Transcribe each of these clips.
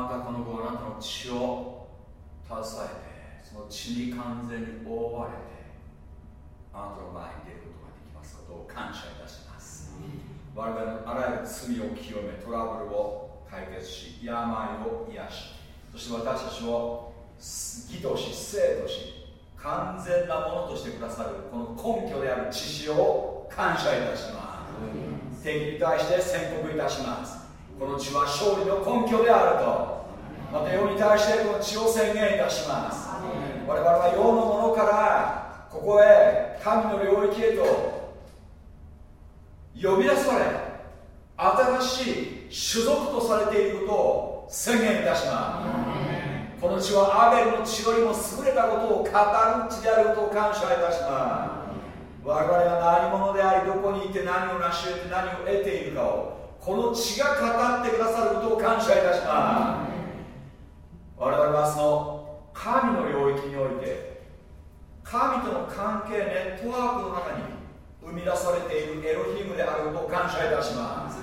またこの子あなたの血を携えてその血に完全に覆われてあなたの前に出ることができますことを感謝いたします。我々のあらゆる罪を清めトラブルを解決し病を癒しそして私たちを義とし生とし完全なものとしてくださるこの根拠である知識を感謝いたします。敵に対して宣告いたします。この血は勝利の根拠であると。また世に対してこの血を宣言いたします。我々は世のものからここへ神の領域へと呼び出され新しい種族とされていることを宣言いたします。この血はアベルの血よりも優れたことを語る血であることを感謝いたします。我々が何者でありどこにいて何を成し得て何を得ているかをこの血が語ってくださることを感謝いたします我々はその神の領域において神との関係ネットワークの中に生み出されているエロヒムであることを感謝いたします。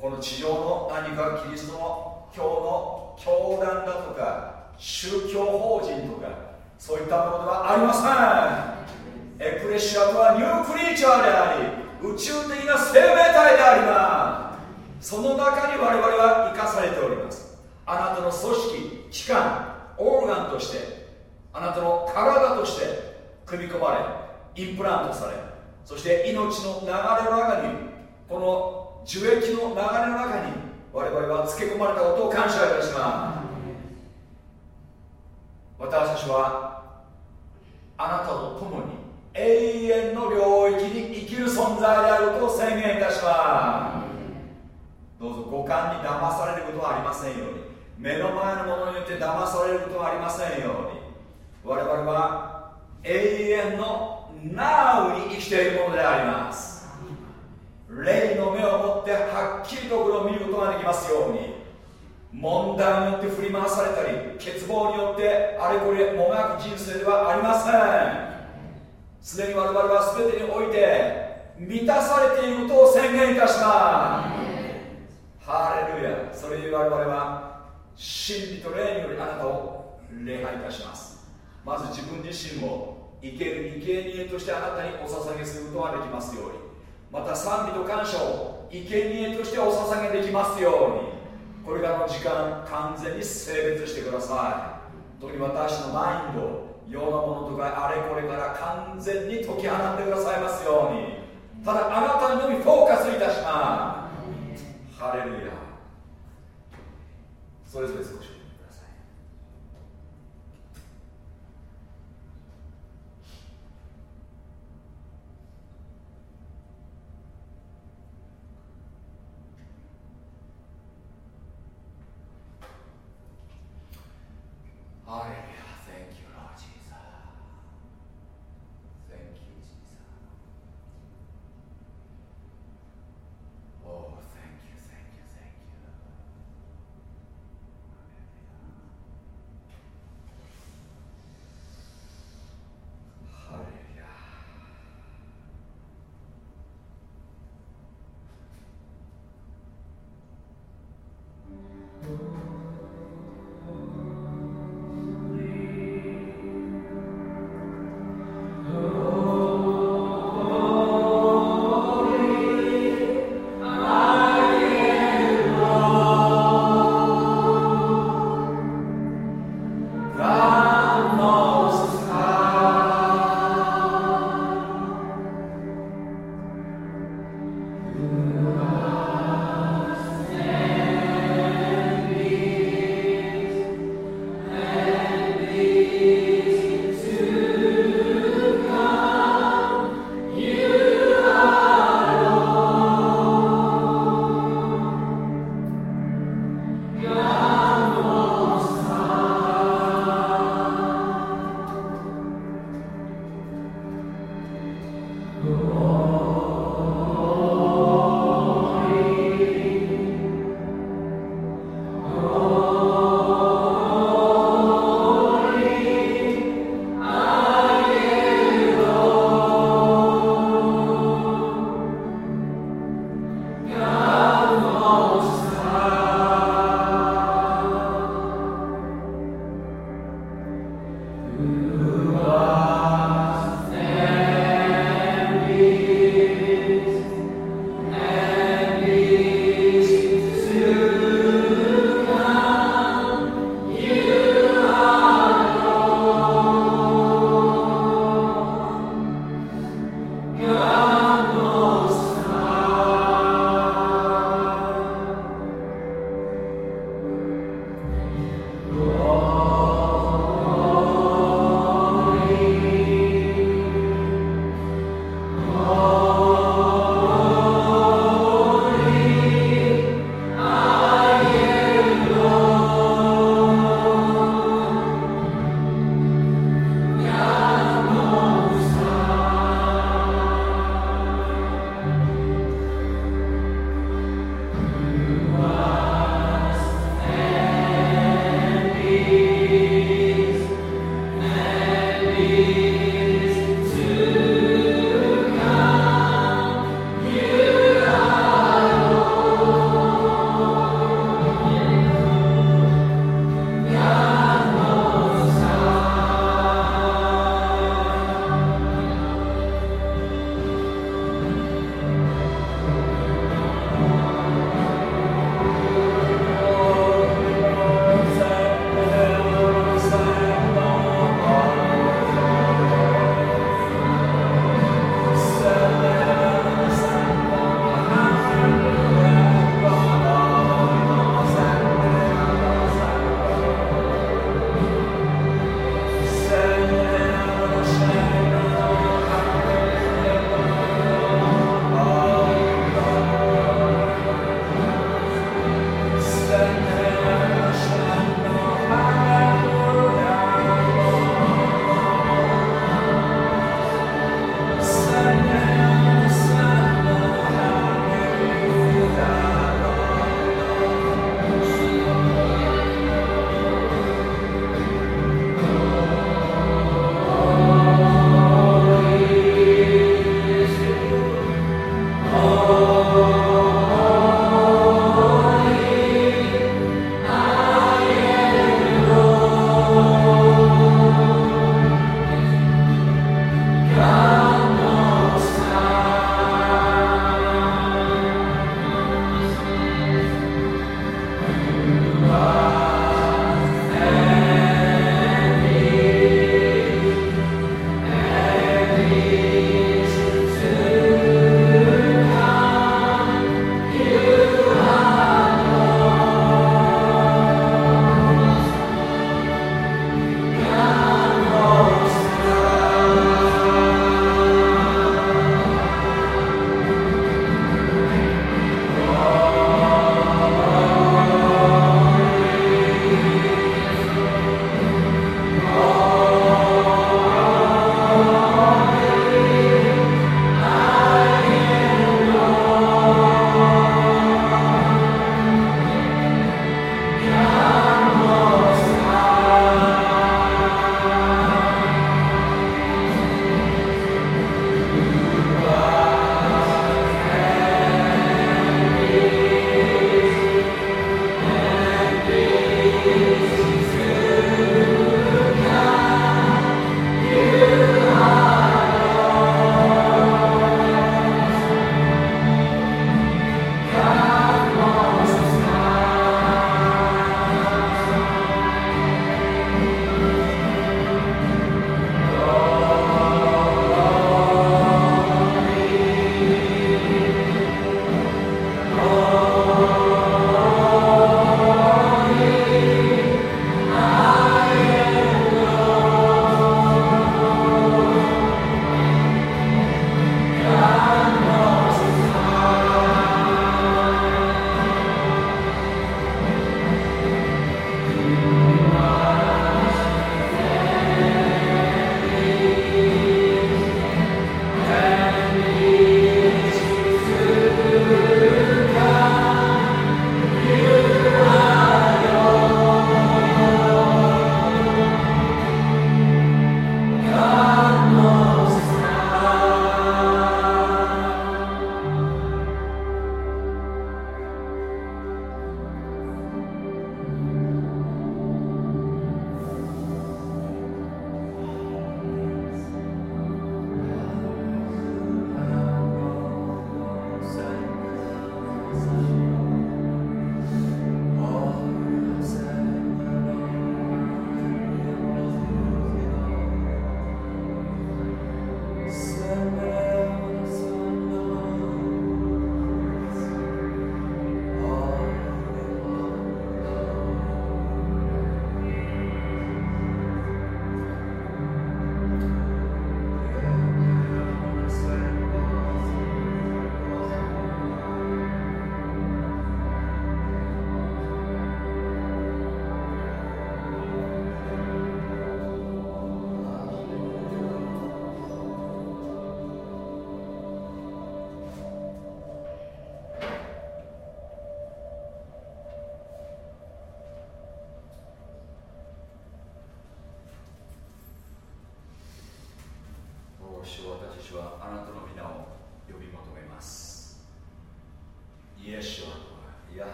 この地上の何かキリストの今日の教団だとか宗教法人とかそういったものではありません。エクレシアとはニュークリーチャーであり宇宙的な生命体であります。その中に我々は生かされておりますあなたの組織機関オーガンとしてあなたの体として組み込まれインプラントされそして命の流れの中にこの樹液の流れの中に我々はつけ込まれたことを感謝いたします。私たちはあなたと共に永遠の領域に生きる存在であることを宣言いたします。どうぞ五感に騙されることはありませんように。目の前のものによって騙されることはありませんように。我々は永遠の Now に生きているものであります。霊の目を持ってはっきりとこれを見ることができますように。問題によって振り回されたり欠乏によってあれこれもがく人生ではありません。すでに我々は全てにおいて満たされていることを宣言いたします。ハレルヤ。それに我々は真理と霊によりあなたを礼拝いたします。まず自分自身を生ける生贄としてあなたにお捧げすることができますように。また賛美と感謝を生贄としてお捧げできますように。これからの時間完全に性別してください。特に私のマインド世のものとかあれこれから完全に解き放ってくださいますように。ただあなたにのみフォーカスいたします。ハレルヤそれぞれ少し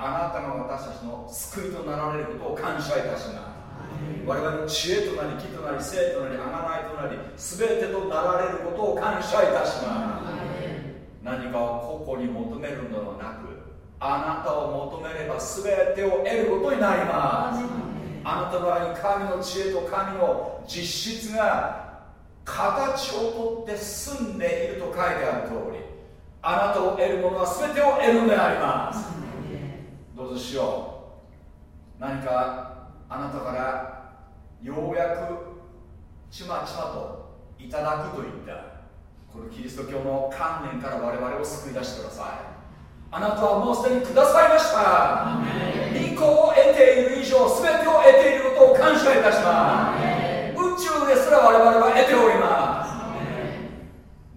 あなたが私たちの救いとなられることを感謝いたします。我々の知恵となり義となり生となり贖いとなり全てとなられることを感謝いたします。何かを個々に求めるのではなくあなたを求めれば全てを得ることになります。あなたの間に神の知恵と神の実質が形をとって住んでいると書いてある通りあなたを得るものは全てを得るのであります。どうぞしよう。何かあなたからようやくちまちまといただくといったこのキリスト教の観念から我々を救い出してください。あなたはもうすでにくださいました。御子を得ている以上全てを得ていることを感謝いたします。宇宙ですら我々は得ておりま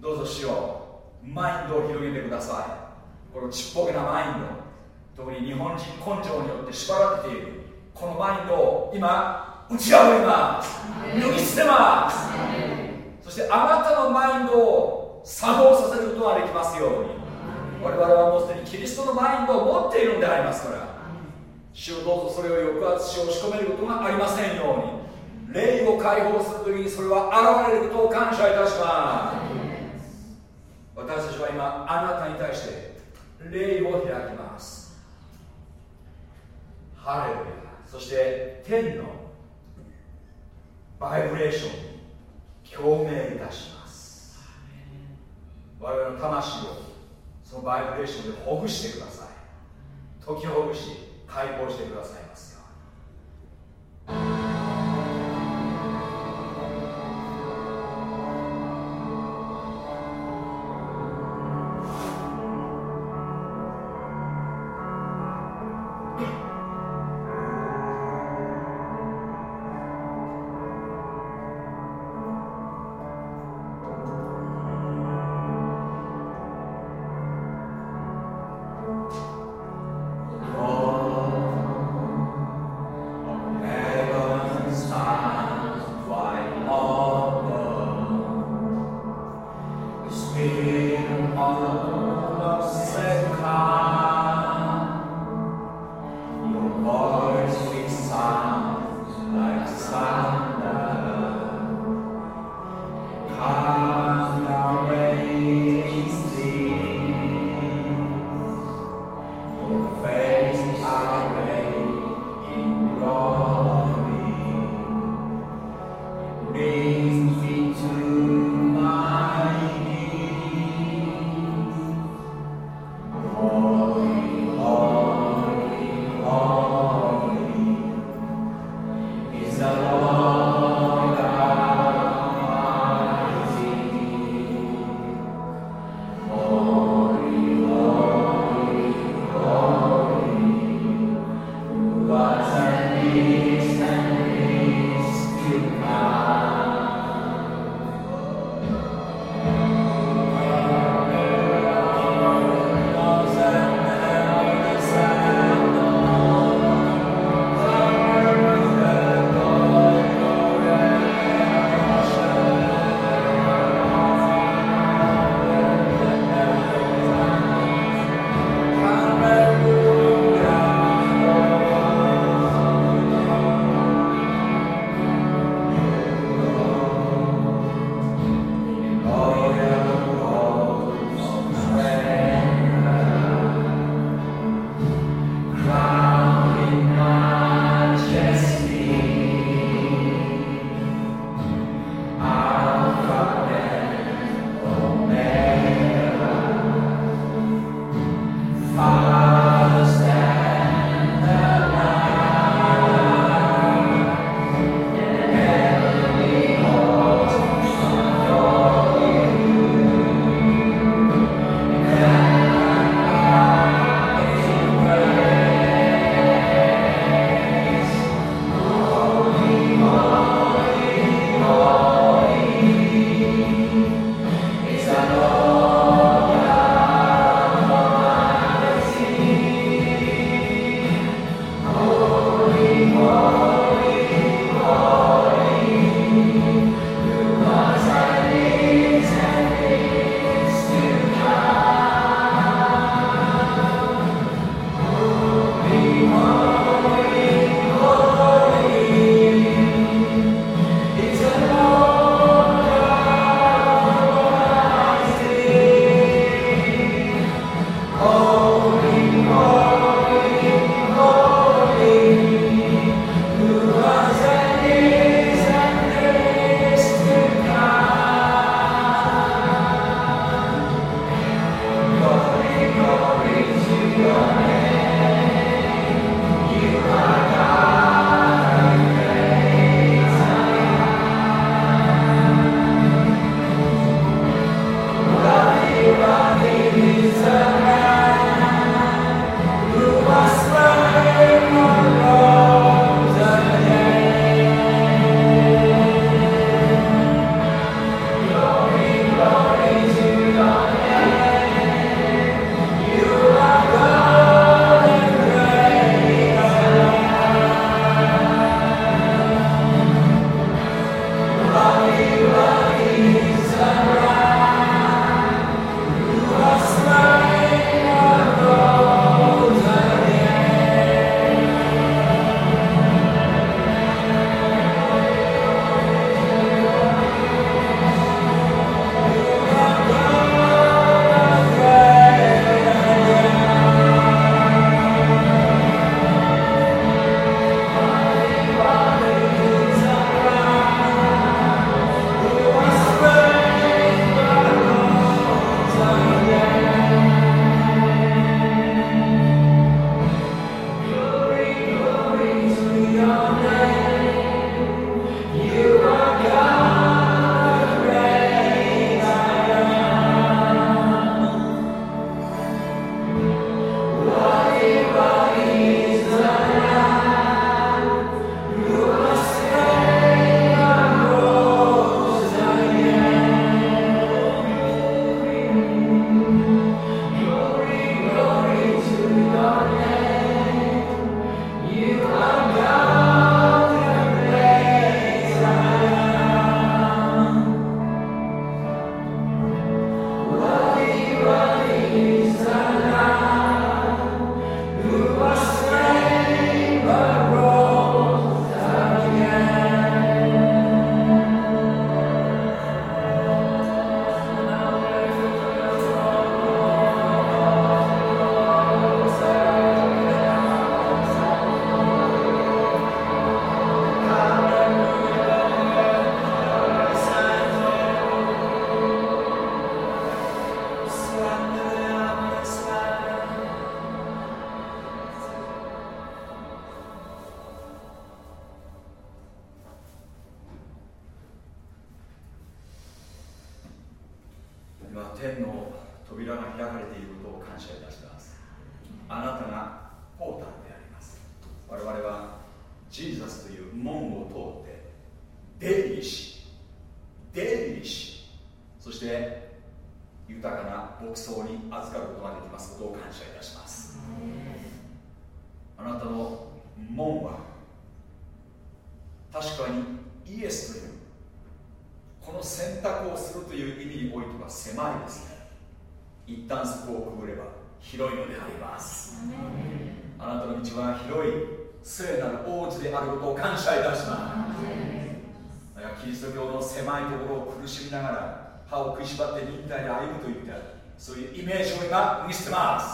す。どうぞしよう。マインドを広げてください。このちっぽけなマインド特に日本人根性によって縛られているこのマインドを今打ち破ります。脱ぎ捨てます。そしてあなたのマインドを作動させることができますように。我々はもうすでにキリストのマインドを持っているんでありますから主をどうぞそれを抑圧し押し込めることがありませんように。霊を解放するときにそれは現れることを感謝いたします。私たちは今あなたに対して霊を開きますハレルヤそして天のバイブレーション共鳴いたします。我々の魂をそのバイブレーションでほぐしてください。解きほぐし解放してくださいます。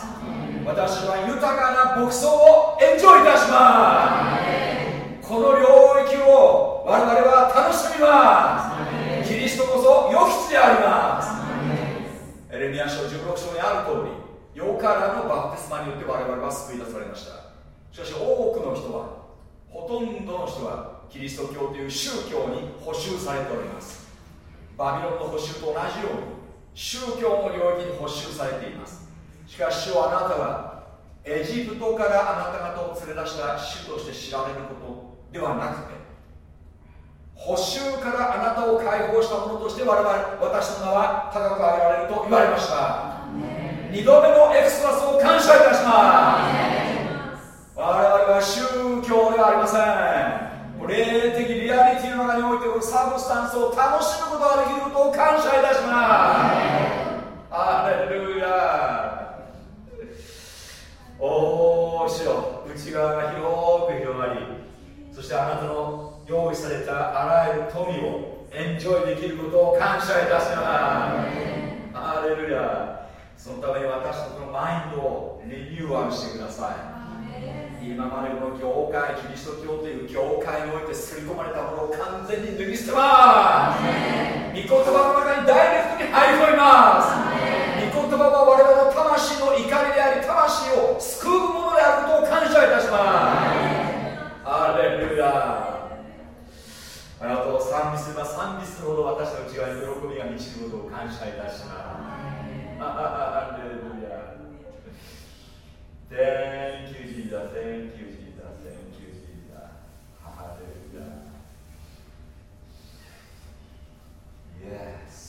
ます私は豊かな牧草をエンジョイいたします。この領域を我々は楽しみます。キリストこそ良き地であります。エレミア書16章にある通り世からのバプテスマによって我々は救い出されました。しかし多くの人はほとんどの人はキリスト教という宗教に補修されております。バビロンの補修と同じように宗教の領域に補修されています。しかし主はあなたはエジプトからあなた方を連れ出した主として知られることではなくて補修からあなたを解放したものとして我々私の名は高く上げられると言われました。2度目のエクスラスを感謝いたします。我々は宗教ではありません。霊的リアリティの中においてるサブスタンスを楽しむことができることを感謝いたします。アレルヤおおしろ。内側が広く広がりそしてあなたの用意されたあらゆる富をエンジョイできることを感謝いたします。アレルヤ。そのために私たちのマインドをリニューアルしてください。今までこの教会キリスト教という教会において刷り込まれたものを完全に脱ぎ捨てます。御言葉の中にダイレクトに入り込みます。御言葉は我々の魂の怒りであり魂魂を救うものであることを感謝いたしますアレルヤあなたを賛美すれば賛美するほど私の内側に喜びが満ちることを感謝いたしますハレルヤ Thank you, Jesus. Thank you, Jesus. Thank you, Jesus. Hallelujah. Yes.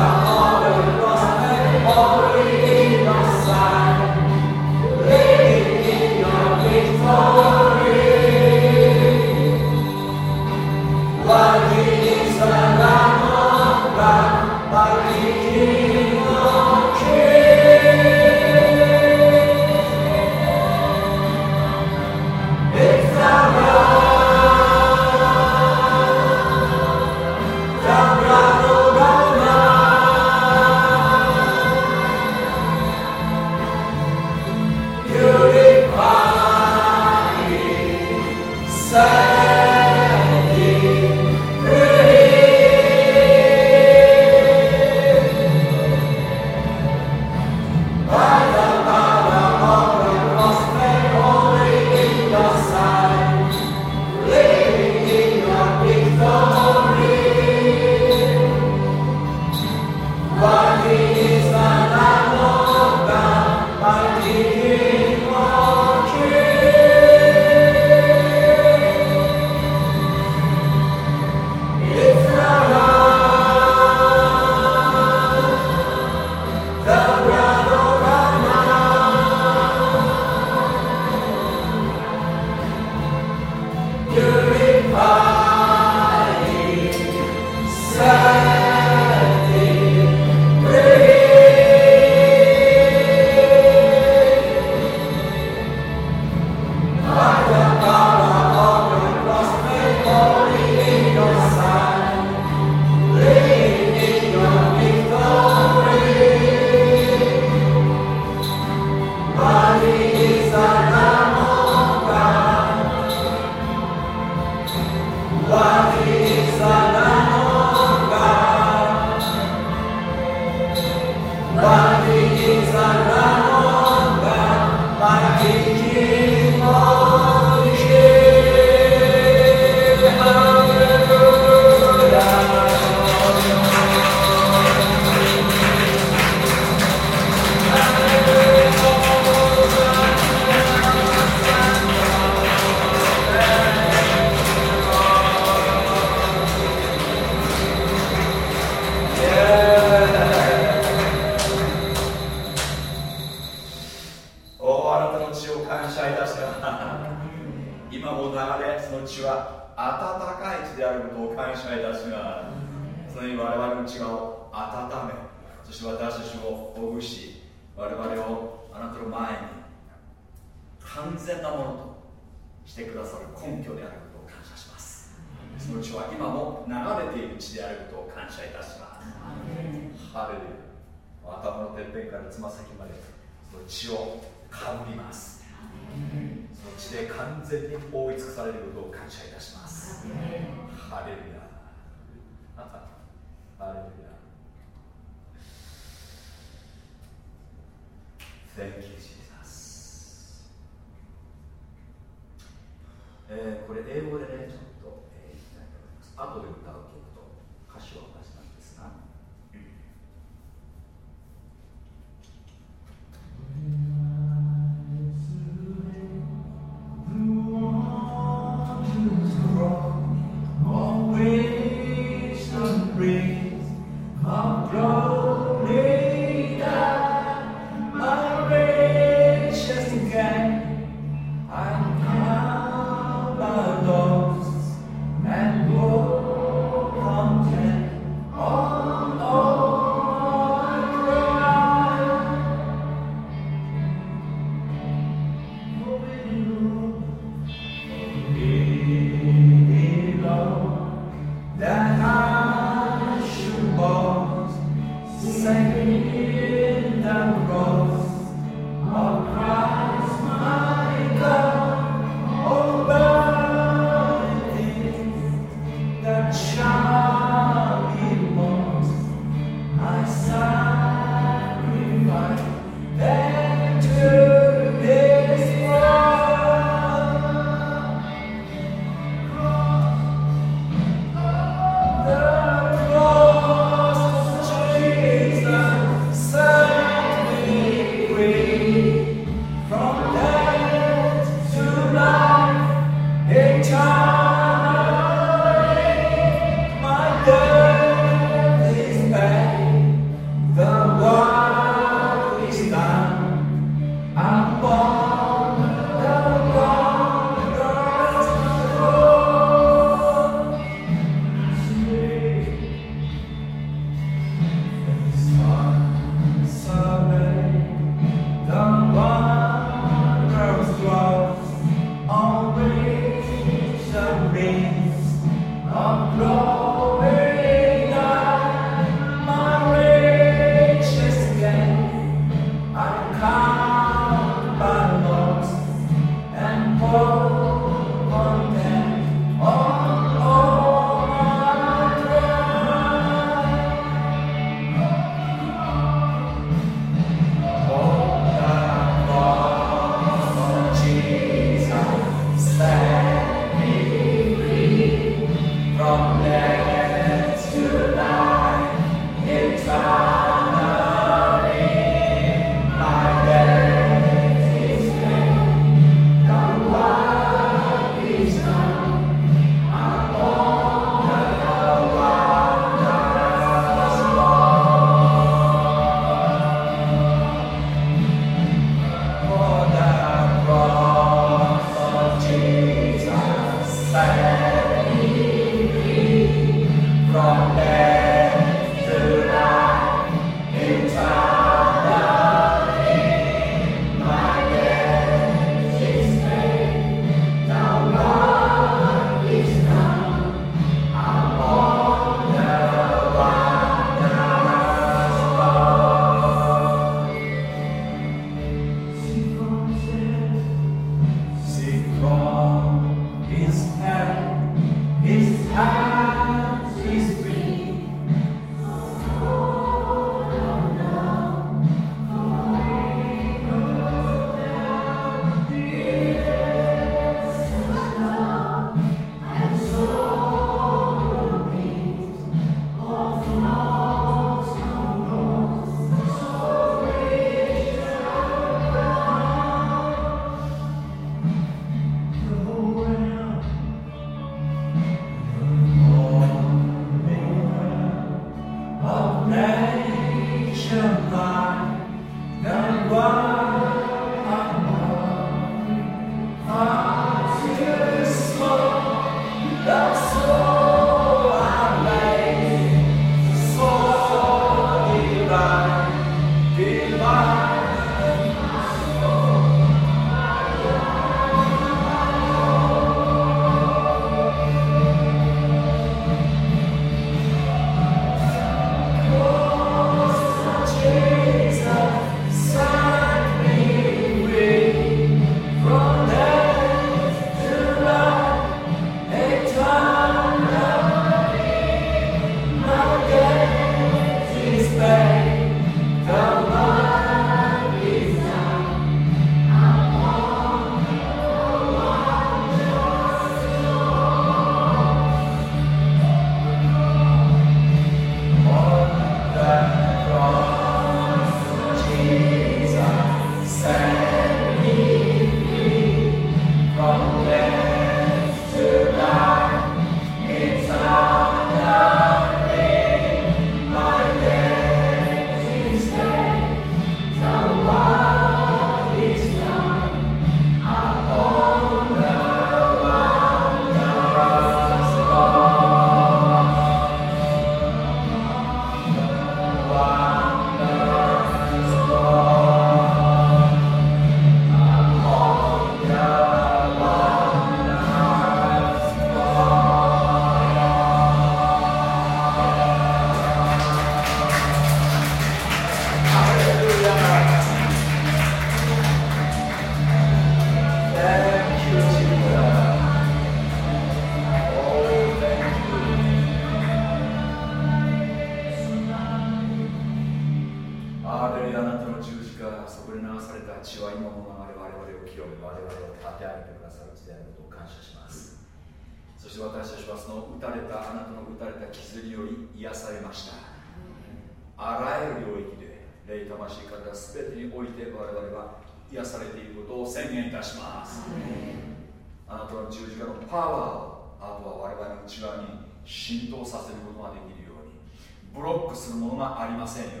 ックするものがありませんように。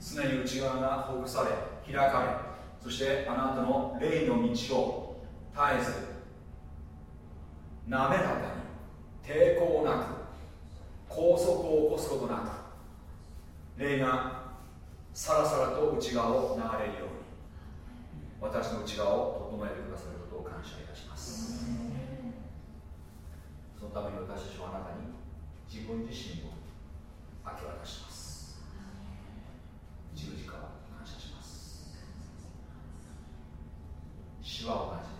常に内側がほぐされ開かれそしてあなたの霊の道を絶えず滑らかに抵抗なく拘束を起こすことなく霊がさらさらと内側を流れるように。私の内側を整えてくださることを感謝いたします。そのために私たちはあなたに自分自身を明け渡します。十字架を感謝します。主は同じ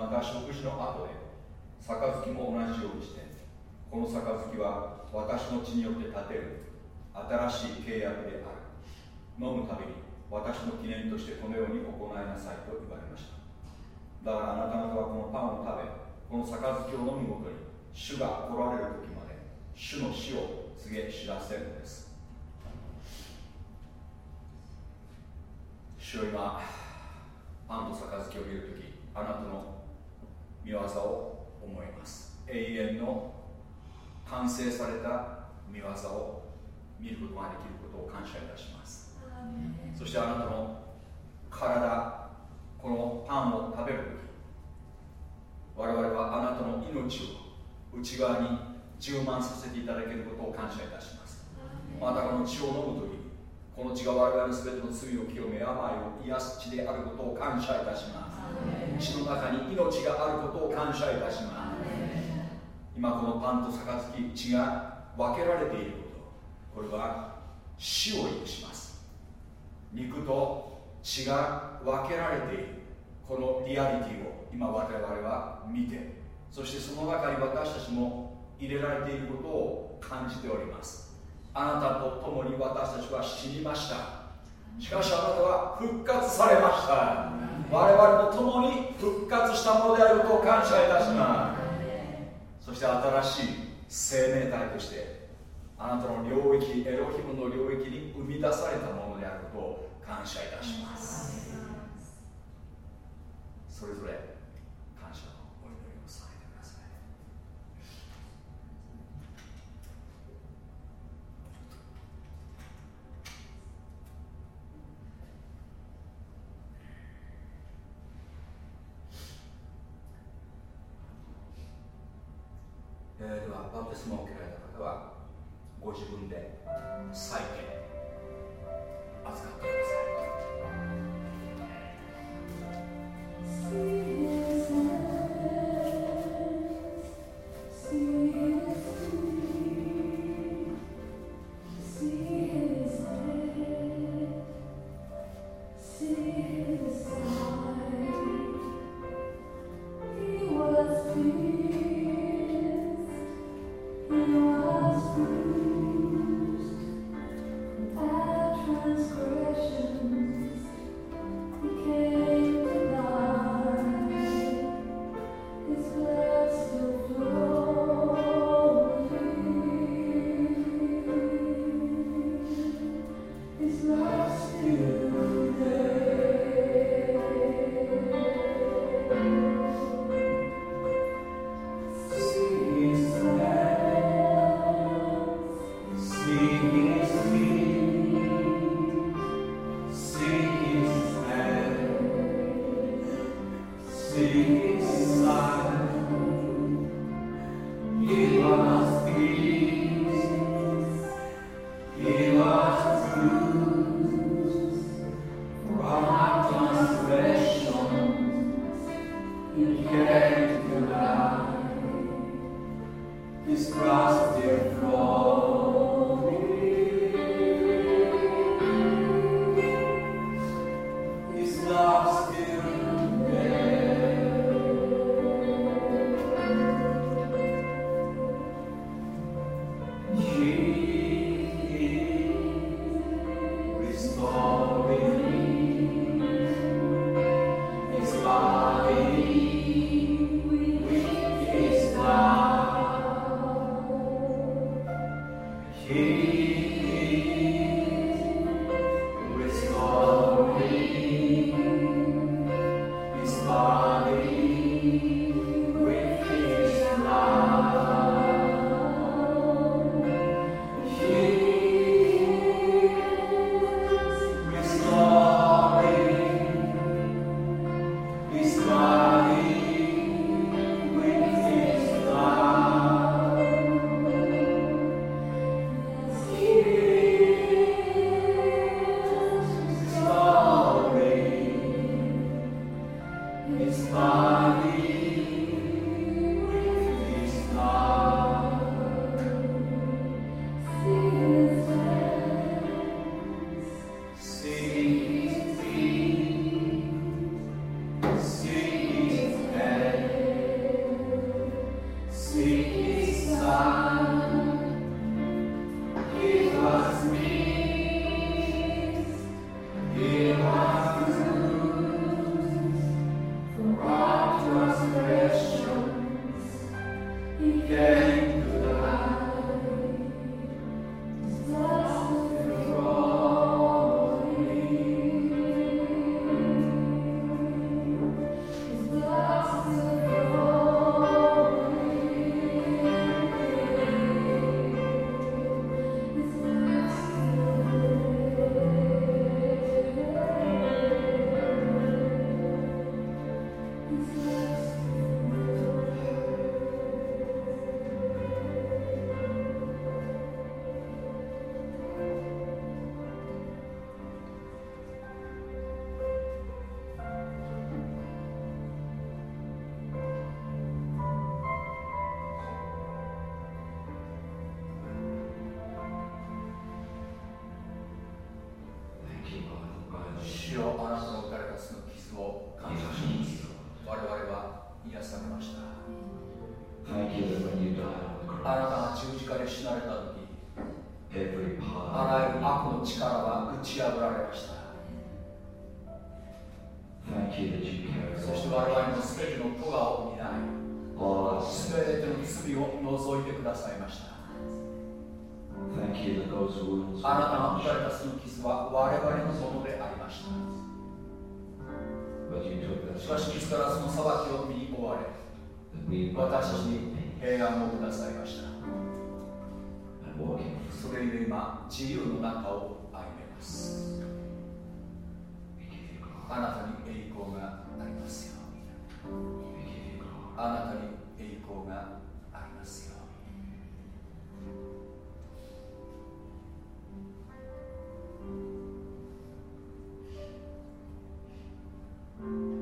また食事の後で杯も同じようにしてこの杯は私の血によって立てる新しい契約である。飲むたびに私の記念としてこのように行いなさいと言われました。だからあなた方はこのパンを食べこの杯を飲むごとに主が来られる時まで主の死を告げ知らせるのです。主は今パンと杯を見る時あなたの御業を思います。永遠の完成された御業を見ることができることを感謝いたします。そしてあなたの体このパンを食べる時我々はあなたの命を内側に充満させていただけることを感謝いたします。またこの血を飲む時この血が我々の全ての罪を清め病を癒す血であることを感謝いたします。血の中に命があることを感謝いたします。今このパンと杯血が分けられていることこれは死を意味します。肉と血が分けられているこのリアリティを今我々は見てそしてその中に私たちも入れられていることを感じております。あなたと共に私たちは死にました。しかしあなたは復活されました。我々と共に復活したものであることを感謝いたします。そして新しい生命体としてあなたの領域エロヒムの領域に生み出されたものであることを感謝いたします。それぞれ感謝のお祈りをされてくださいえー、ではバプテスマを受けられた方はご自分で再建預かって私たちに平安をくださいました。それゆえ今自由の中を歩めます。あなたに栄光がありますよ。あなたに栄光がありますよ。う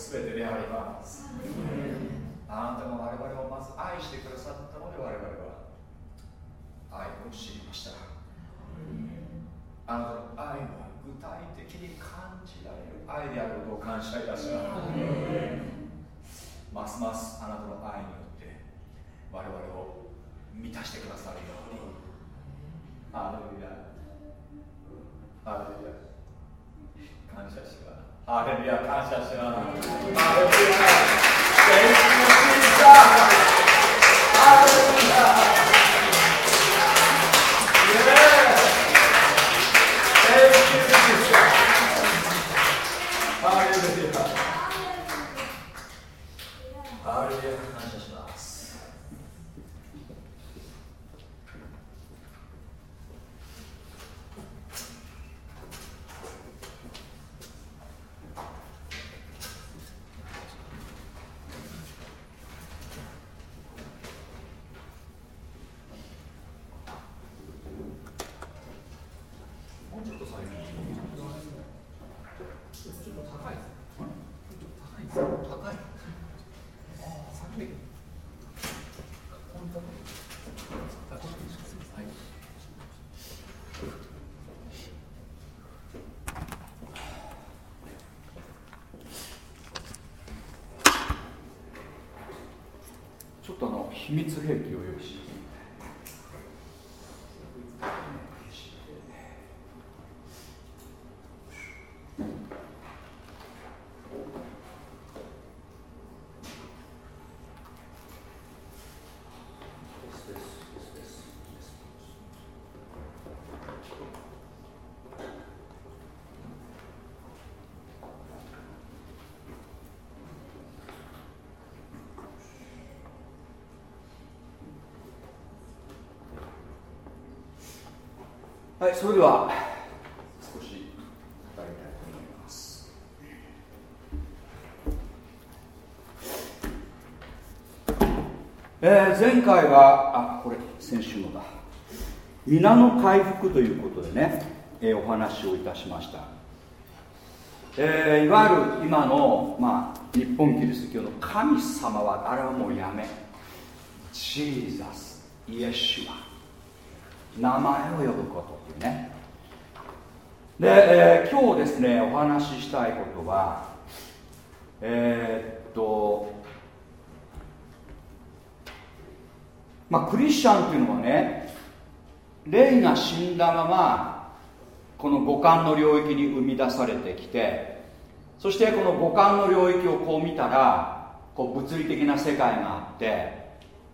これが全てでありますあなたが我々をまず愛してくださったので我々は愛を知りました。あなたの愛は具体的に感じられる愛であることを感謝いたします。ますますあなたの愛によって我々を満たしてくださるように。アレルヤ。アレルヤ。感謝しますアレルヤ感謝しますアレルヤアレルヤ秘密兵器を用意しはいそれでは。少し語りたいと思います。えー、前回はあこれ先週のだ。皆の回復ということでね、えー、お話をいたしました、えー、いわゆる今の、まあ、日本キリスト教の神様は誰ももうやめ。ジーザスイエシュア名前を呼ぶことっていうね。で、えー、今日ですねお話ししたいことはえー、っとまあクリスチャンっていうのはね霊が死んだままこの五感の領域に生み出されてきてそしてこの五感の領域をこう見たらこう物理的な世界があって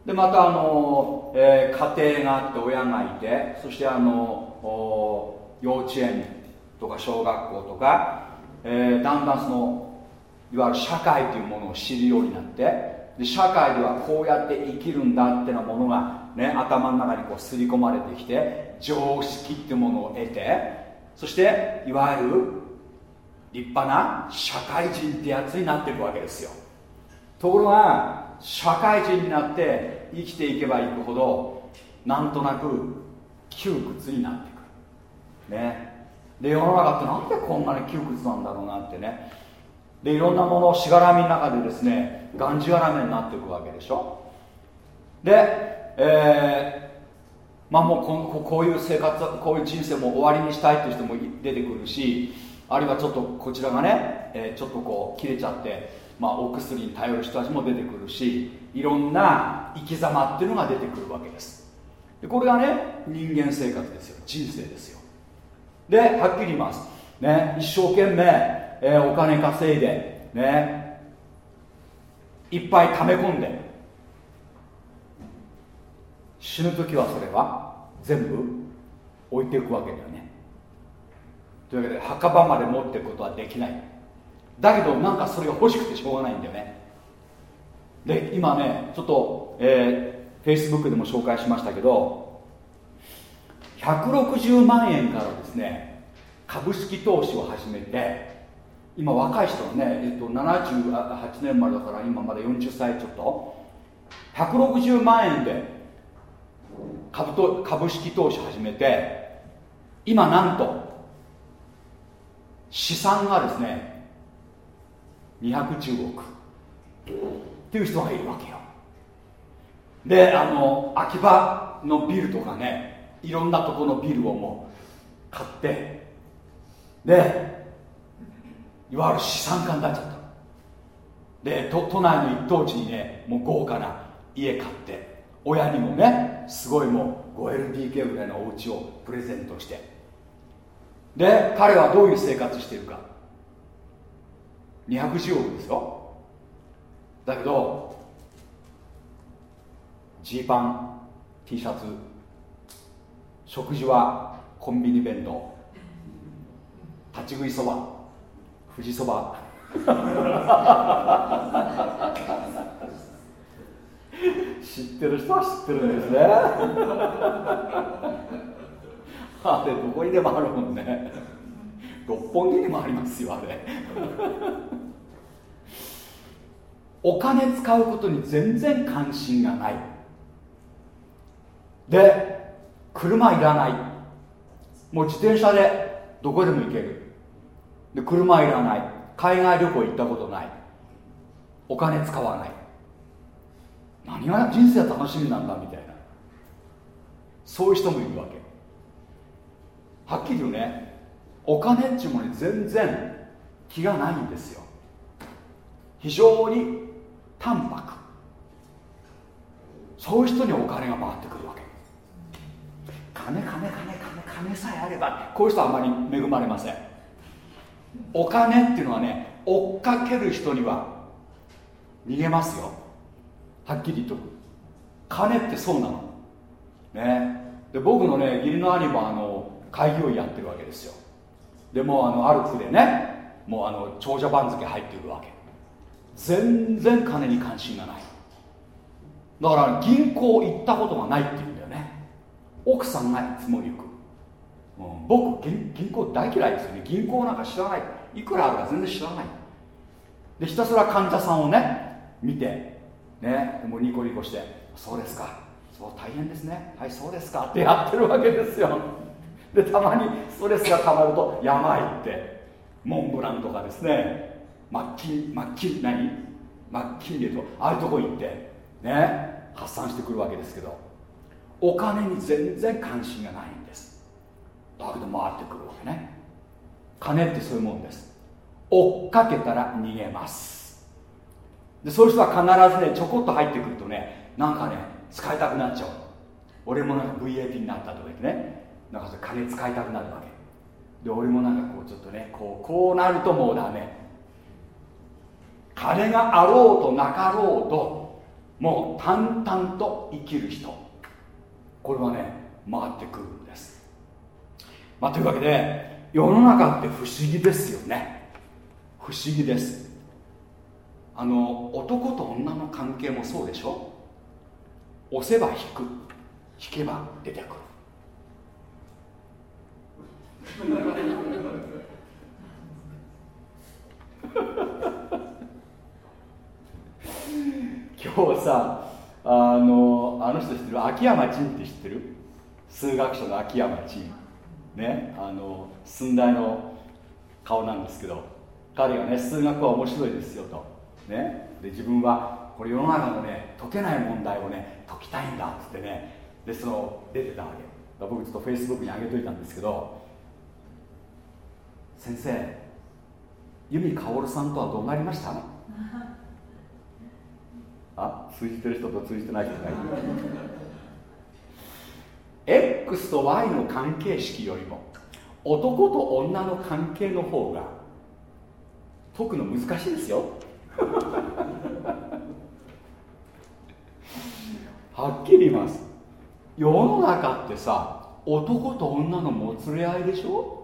でまたあの、えー、家庭があって親がいてそしてあの幼稚園とか小学校とか、えー、だんだんそのいわゆる社会というものを知るようになってで社会ではこうやって生きるんだってなものが、ね、頭の中にこう刷り込まれてきて常識っていうものを得てそしていわゆる立派な社会人ってやつになっていくわけですよ。ところが社会人になって生きていけばいくほどなんとなく窮屈になってくる。ね。で世の中ってなんでこんなに窮屈なんだろうなってね。でいろんなものをしがらみの中でですねがんじがらめになっていくわけでしょ。で、えー、まあもうここういう生活こういう人生も終わりにしたいっていう人も出てくるしあるいはちょっとこちらがね、えー、ちょっとこう切れちゃってまあ、お薬に頼る人たちも出てくるしいろんな生き様っていうのが出てくるわけです。でこれがね人間生活ですよ。人生ですよ。ではっきり言います、ね、一生懸命、えー、お金稼いでねいっぱい溜め込んで死ぬ時はそれは全部置いていくわけだよね。というわけで墓場まで持っていくことはできない。だけどなんかそれが欲しくてしょうがないんだよね。で今ねちょっと、えー、Facebook でも紹介しましたけど160万円からですね株式投資を始めて今若い人はね、えっと、78年までだから今まだ40歳ちょっと160万円で株と株式投資を始めて今なんと資産がですね210億。っていう人がいるわけよ。であの秋葉のビルとかねいろんなとこのビルをもう買ってでいわゆる資産家になっちゃった。で都都内の一等地にねもう豪華な家買って親にもねすごいもう 5LDK ぐらいのお家をプレゼントして。で彼はどういう生活してるか。210億ですよ。だけどジーパン T シャツ食事はコンビニ弁当。立ち食いそば富士そば。知ってる人は知ってるんですね。あれどこにでもあるもんね。六本木にもありますよあれ。お金使うことに全然関心がない。で車いらない。もう自転車でどこでも行ける。で車いらない。海外旅行行ったことない。お金使わない。何が人生楽しみなんだみたいな。そういう人もいるわけ。はっきり言うね。お金っちゅうものに全然気がないんですよ。非常に淡白。そういう人にお金が回ってくるわけ。金金金金金さえあればこういう人はあまり恵まれません。お金っていうのはね追っかける人には逃げますよ。はっきり言っとく。金ってそうなの。ね。で僕のね義理の兄もあの開業医やってるわけですよ。でもあのある区でねもうあの長者番付入ってるわけ。全然金に関心がない。だから銀行行ったことがないって言うんだよね。奥さんがいつも行く、うん、僕銀行大嫌いですよね。銀行なんか知らない。いくらあるか全然知らない。でひたすら患者さんをね見てねもうニコニコしてそうですか。そう大変ですね。はいそうですか。ってやってるわけですよ。でたまにストレスがたまると山行ってモンブランとかですねマッキンマッキン何？マッキンレとああいうとこ行ってね発散してくるわけですけどお金に全然関心がないんです。だけど回ってくるわけね。金ってそういうもんです。追っかけたら逃げます。でそういう人は必ずねちょこっと入ってくるとねなんかね使いたくなっちゃう。俺もなんか VAP になったとか言ってねなんか金使いたくなるわけ。で俺もなんかこうちょっとねこうこうなるともうダメ。金があろうとなかろうともう淡々と生きる人。これはね回ってくるんです。まあというわけで世の中って不思議ですよね。不思議です。あの男と女の関係もそうでしょ？押せば引く引けば出てくる。今日さあのあの人知ってる？秋山仁って知ってる？数学者の秋山仁ねあの寸大の顔なんですけど彼がね数学は面白いですよと。ねで自分はこれ世の中のね解けない問題をね解きたいんだっつってねでその出てたわけ。僕ちょっとフェイスブックに上げといたんですけど先生由美薫さんとはどうなりました？あ通じてる人と通じてない人がいる。X と Y の関係式よりも男と女の関係の方が解くの難しいですよ。はっきり言います。世の中ってさ男と女のもつれ合いでしょ？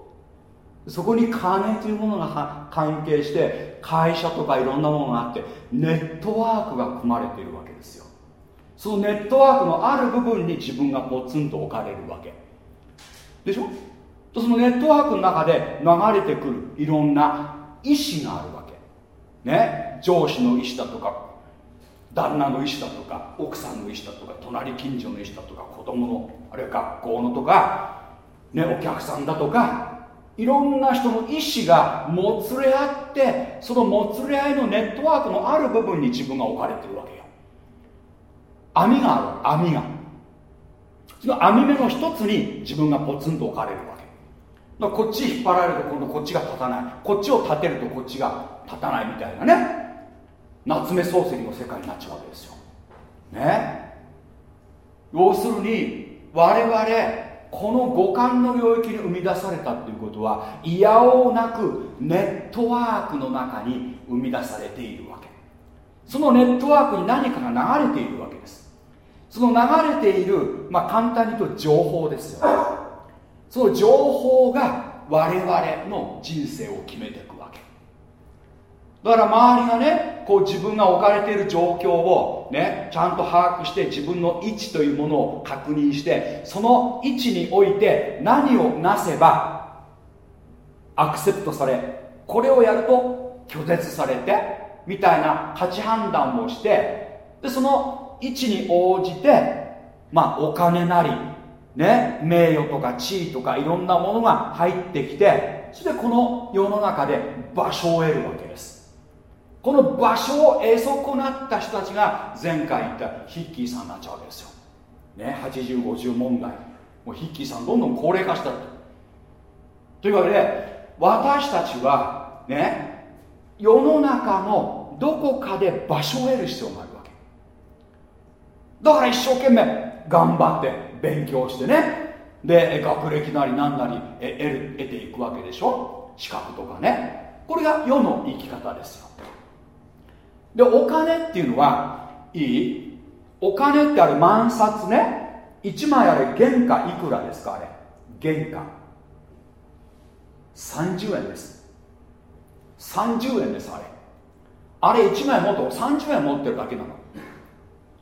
そこに金というものが関係して会社とかいろんなものがあってネットワークが組まれているわけですよ。そのネットワークのある部分に自分がポツンと置かれるわけ。でしょ？そのネットワークの中で流れてくるいろんな意思があるわけ。ね？上司の意思だとか旦那の意思だとか奥さんの意思だとか隣近所の意思だとか子供のあるいは学校のとか、ね、お客さんだとかいろんな人の意思がもつれ合ってそのもつれ合いのネットワークのある部分に自分が置かれてるわけよ。網がある網が。その網目の一つに自分がポツンと置かれるわけ。だこっち引っ張られると今度こっちが立たない。こっちを立てるとこっちが立たないみたいなね。夏目漱石の世界になっちゃうわけですよ。ね。要するに我々この五感の領域に生み出されたっていうことはいやおうなくネットワークの中に生み出されているわけ。そのネットワークに何かが流れているわけです。その流れている、まあ、簡単に言うと情報ですよ。その情報が我々の人生を決めていくだから周りがねこう自分が置かれている状況をねちゃんと把握して自分の位置というものを確認してその位置において何をなせばアクセプトされこれをやると拒絶されてみたいな価値判断をしてでその位置に応じてまあお金なりね名誉とか地位とかいろんなものが入ってきてそれでこの世の中で場所を得るわけです。この場所を得損なった人たちが前回言ったヒッキーさんになっちゃうわけですよ、ね、8050問題。もうヒッキーさんどんどん高齢化したというわけで私たちはね世の中のどこかで場所を得る必要があるわけ。だから一生懸命頑張って勉強してね。で学歴なり何なり得る得ていくわけでしょ。資格とかね。これが世の生き方ですよ。でお金っていうのはいい？お金ってあれ万札ね。1枚あれ原価いくらですか？あれ。原価。30円です。30円ですあれ。あれ1枚持って30円持ってるだけなの。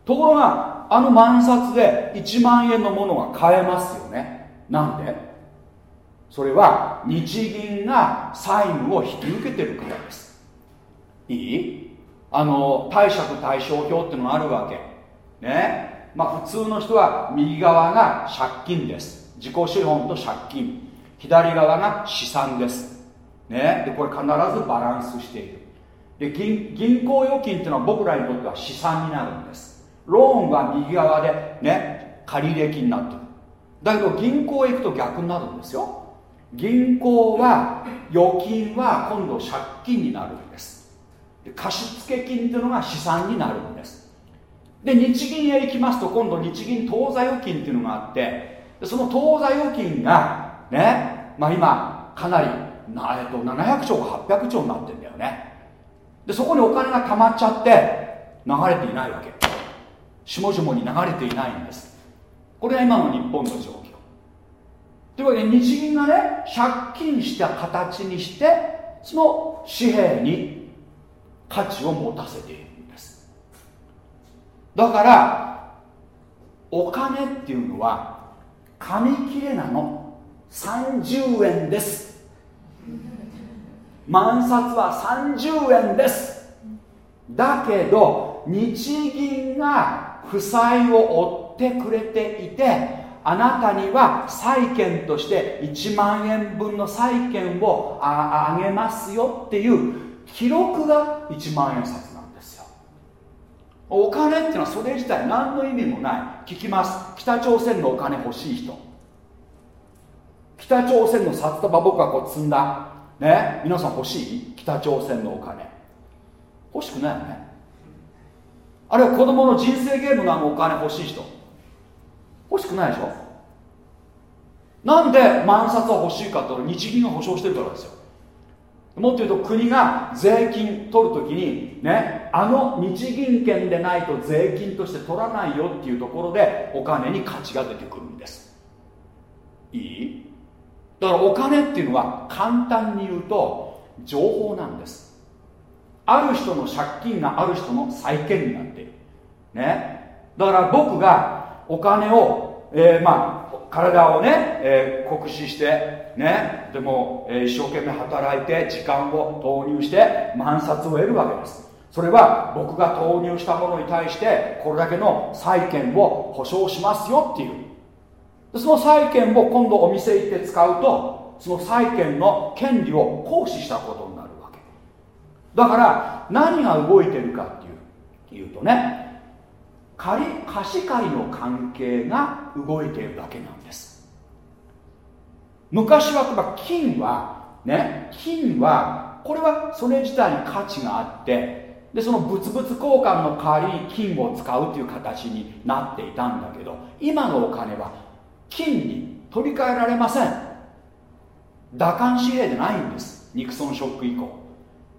ところがあの万札で1万円のものが買えますよね。なんで？それは日銀が債務を引き受けてるからです。いい？あの貸借対照表っていうのがあるわけ。ね。まあ普通の人は右側が借金です。自己資本と借金。左側が資産です。ね。でこれ必ずバランスしている。で銀銀行預金っていうのは僕らにとっては資産になるんです。ローンは右側でね借入金になってる。だけど銀行へ行くと逆になるんですよ。銀行は預金は今度借金になるんです。貸付金というのが資産になるんです。で日銀へ行きますと今度日銀当座預金っていうのがあってその当座預金がねまあ今かなりな、えっと、700兆か800兆になってんだよね。でそこにお金が溜まっちゃって流れていないわけ。下々に流れていないんです。これが今の日本の状況。というわけで日銀がね借金した形にしてその紙幣に価値を持たせているんです。だからお金っていうのは紙切れなの。30円です。万札は30円です。だけど日銀が負債を負ってくれていてあなたには債券として1万円分の債券をあげますよっていう記録が1万円札なんですよ。お金っていうのはそれ自体何の意味もない。聞きます。北朝鮮のお金欲しい人。北朝鮮の札束僕はこう積んだ。ね？皆さん欲しい？北朝鮮のお金。欲しくないよね。あるいは子供の人生ゲームのあのお金欲しい人。欲しくないでしょ？なんで万札は欲しいかって日銀が保証してるからですよ。もっと言うと国が税金取るときにねあの日銀券でないと税金として取らないよっていうところでお金に価値が出てくるんです。いい？だからお金っていうのは簡単に言うと情報なんです。ある人の借金がある人の債権になって。いるね？だから僕がお金を、えー、まあ体をね、えー、酷使してねでも、えー、一生懸命働いて時間を投入して万札を得るわけです。それは僕が投入したものに対してこれだけの債権を保証しますよっていう。その債権を今度お店行って使うとその債権の権利を行使したことになるわけ。だから何が動いてるかっていういうとね借貸し借りの関係が動いているだけなん昔は例えば金はね金はこれはそれ自体に価値があってでその物々交換の代わりに金を使うという形になっていたんだけど今のお金は金に取り替えられません。打艦紙幣じゃないんです。ニクソンショック以降。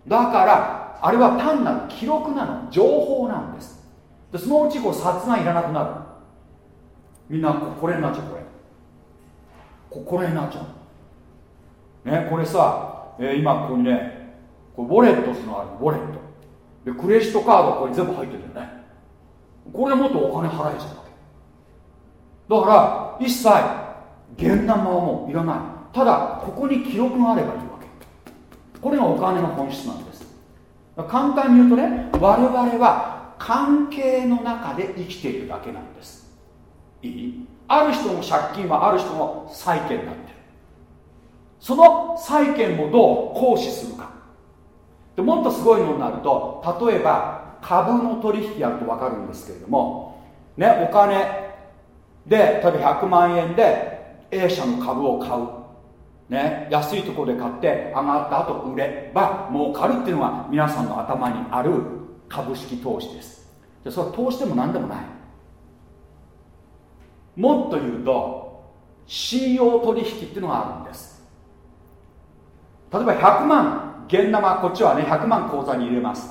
だからあれは単なる記録なの。情報なんです。でそのうちこう札がいらなくなる。みんなこれになっちゃうこれ。ここれになっちゃうねこれさ、えー、今ここにねこれウォレットっていうのあるウォレット。でクレジットカードこれ全部入ってるよね。これでもっとお金払えちゃうわけ。だから一切現ナはもういらない。ただここに記録があればいいわけ。これがお金の本質なんです。簡単に言うとね我々は関係の中で生きているだけなんです。いい？ある人の借金はある人の債権になってる。その債権をどう行使するか。でもっとすごいのになると例えば株の取引やると分かるんですけれどもねお金で例えば100万円で A 社の株を買う、ね、安いところで買って上がった後売れば儲かるっていうのが皆さんの頭にある株式投資です。でそれは投資でも何でもない。もっと言うと信用取引っていうのがあるんです。例えば100万現生こっちはね100万口座に入れます。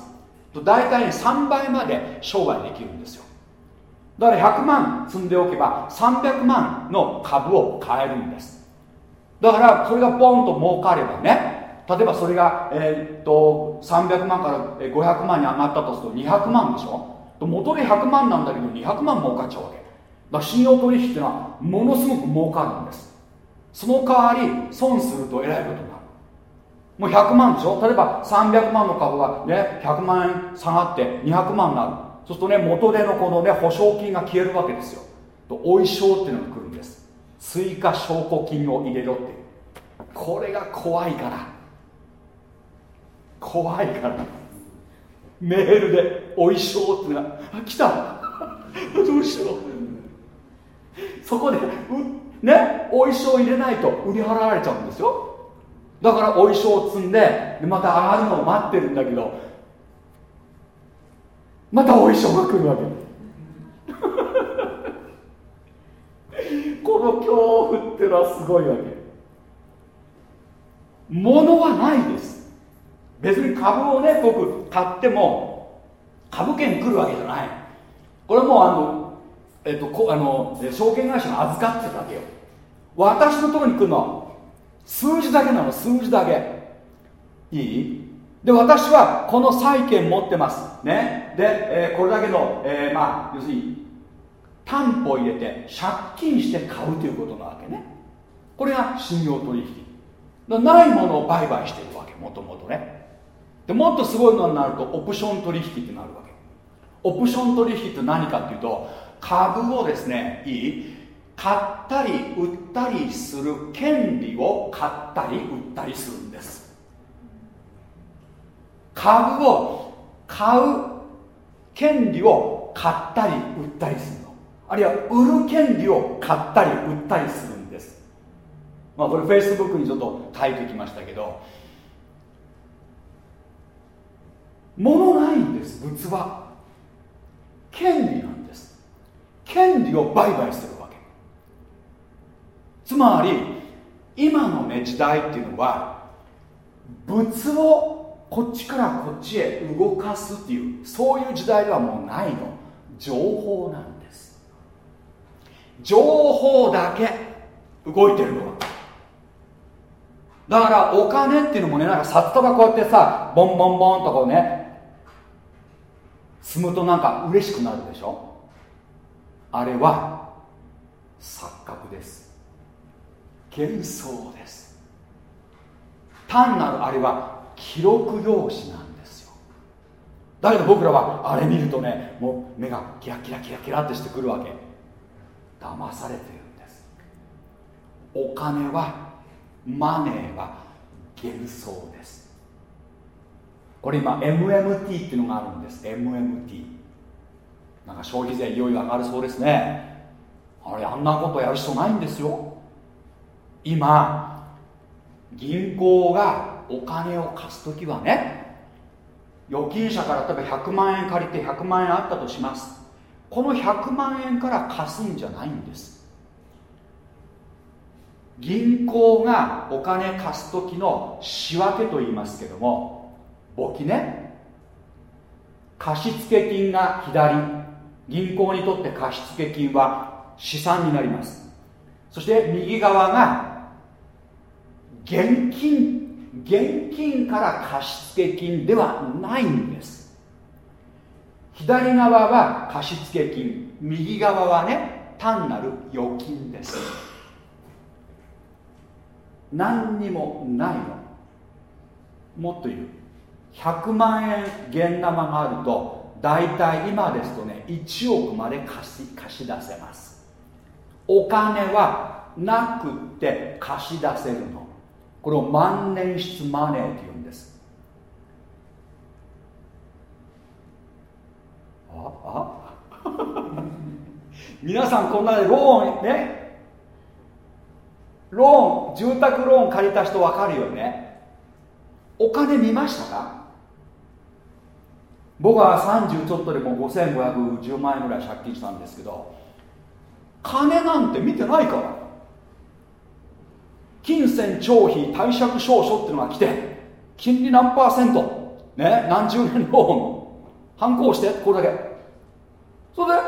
と大体ね3倍まで商売できるんですよ。だから100万積んでおけば300万の株を買えるんです。だからそれがポンと儲かればね例えばそれが、えー、っと300万から500万に上がったとすると200万でしょ？元で100万なんだけど200万儲かっちゃうわけ。から信用取引っていうのはものすごく儲かるんです。その代わり損するとえらいことになる。もう100万でしょ？例えば300万の株がね100万円下がって200万になる。そうするとね元手のこのね保証金が消えるわけですよ。とお衣装っていうのが来るんです。追加証拠金を入れろってこれが怖いから。怖いから。メールでお衣装っていうのが来た。どうしよう。そこでねお衣装入れないと売り払われちゃうんですよ。だからお衣装を積んでまた上がるのを待ってるんだけどまたお衣装が来るわけ。この恐怖っていうのはすごいわけ。物はないです。別に株をね僕買っても株券来るわけじゃない。これもうあのえっと、こあの証券会社が預かってただけよ。私のところに来るのは数字だけなの数字だけ。いい？で私はこの債券持ってます。ね。で、えー、これだけの、えー、まあ要するに担保入れて借金して買うということなわけね。これが信用取引。ないものを売買してるわけもともとね。でもっとすごいのになるとオプション取引ってなるわけ。オプション取引って何かっていうと株をですねいい？買ったり売ったりする権利を買ったり売ったりするんです。株を買う権利を買ったり売ったりするの。あるいは売る権利を買ったり売ったりするんです。まあこれフェイスブックにちょっと書いてきましたけど物ないんです物は。権利なんです。権利を売買するわけ。つまり今のね時代っていうのは物をこっちからこっちへ動かすっていうそういう時代ではもうないの。情報なんです。情報だけ動いてるのだからお金っていうのもねなんか札束こうやってさボンボンボンとこうね積むとなんか嬉しくなるでしょ。あれは錯覚です。幻想です。単なるあれは記録用紙なんですよ。だけど僕らはあれ見るとねもう目がキラキラキラキラってしてくるわけ。騙されてるんです。お金はマネーは幻想です。これ今 MMT っていうのがあるんです。MMT なんか消費税いよいよ上がるそうですね。あれあんなことやる必要ないんですよ。今銀行がお金を貸す時はね預金者から例えば100万円借りて100万円あったとします。この100万円から貸すんじゃないんです。銀行がお金貸す時の仕分けと言いますけども簿記ね。貸付金が左。銀行にとって貸付金は資産になります。そして右側が現金現金から貸付金ではないんです。左側は貸付金右側はね単なる預金です。何にもないの。もっと言う。100万円現生があると大体今ですとね1億まで貸し貸し出せます。お金はなくって貸し出せるの。これを万年筆マネーって言うんです。ああ？皆さんこんなでローンね？ローン住宅ローン借りた人分かるよね。お金見ましたか？僕は30ちょっとでも5510万円ぐらい借金したんですけど金なんて見てないから。金銭徴費貸借証書っていうのが来て金利何パーセント？ね何十年ローン反抗してこれだけ。それで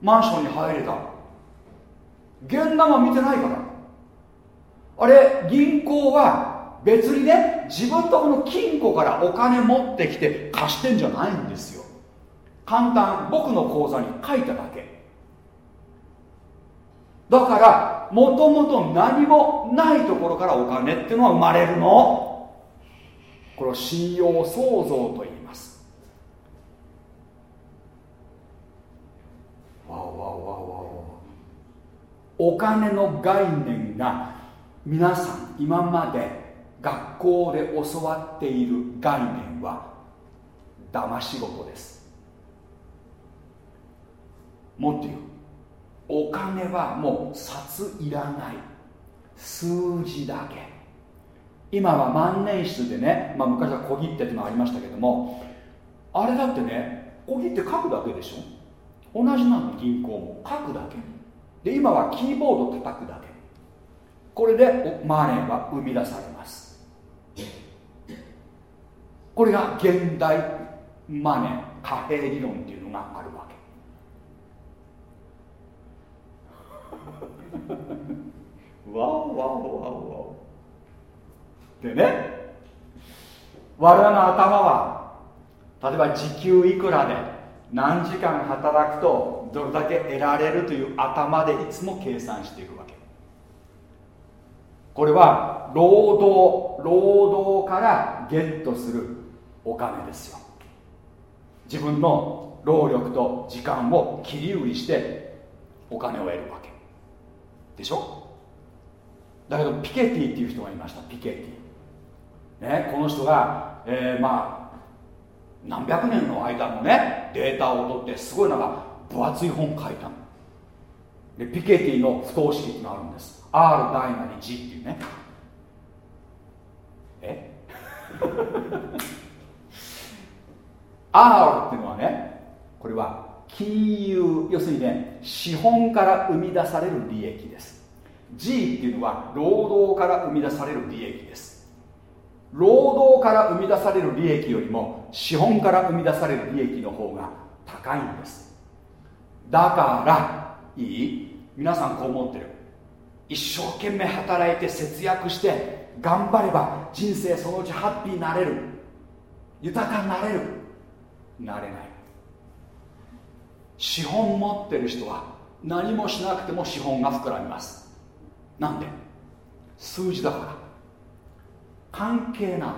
マンションに入れた。現玉見てないから。あれ銀行は別にね自分とこの金庫からお金持ってきて貸してんじゃないんですよ。簡単僕の口座に書いただけ。だからもともと何もないところからお金っていうのは生まれるの。これを信用創造と言います。わおわおわおわわお金の概念が皆さん今まで学校で教わっている概念は騙し事です。もっと言う。お金はもう札いらない。数字だけ。今は万年筆でね、まあ、昔は小切手ってのありましたけどもあれだってね小切手書くだけでしょ？同じなの銀行も書くだけ。で今はキーボード叩くだけ。これでマネーは生み出されますこれが現代マネー貨幣理論っていうのがあるわけ。わおわおわおわお。でね我々の頭は例えば時給いくらで何時間働くとどれだけ得られるという頭でいつも計算していくわけ。これは労働労働からゲットするお金ですよ。自分の労力と時間を切り売りしてお金を得るわけ。でしょ？だけどピケティっていう人がいました。ピケティ。ねこの人が、えー、まあ何百年の間のねデータを取ってすごいなんか分厚い本書いたの。でピケティの不等式っていうのがあるんです。R 大なり G っていうね。え？R っていうのはねこれは金融要するにね資本から生み出される利益です。G っていうのは労働から生み出される利益です。労働から生み出される利益よりも資本から生み出される利益の方が高いんです。だからいい皆さんこう思ってる。一生懸命働いて節約して頑張れば人生そのうちハッピーになれる。豊かになれる。なれない。資本持ってる人は何もしなくても資本が膨らみます。なんで？数字だから。関係なのよ。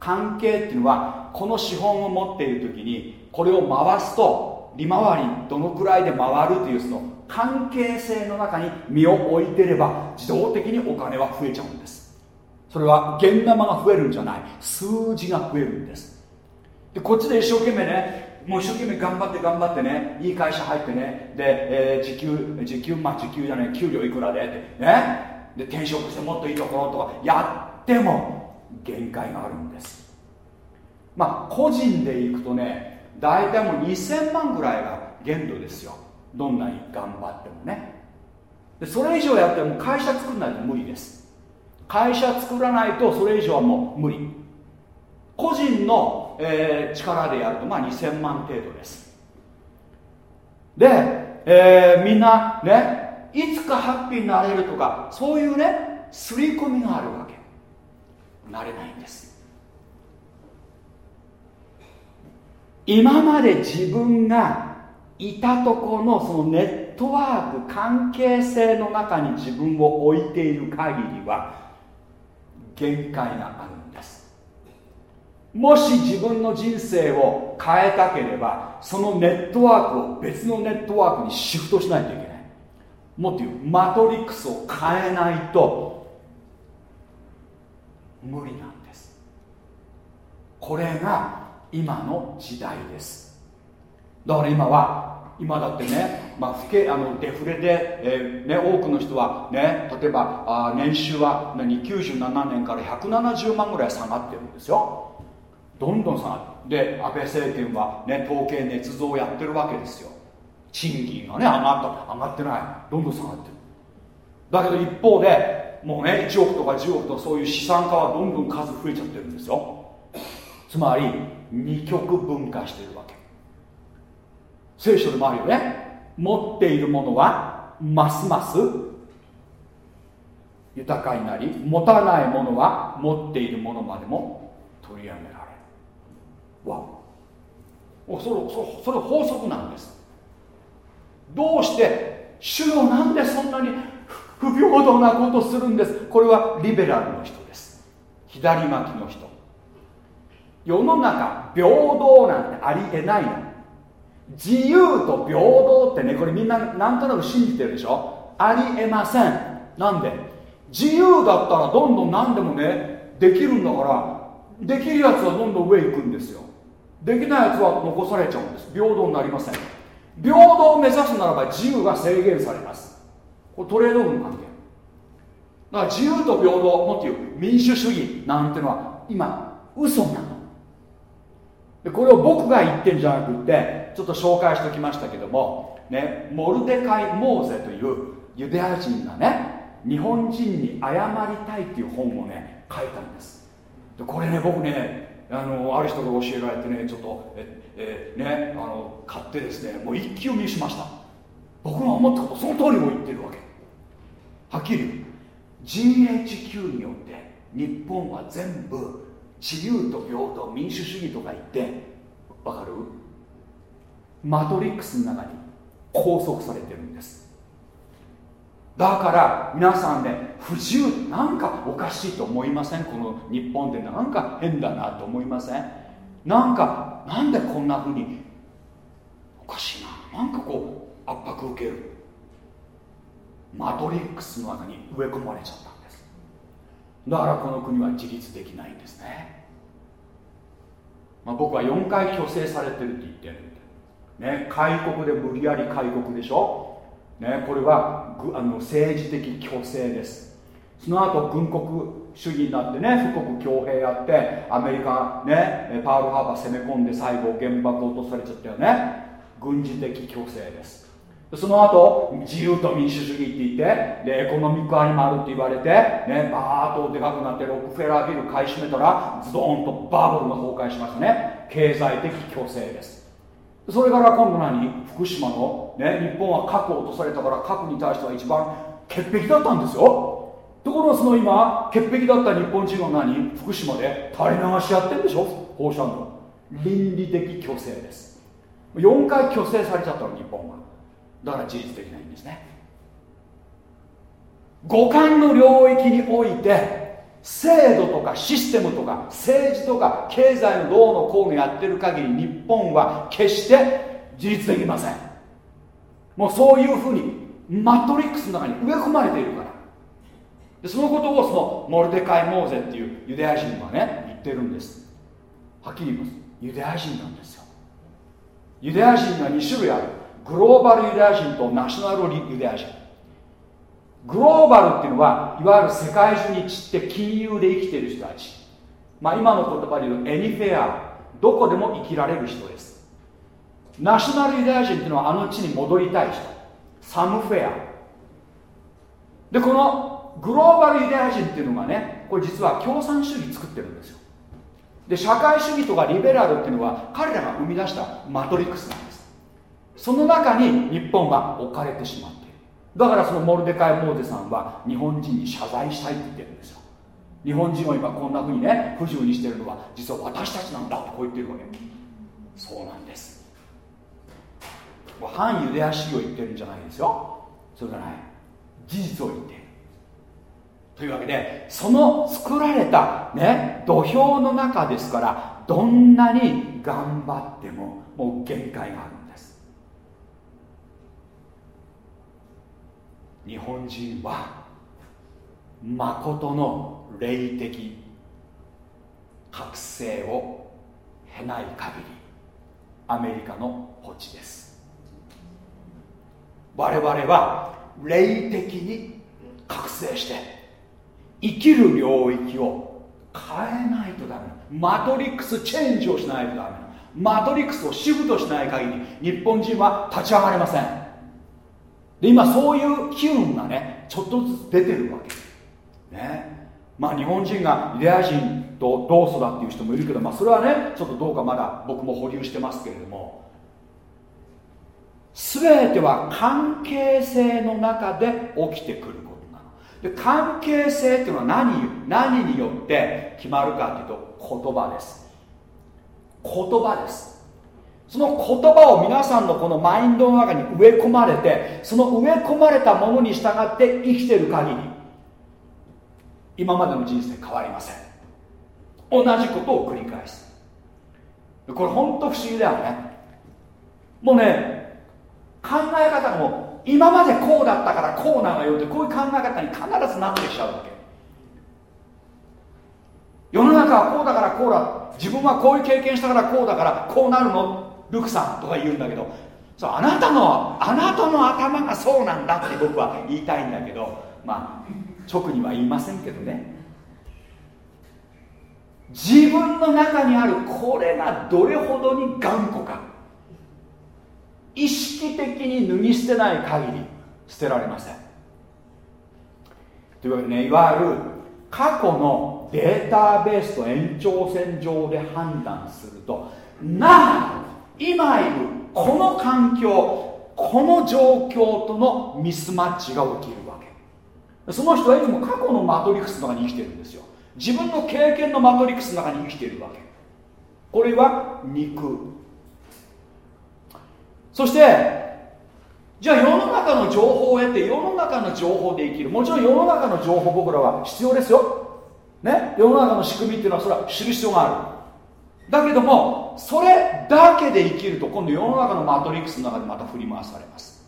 関係っていうのはこの資本を持っている時にこれを回すと利回りどのくらいで回るというその関係性の中に身を置いてれば自動的にお金は増えちゃうんです。それは現玉が増えるんじゃない。数字が増えるんです。でこっちで一生懸命ねもう一生懸命頑張って頑張ってねいい会社入ってねで、えー、時給時給まあ時給じゃない給料いくらでってね。で転職してもっといいところとかやっても限界があるんです。まあ個人でいくとね大体もう2000万ぐらいが限度ですよ。どんなに頑張ってもね。でそれ以上やっても会社作らないと無理です。会社作らないとそれ以上はもう無理。個人の、えー、力でやるとまあ2000万程度です。で、えー、みんなねいつかハッピーになれるとかそういうね刷り込みがあるわけ。なれないんです。今まで自分がいたとこのそのネットワーク関係性の中に自分を置いている限りは限界がある。んもし自分の人生を変えたければそのネットワークを別のネットワークにシフトしないといけない。もっと言うマトリックスを変えないと無理なんです。これが今の時代です。だから今は今だってね、まあ、不景あのデフレで、えー、ね、多くの人は、ね、例えばあ年収は何97年から170万ぐらい下がってるんですよ。どんどん下がってで安倍政権は、ね、統計捏造をやってるわけですよ。賃金がね上がった上がってない。どんどん下がってる。だけど一方でもうね1億とか10億とかそういう資産家はどんどん数増えちゃってるんですよ。つまり二極分化してるわけ。聖書でもあるよね持っているものはますます豊かになり持たないものは持っているものまでも取り上げられる。わそれそそれ法則なんです。どうして主よなんでそんなに不平等なことするんです？これはリベラルの人です。左巻きの人。世の中平等なんてありえないの。自由と平等ってねこれみんななんとなく信じてるでしょ？ありえません。なんで？自由だったらどんどん何でもねできるんだからできるやつはどんどん上行くんですよ。できないやつは残されちゃうんです。平等になりません。平等を目指すならば自由が制限されます。これトレードオフの関係。だから自由と平等もっと言う民主主義なんてのは今嘘なの。でこれを僕が言ってんじゃなくてちょっと紹介しておきましたけども、ね、モルデカイ・モーゼというユダヤ人がね日本人に謝りたいっていう本をね書いたんです。でこれね僕ねあのある人が教えられてねちょっとえ、えねあの買ってですねもう一気読みしました。僕が思ったことその通りを言ってるわけ。はっきり言う。GHQ によって日本は全部自由と平等民主主義とか言ってわかる？マトリックスの中に拘束されてるんです。だから皆さんね不自由なんかおかしいと思いません？この日本でなんか変だなと思いません？なんかなんでこんなふうにおかしいななんかこう圧迫受ける？マトリックスの中に植え込まれちゃったんです。だからこの国は自立できないんですね、まあ、僕は4回虚勢されてるって言ってるんで、ね、開国で無理やり開国でしょ、ね、これはあの政治的虚勢です。その後軍国主義になってね富国強兵やってアメリカねパールハーバー攻め込んで最後原爆落とされちゃったよね。軍事的強制です。その後自由と民主主義って言ってでエコノミックアニマルって言われてねバーッとでかくなってロックフェラービル買い占めたらズドーンとバブルが崩壊しましたね。経済的強制です。それから今度何？福島の、ね、日本は核を落とされたから核に対しては一番潔癖だったんですよ。ところがその今潔癖だった日本人は何？福島で垂れ流しやってるでしょ？放射能。倫理的強制です。4回虚勢されちゃったの日本は。だから事実できないんですね。五感の領域において制度とかシステムとか政治とか経済のどうのこうのやってる限り日本は決して自立できません。もうそういうふうにマトリックスの中に植え込まれているから。でそのことをそのモルデカイ・モーゼっていうユダヤ人はね言ってるんです。はっきり言います。ユダヤ人なんですよ。ユダヤ人が2種類ある。グローバルユダヤ人とナショナルユダヤ人。グローバルっていうのはいわゆる世界中に散って金融で生きてる人たち。まあ今の言葉で言うとエニフェアどこでも生きられる人です。ナショナルユダヤ人っていうのはあの地に戻りたい人。サムフェア。でこのグローバルユダヤ人っていうのがねこれ実は共産主義作ってるんですよ。で社会主義とかリベラルっていうのは彼らが生み出したマトリックスなんです。その中に日本は置かれてしまっているだからそのモルデカイ・モーゼさんは日本人に謝罪したいって言ってるんですよ。日本人を今こんなふうにね不自由にしてるのは実は私たちなんだってこう言ってるわけ。そうなんです。反ユダヤ主義を言ってるんじゃないですよ。そうじゃない。事実を言ってる。というわけでその作られた、ね、土俵の中ですからどんなに頑張ってももう限界があるんです日本人は誠の霊的覚醒を経ない限りアメリカの土地です。我々は霊的に覚醒して生きる領域を変えないとダメ。マトリックスチェンジをしないとダメ。マトリックスをシフトしない限り日本人は立ち上がれません。で今そういう機運がねちょっとずつ出てるわけ。ね。まあ日本人がユダヤ人と同祖だっていう人もいるけど、まあ、それはねちょっとどうかまだ僕も保留してますけれども。全ては関係性の中で起きてくるで関係性っていうのは何何によって決まるかというと言葉です。言葉です。その言葉を皆さんのこのマインドの中に植え込まれてその植え込まれたものに従って生きてる限り今までの人生変わりません。同じことを繰り返す。これ本当不思議だよね。もうね考え方も今までこうだったからこうなのよってこういう考え方に必ずなってきちゃうわけ。世の中はこうだからこうだ。自分はこういう経験したからこうだからこうなるの。ルクさんとか言うんだけどそうあなたのあなたの頭がそうなんだって僕は言いたいんだけどまあ直には言いませんけどね。自分の中にあるこれがどれほどに頑固か。意識的に脱ぎ捨てない限り捨てられません。というわけでねいわゆる過去のデータベースと延長線上で判断するとな今いるこの環境この状況とのミスマッチが起きるわけ。その人はいつも過去のマトリックスの中に生きてるんですよ。自分の経験のマトリックスの中に生きているわけ。これは肉。そしてじゃあ世の中の情報を得て世の中の情報で生きる。もちろん世の中の情報僕らは必要ですよ。ね？世の中の仕組みっていうのはそれは知る必要がある。だけどもそれだけで生きると今度世の中のマトリックスの中でまた振り回されます。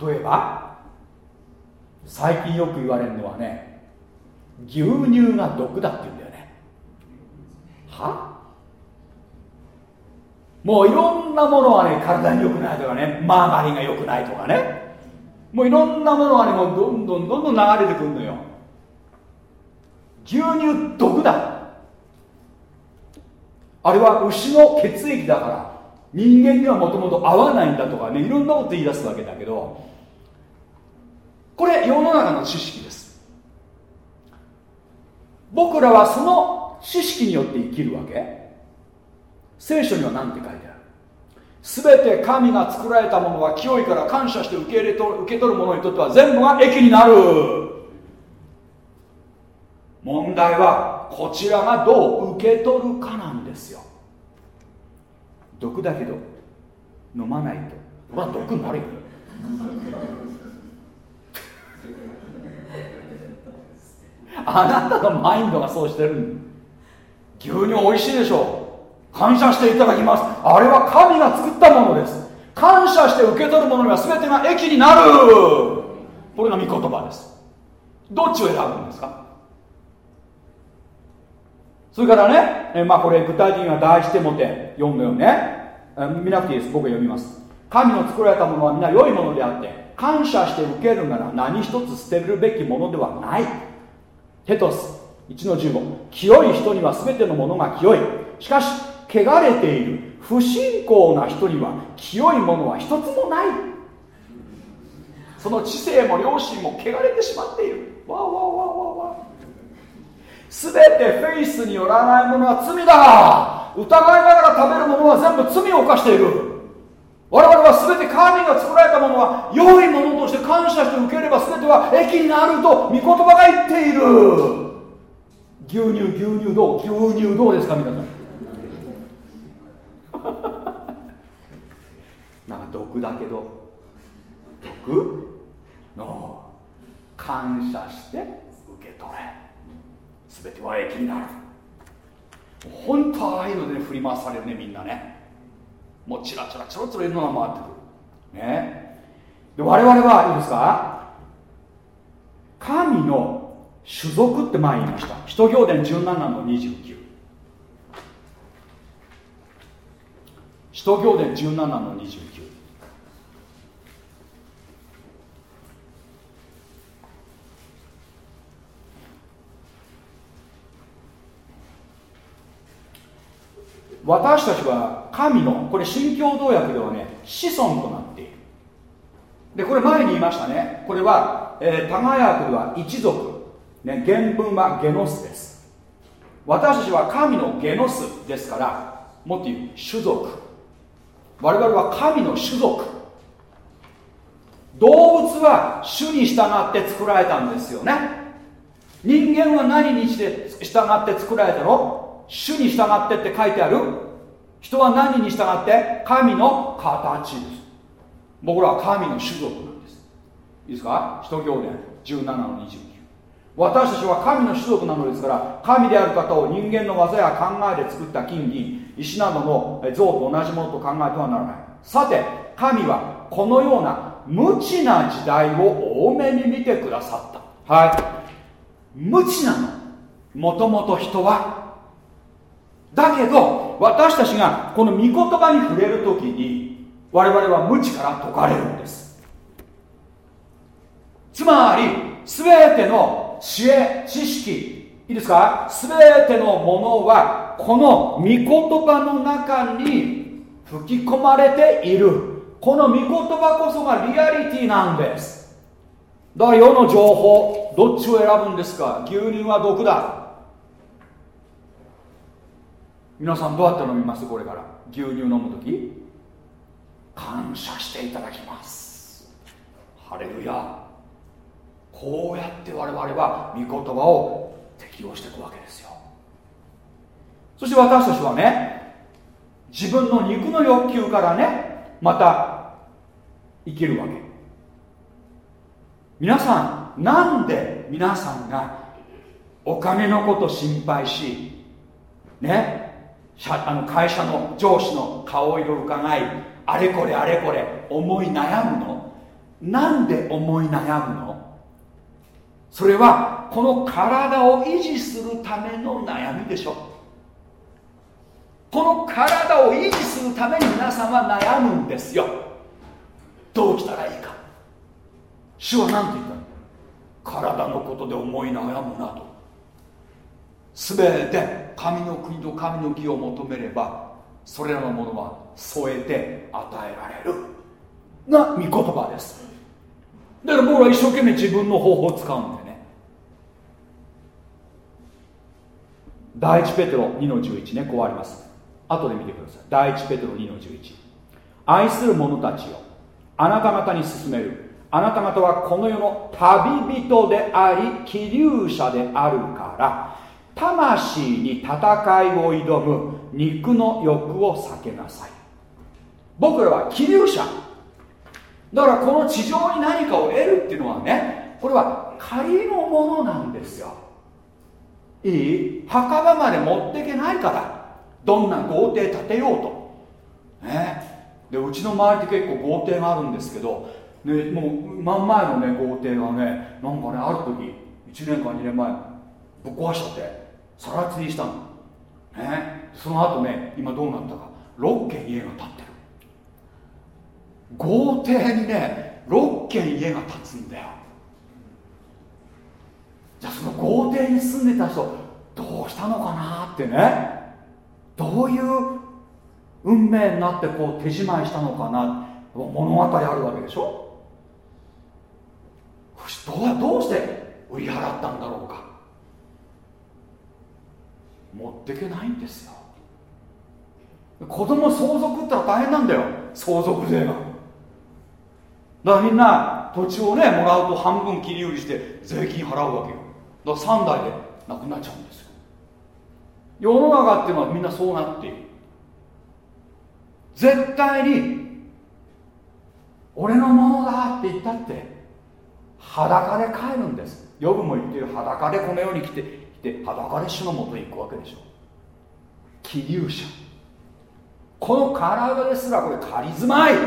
例えば最近よく言われるのはね牛乳が毒だって言うんだよね。は？もういろんなものはね体に良くないとかねマーガリンが良くないとかね。もういろんなものはねもうどんどんどんどん流れてくるのよ。牛乳毒だ。あれは牛の血液だから人間にはもともと合わないんだとかねいろんなこと言い出すわけだけどこれ世の中の知識です。僕らはその知識によって生きるわけ。聖書には何て書いてある？全て神が作られたものは清いから感謝して受け入れと受け取る者にとっては全部が益になる。問題はこちらがどう受け取るかなんですよ。毒だけど飲まないと。まあ毒になるよ。あなたのマインドがそうしてる。牛乳美味しいでしょ。感謝していただきます。あれは神が作ったものです。感謝して受け取るものには全てが益になる。これが御言葉です。どっちを選ぶんですか？それからね、えまあこれ具体的には第一手もて読むよね。見なくていいです。僕が読みます。神の作られたものは皆良いものであって感謝して受けるなら何一つ捨てるべきものではない。テトス1の15清い人には全てのものが清い。しかし汚れている不信仰な人には清いものは一つもない。その知性も良心も汚れてしまっている。わわわわわ全てフェイスによらないものは罪だ。疑いながら食べるものは全部罪を犯している。我々は全て神が作られたものは良いものとして感謝して受ければ全ては益になると御言葉が言っている。牛乳牛乳どう？牛乳どうですか皆さん？なんか毒だけど。毒？の。感謝して受け取れ。全ては益になる。本当ああいうので、ね、振り回されるねみんなね。もうチラチラチラチラいろんなのが回ってくる。ね。で我々はいいですか？神の種族って前言いました。使徒行伝17の29使徒行伝17の29私たちは神のこれ新共同訳ではね子孫となっている。でこれ前に言いましたね。これは、えー、多賀訳では一族、ね、原文はゲノスです。私たちは神のゲノスですからもっと言う種族。我々は神の種族。動物は種に従って作られたんですよね。人間は何にして従って作られたの？主に従ってって書いてある。人は何に従って？神の形です。僕らは神の種族なんです。いいですか？使徒行伝17の29私たちは神の種族なのですから神である方を人間の技や考えで作った金銀石などの像と同じものと考えてはならない。さて神はこのような無知な時代を多めに見てくださった。はい。無知なの。もともと人はだけど私たちがこの御言葉に触れる時に我々は無知から解かれるんです。つまり全ての知恵知識いいですか？全てのものはこの御言葉の中に吹き込まれている。この御言葉こそがリアリティなんです。だから世の情報どっちを選ぶんですか？牛乳は毒だ。皆さんどうやって飲みます？これから。牛乳飲む時。感謝していただきます。ハレルヤ。こうやって我々は御言葉を適用していくわけですよ。そして私たちはね自分の肉の欲求からねまた生きるわけ。皆さんなんで皆さんがお金のこと心配しねあの会社の上司の顔色を伺いあれこれあれこれ思い悩むの？なんで思い悩むの？それはこの体を維持するための悩みでしょ。この体を維持するために皆さんは悩むんですよ。どうしたらいいか。主は何て言ったの？体のことで思い悩むなと。全て神の国と神の義を求めればそれらのものは添えて与えられる。が御言葉です。だから僕は一生懸命自分の方法を使うんでね。第一ペテロ2の11ね。こうあります。後で見てください。第一ペテロ2の11愛する者たちよ。あなた方に進める。あなた方はこの世の旅人であり気流者であるから。魂に戦いを挑む肉の欲を避けなさい。僕らは気流者。だからこの地上に何かを得るっていうのはねこれは仮のものなんですよ。いい墓場まで持っていけないからどんな豪邸建てようと。ね。でうちの周りって結構豪邸があるんですけど、ね、もう真ん前のね豪邸がねなんかねある時1年か2年前ぶっ壊しちゃって。更地にしたの。ね。その後ね今どうなったか。6軒家が建ってる。豪邸にね6軒家が建つんだよ。じゃあその豪邸に住んでた人どうしたのかなってね。どういう運命になってこう手じまいしたのかな。物語あるわけでしょ。どうどうして売り払ったんだろうか。持ってけないんですよ。子供相続ったら大変なんだよ。相続税が。だからみんな土地をねもらうと半分切り売りして税金払うわけよ。だから3代でなくなっちゃうんですよ。世の中っていうのはみんなそうなっている。絶対に俺のものだって言ったって裸で帰るんです。ヨブも言ってる裸でこの世に来て来て裸で主のもとへ行くわけでしょ。気流者この体ですらこれ仮住まい。だ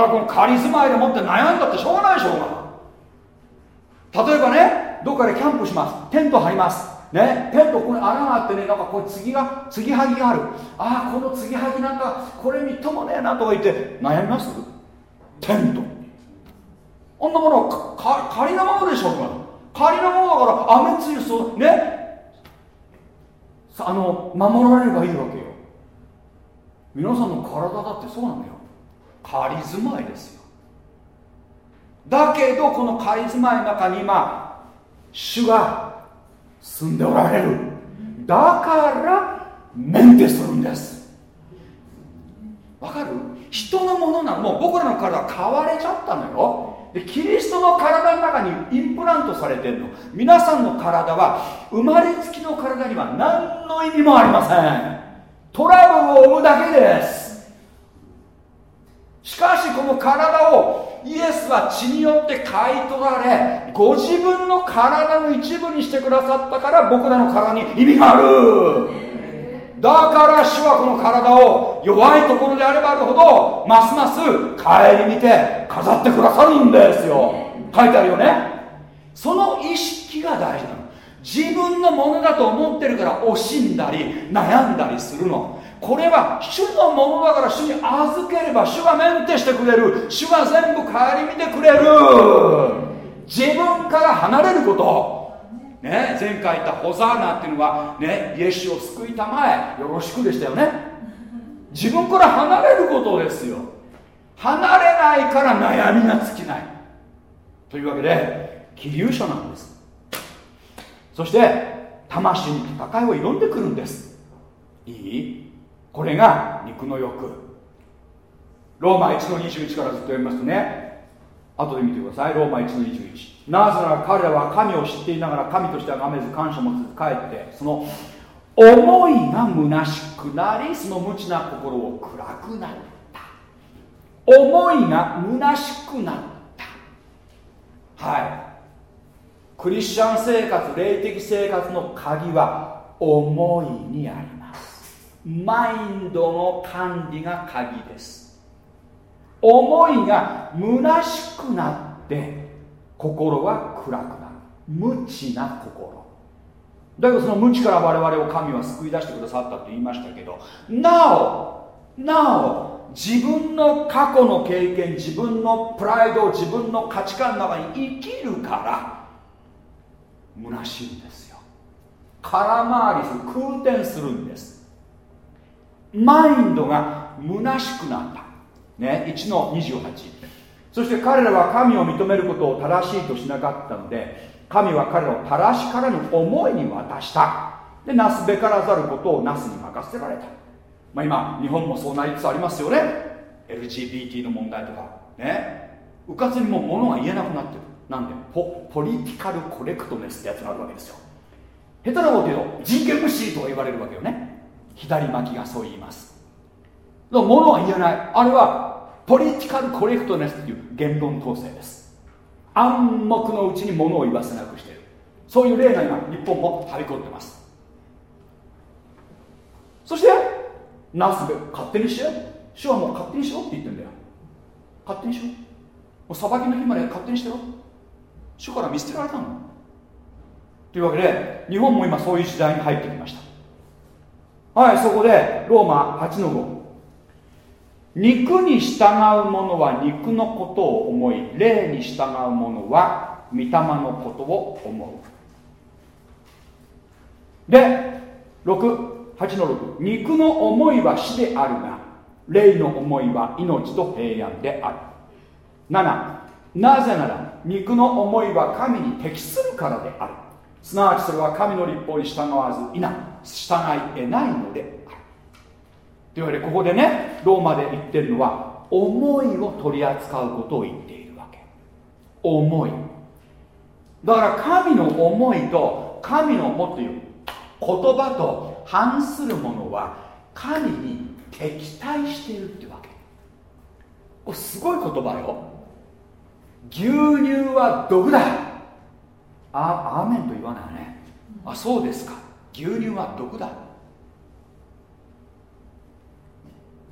からこの仮住まいでもって悩んだってしょうがないでしょうが。例えばねどっかでキャンプします。テント張ります。ね。テントここに穴があってねなんかこれ継ぎが継ぎはぎがある。ああこの継ぎはぎなんかこれみっともねえなとか言って悩みます？テント。あんなものはか仮なものでしょうが。仮なものだから雨露そうね。あの守られればいいわけよ。皆さんの体だってそうなんだよ。仮住まいですよ。だけどこの仮住まいの中に今主が住んでおられる。だからメンテするんです。わかる？人のものなの。もう僕らの体は変われちゃったのよ。でキリストの体の中にインプラントされてるの。皆さんの体は生まれつきの体には何の意味もありません。トラブルを生むだけです。しかしこの体をイエスは血によって買い取られご自分の体の一部にしてくださったから僕らの体に意味がある。だから主はこの体を弱いところであればあるほどますます顧みて飾ってくださるんですよ。書いてあるよね。その意識が大事なの。自分のものだと思ってるから惜しんだり悩んだりするの。これは主のものだから主に預ければ主がメンテしてくれる。主が全部顧みてくれる。自分から離れることね、前回言ったホザーナっていうのは、ね、イエスを救いたまえよろしくでしたよね。自分から離れることですよ。離れないから悩みが尽きない。というわけで気流者なんです。そして魂に戦いを挑んでくるんです。いい？これが肉の欲。ローマ1の21からずっと読みますとね後で見てください。ローマ1の21なぜなら彼らは神を知っていながら神としてはがめず感謝もつつかえってその思いが虚しくなりその無知な心を暗くなった。思いが虚しくなった。はい。クリスチャン生活霊的生活の鍵は思いにあります。マインドの管理が鍵です。思いが虚しくなって心は暗くなる。無知な心。だけどその無知から我々を神は救い出してくださったと言いましたけどなおなお自分の過去の経験自分のプライド自分の価値観の中に生きるから虚しいんですよ。空回りする空転するんです。マインドが虚しくなった。ね1の28そして彼らは神を認めることを正しいとしなかったので神は彼らを正しからぬ思いに渡した。でなすべからざることをなすに任せられた、まあ、今日本もそうなりつつありますよね。LGBT の問題とか。ね。うかつにも物が言えなくなってる。なんでポポリティカルコレクトネスってやつがあるわけですよ。下手なこと言うと人権無視とか言われるわけよね。左巻きがそう言います。だから物は言えない。あれはポリティカルコレクトネスっていう言論統制です。暗黙のうちに物を言わせなくしてる。そういう例が今日本もはびこってます。そしてなすべ勝手にしよう。主はもう勝手にしろって言ってんだよ。勝手にしろ。もう裁きの日まで勝手にしてろ。主から見捨てられたの。というわけで日本も今そういう時代に入ってきました。はいそこでローマ8の5肉に従う者は肉のことを思い霊に従う者は御霊のことを思う。で68の6肉の思いは死であるが霊の思いは命と平安である。7なぜなら肉の思いは神に適するからである。すなわちそれは神の立法に従わずいな従い得ないのでというわけでここでねローマで言ってるのは思いを取り扱うことを言っているわけ。思い。だから神の思いと神のもっと言う言葉と反するものは神に敵対しているってわけ。これすごい言葉よ。牛乳は毒だ。あアーメンと言わないよね。あそうですか。牛乳は毒だ。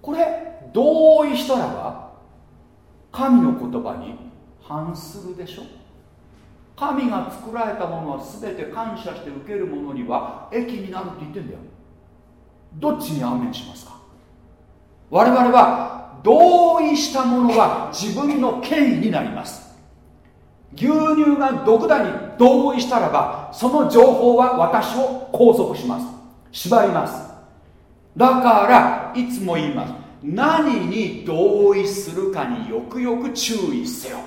これ同意したらば神の言葉に反するでしょ？神が作られたものは全て感謝して受けるものには益になるって言ってんだよ。どっちにアーメンしますか？我々は同意したものは自分の権威になります。牛乳が毒だに同意したらばその情報は私を拘束します。縛ります。だからいつも言います何に同意するかによくよく注意せよ。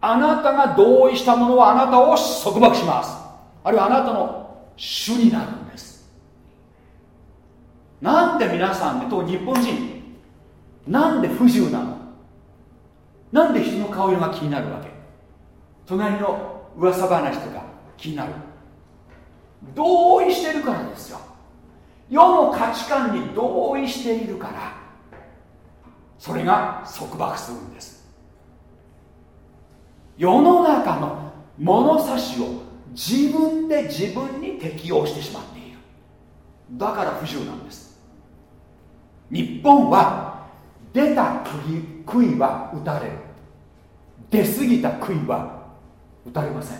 あなたが同意したものはあなたを束縛します。あるいはあなたの主になるんです。なんで皆さんねと日本人なんで不自由なの？なんで人の顔色が気になるわけ？隣の噂話とか気になる。同意してるからですよ。世の価値観に同意しているからそれが束縛するんです。世の中の物差しを自分で自分に適用してしまっている。だから不自由なんです。日本は出た杭は打たれる。出過ぎた杭は打たれません。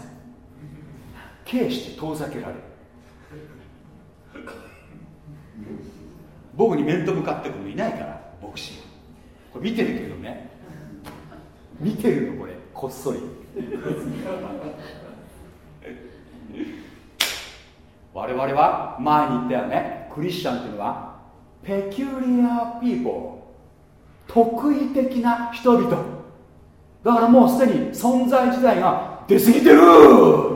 軽して遠ざけられる。僕に面と向かってくるのいないから牧師。これ見てるけどね。見てるのこれこっそり。我々は前に言ったよね。クリスチャンっていうのはペキュリアピーポー特異的な人々。だからもうすでに存在自体が出過ぎてる。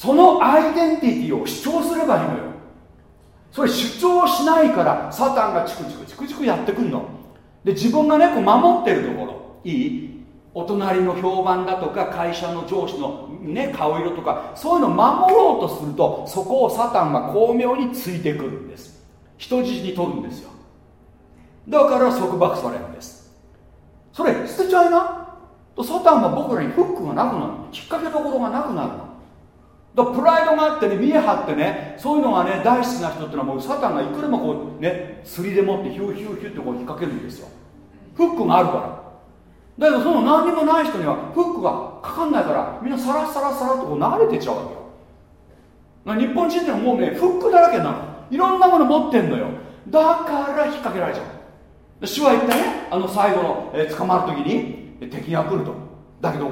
そのアイデンティティを主張すればいいのよ。それ主張しないからサタンがチクチクチクチクやってくるの。で自分がねこう守ってるところ。いい？お隣の評判だとか会社の上司の、ね、顔色とかそういうのを守ろうとするとそこをサタンが巧妙についてくるんです。人質に取るんですよ。だから束縛されるんです。それ捨てちゃいな？とサタンは僕らにフックがなくなるきっかけどころがなくなるの。だプライドがあってね見え張ってねそういうのがね大好きな人っていうのはもうサタンがいくらもこうね釣りでもってヒューヒューヒューってこう引っ掛けるんですよ。フックがあるから。だけどその何にもない人にはフックがかかんないからみんなサラサラサラとこう慣れてっちゃうわけよ。日本人ってのはもうねフックだらけなのいろんなもの持ってんのよ。だから引っ掛けられちゃう。主は言ったねあの最後の、えー、捕まる時に敵が来ると。だけど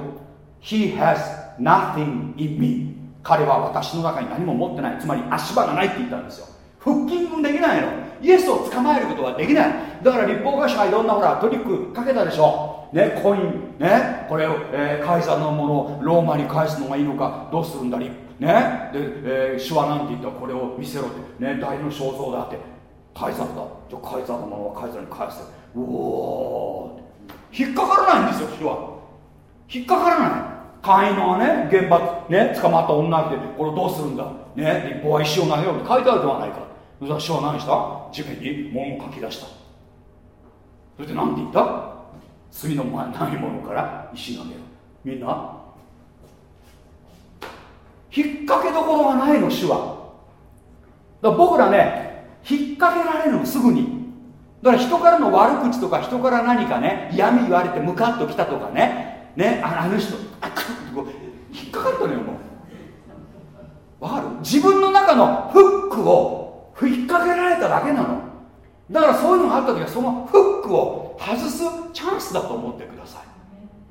He has nothing in me 彼は私の中に何も持ってない。つまり足場がないって言ったんですよ。腹筋分できないの。イエスを捕まえることはできない。だから立法会社はいろんなほらトリックかけたでしょ。ねコイン。ねこれを、えー、カイザーのものをローマに返すのがいいのかどうするんだりねで、えー、主は何て言ったらこれを見せろって。ね大の肖像だって。カイザルだ。じゃあカイザルのものはカイザルに返せ。うお引っかからないんですよ人は引っかからない。会員のね現場ね捕まった女でこれどうするんだ？ね立法は石を投げようって書いてあるではないか。そしたら主は何した？地面に門を書き出した。それで何て言った？罪のないものから石投げるみんな？引っ掛けどころがないの主は。だら僕らね引っ掛けられるのすぐに。だから人からの悪口とか人から何かね嫌味言われてムカッときたとかねねあの人。あクッとこう引っかかったのよもうわかる自分の中のフックを引っ掛けられただけなのだからそういうのがあった時はそのフックを外すチャンスだと思ってください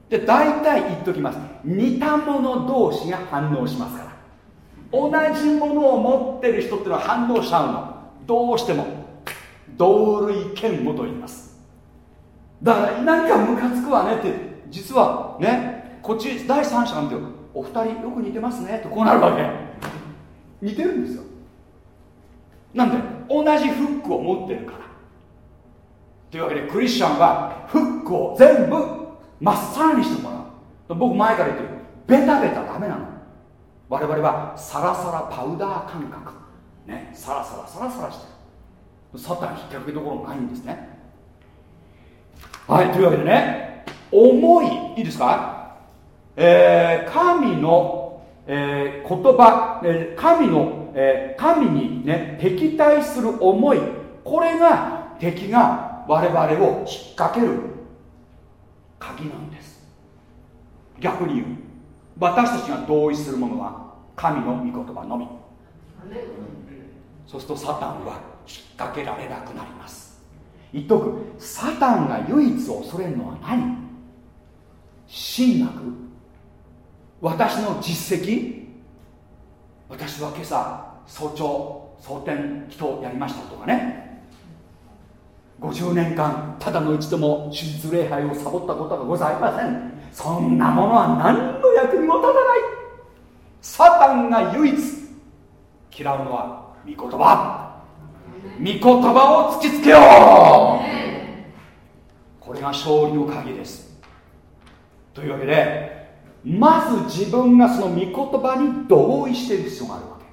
で大体言っときます似た者同士が反応しますから同じものを持ってる人っていうのは反応しちゃうのどうしても同類嫌悪と言いますだから何かムカつくわねって実はねこっち第三者が見てお二人よく似てますねってこうなるわけ。似てるんですよ。なんで同じフックを持ってるから。というわけでクリスチャンはフックを全部まっさらにしてもらう。僕前から言ってるベタベタダメなの。我々はサラサラパウダー感覚。ねサラサラサラサラしてる。サタン引っ掛けどころないんですね。はいというわけでね思い。いいですか？えー、神の、えー、言葉、えー、神の、えー、神にね敵対する思い。これが敵が我々を引っ掛ける鍵なんです。逆に言う。私たちが同意するものは神の御言葉のみ。そうするとサタンは引っ掛けられなくなります。言っとく。サタンが唯一恐れるのは何？神学私の実績。私は今朝早朝蒼天祈祷やりましたとかね。50年間ただの一度も手術礼拝をサボったことがございません。そんなものは何の役にも立たない。サタンが唯一嫌うのは御言葉。御言葉を突きつけよう。これが勝利の鍵です。というわけでまず自分がその御言葉に同意している必要があるわけ。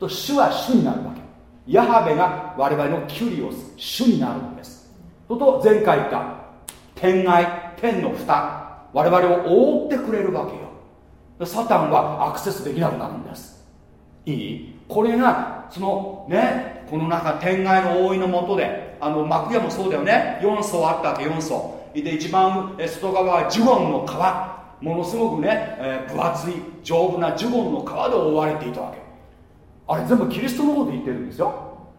と主は主になるわけ。ヤハベが我々のキュリオス主になるんです。とと前回言った天外天の蓋我々を覆ってくれるわけよ。サタンはアクセスできなくなるんです。いい？これがそのねこの中天外の覆いのもとであの幕屋もそうだよね。4層あったわけ4層。で一番外側はジュゴンの皮ものすごくね、えー、分厚い丈夫なジュゴンの皮で覆われていたわけ。あれ全部キリストのこと言ってるんですよ。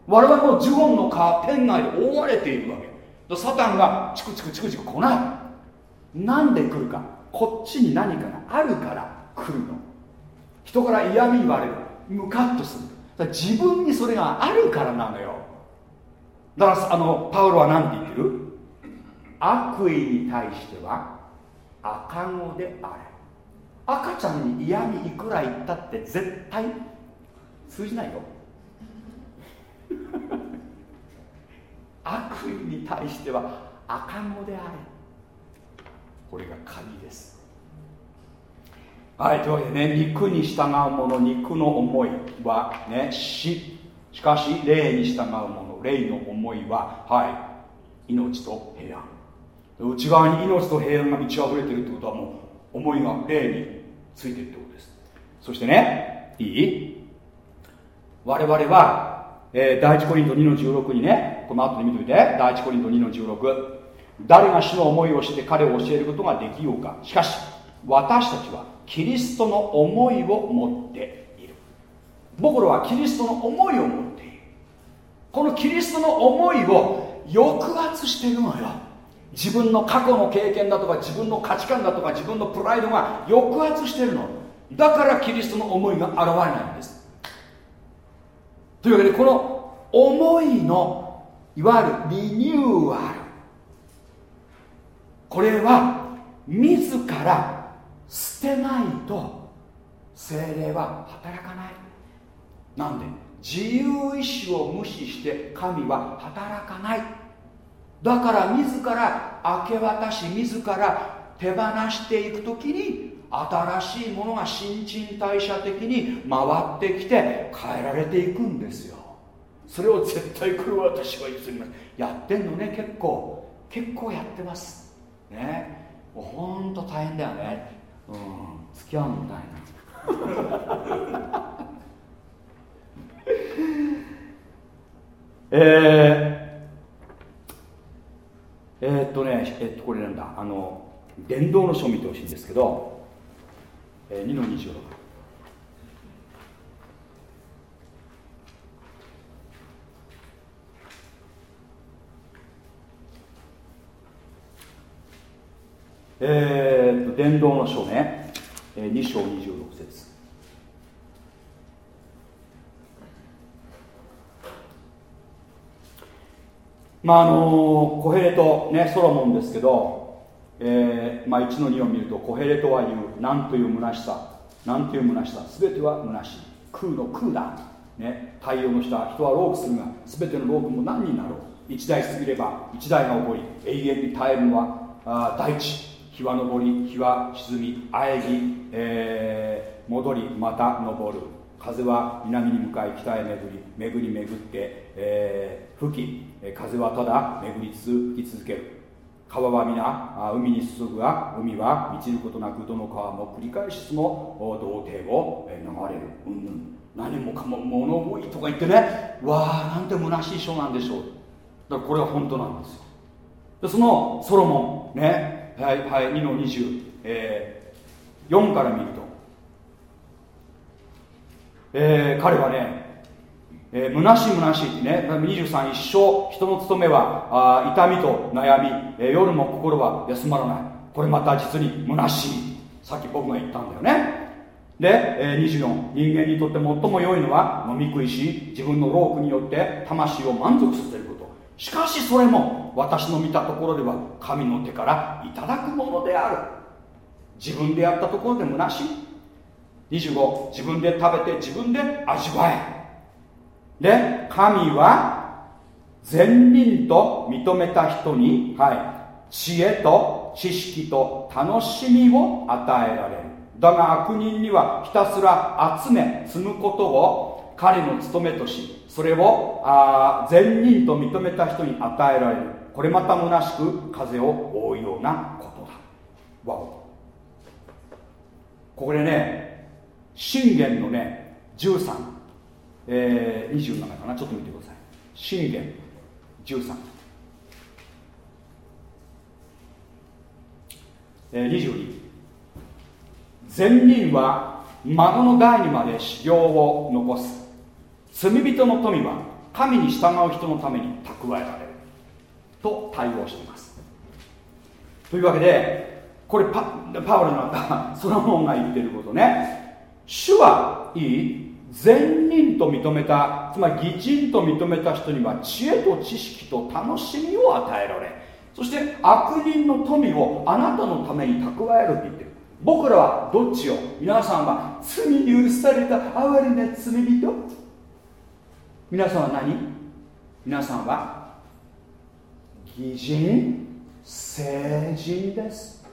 我々もジュゴンの皮天外で覆われているわけ。サタンがチクチクチクチク来ない。なんで来るか。こっちに何かがあるから来るの。人から嫌味言われる。ムカッとする。自分にそれがあるからなのよ。だからあのパウロは何て言ってる？悪意に対しては赤子であれ。赤ちゃんに嫌味いくら言ったって絶対通じないよ。悪意に対しては赤子であれ。これが鍵です。はいというわけでね肉に従う者肉の思いはね死。しかし霊に従う者霊の思いははい命と平安。内側に命と平安が満ち溢れてるってことはもう思いが霊についてるってことです。そしてねいい？我々は、えー、第一コリント2の16にねこの後に見といて第一コリント2の16誰が主の思いをして彼を教えることができようか。しかし私たちはキリストの思いを持っている。僕らはキリストの思いを持っている。このキリストの思いを抑圧しているのよ。自分の過去の経験だとか自分の価値観だとか自分のプライドが抑圧してるの。だからキリストの思いが現れないんです。というわけでこの思いのいわゆるリニューアル。これは自ら捨てないと精霊は働かない。なんで自由意志を無視して神は働かない。だから自ら明け渡し自ら手放していく時に新しいものが新陳代謝的に回ってきて変えられていくんですよ。それを絶対これ私は譲りますやってんのね結構。結構やってます。ね。もうほんと大変だよね。うん。付き合うみたいなえー、えー、っとねえー、っとこれなんだ。あの伝道の書を見てほしいんですけど、えー、2の26えー、と伝道の書ね、えー、2章26節まああのコヘレト、ね、ソロモンですけど、えーまあ、1の2を見るとコヘレトは言う何という虚しさ何という虚しさ全ては虚しい。空の空だ、ね、太陽の下人はロークするが全てのロークも何になろう。一代過ぎれば一代が起こり永遠に耐えるのはあ大地。日は昇り日は沈みあえぎ、えー、戻りまた昇る。風は南に向かい北へ巡り巡り巡って、えー、吹き風はただ巡り続き続ける。川は皆海に注ぐが海は満ちることなくどの川も繰り返しその童貞を流れる、うんうん、何もかも物乞いとか言ってねわあなんて虚しい書なんでしょう。だからこれは本当なんですよ。でそのソロモンねはいはい、2の20、えー、4から見ると、えー、彼はね、えー、虚しい虚しいね23一生人の務めはあ痛みと悩み、えー、夜も心は休まらない。これまた実に虚しい。さっき僕が言ったんだよね。で、えー、24人間にとって最も良いのは飲み食いし自分の労苦によって魂を満足させること。しかしそれも私の見たところでは神の手からいただくものである。自分でやったところで虚しい。25自分で食べて自分で味わえ。で神は善人と認めた人に、はい、知恵と知識と楽しみを与えられる。だが悪人にはひたすら集め積むことを彼の務めとしそれをあ善人と認めた人に与えられる。これまた虚しく風を覆うようなことだ。わお。ここでね信玄のね13、えー、27かな？ちょっと見てください。信玄13えー、22善人は孫の代にまで修行を残す。罪人の富は神に従う人のために蓄えられる。と対応しています。というわけでこれパパウロのソロモンが言ってることね。主はいい。善人と認めたつまり義人と認めた人には知恵と知識と楽しみを与えられそして悪人の富をあなたのために蓄えるって言ってる。僕らはどっちを皆さんは罪に許された哀れな罪人皆さんは何？皆さんは義人聖人です。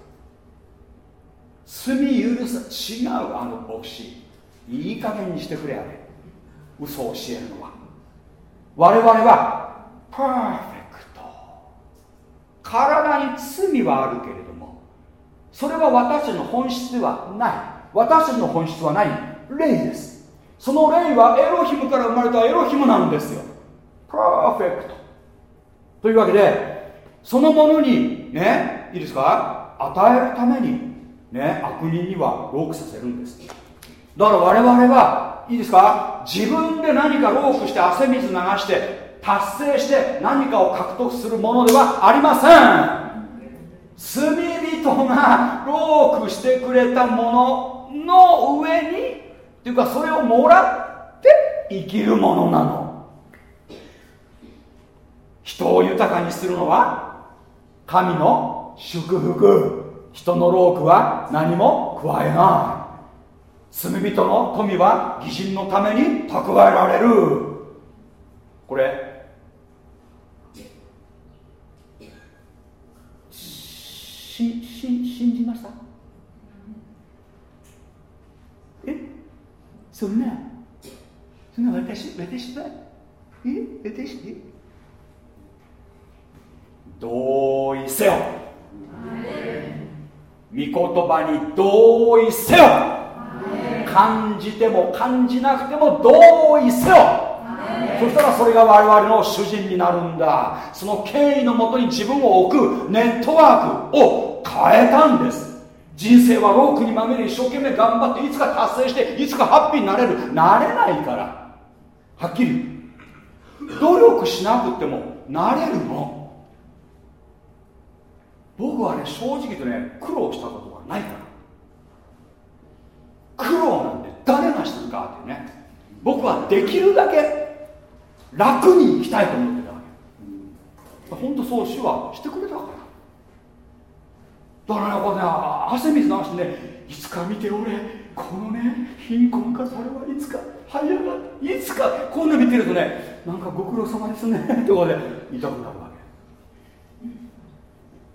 罪許す違うあの牧師。いい加減にしてくれあれ嘘を教えるのは。我々はパーフェクト。体に罪はあるけれどもそれは私たちの本質ではない。私たちの本質は何？霊です。その霊はエロヒムから生まれたエロヒムなんですよ。パーフェクト。というわけでそのものにねいいですか？与えるためにね悪人にはロークさせるんです。だから我々はいいですか？自分で何かロークして汗水流して達成して何かを獲得するものではありません。罪人がロークしてくれたものの上にっていうかそれをもらって生きるものなの。人を豊かにするのは神の祝福。人の労苦は何も加えない。罪人の富は義人のために蓄えられる。これしし信じました？え？そんな？そんな私私は？え？私？同意せよ。御言葉に同意せよ。感じても感じなくても同意せよ。そしたらそれが我々の主人になるんだ。その権威のもとに自分を置くネットワークを変えたんです。人生はロークにまみれ一生懸命頑張っていつか達成していつかハッピーになれる。なれないから。はっきり努力しなくてもなれるの。僕はね正直言うとね苦労したことがないから。苦労なんて誰がしたかってね。僕はできるだけ楽に生きたいと思ってたわけ。本当そう主はしてくれたからだ。からねこれ汗水流してねいつか見て俺このね貧困からそれはいつか這い上がっていつかこんな見てるとねなんかご苦労様ですねってことで痛くなるわけ。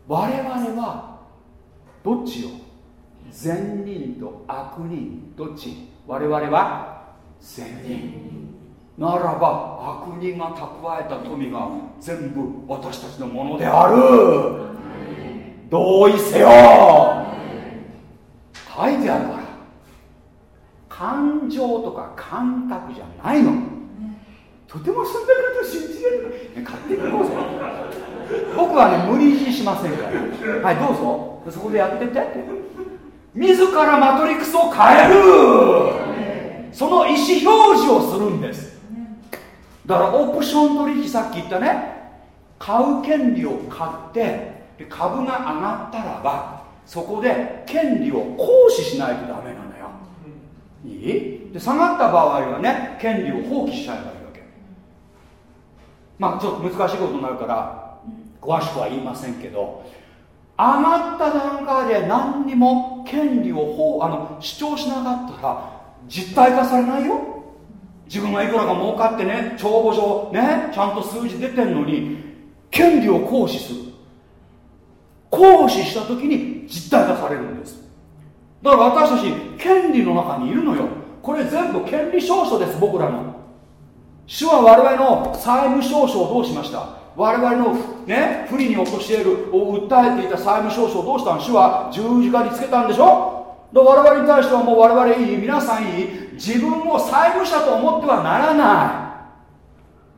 我々はどっちよ？善人と悪人どっち？我々は善人。ならば悪人が蓄えた富が全部私たちのものである。同意せよ。書いてあるから。感情とか感覚じゃないの。とてもそんなこと信じれない勝手にどうぞ僕はね無理強いしませんから。はいどうぞ。そこでやってってって。自らマトリックスを変える。その意思表示をするんです。だからオプション取引さっき言ったね。買う権利を買って株が上がったらばそこで権利を行使しないとダメなのよ。いい？で下がった場合はね権利を放棄しちゃえばいいわけ。まあちょっと難しいことになるから詳しくは言いませんけど上がった段階で何にも権利をあの主張しなかったら実体化されないよ。自分がいくらか儲かってね帳簿上ねちゃんと数字出てんのに権利を行使する。行使した時に実体化されるんです。だから私たち権利の中にいるのよ。これ全部権利証書です僕らの。主は我々の債務証書をどうしました？我々のね不利に陥れるを訴えていた債務証書をどうしたの主は十字架につけたんでしょ？で我々に対してはもう我々いい皆さんいい。自分を債務者と思ってはならな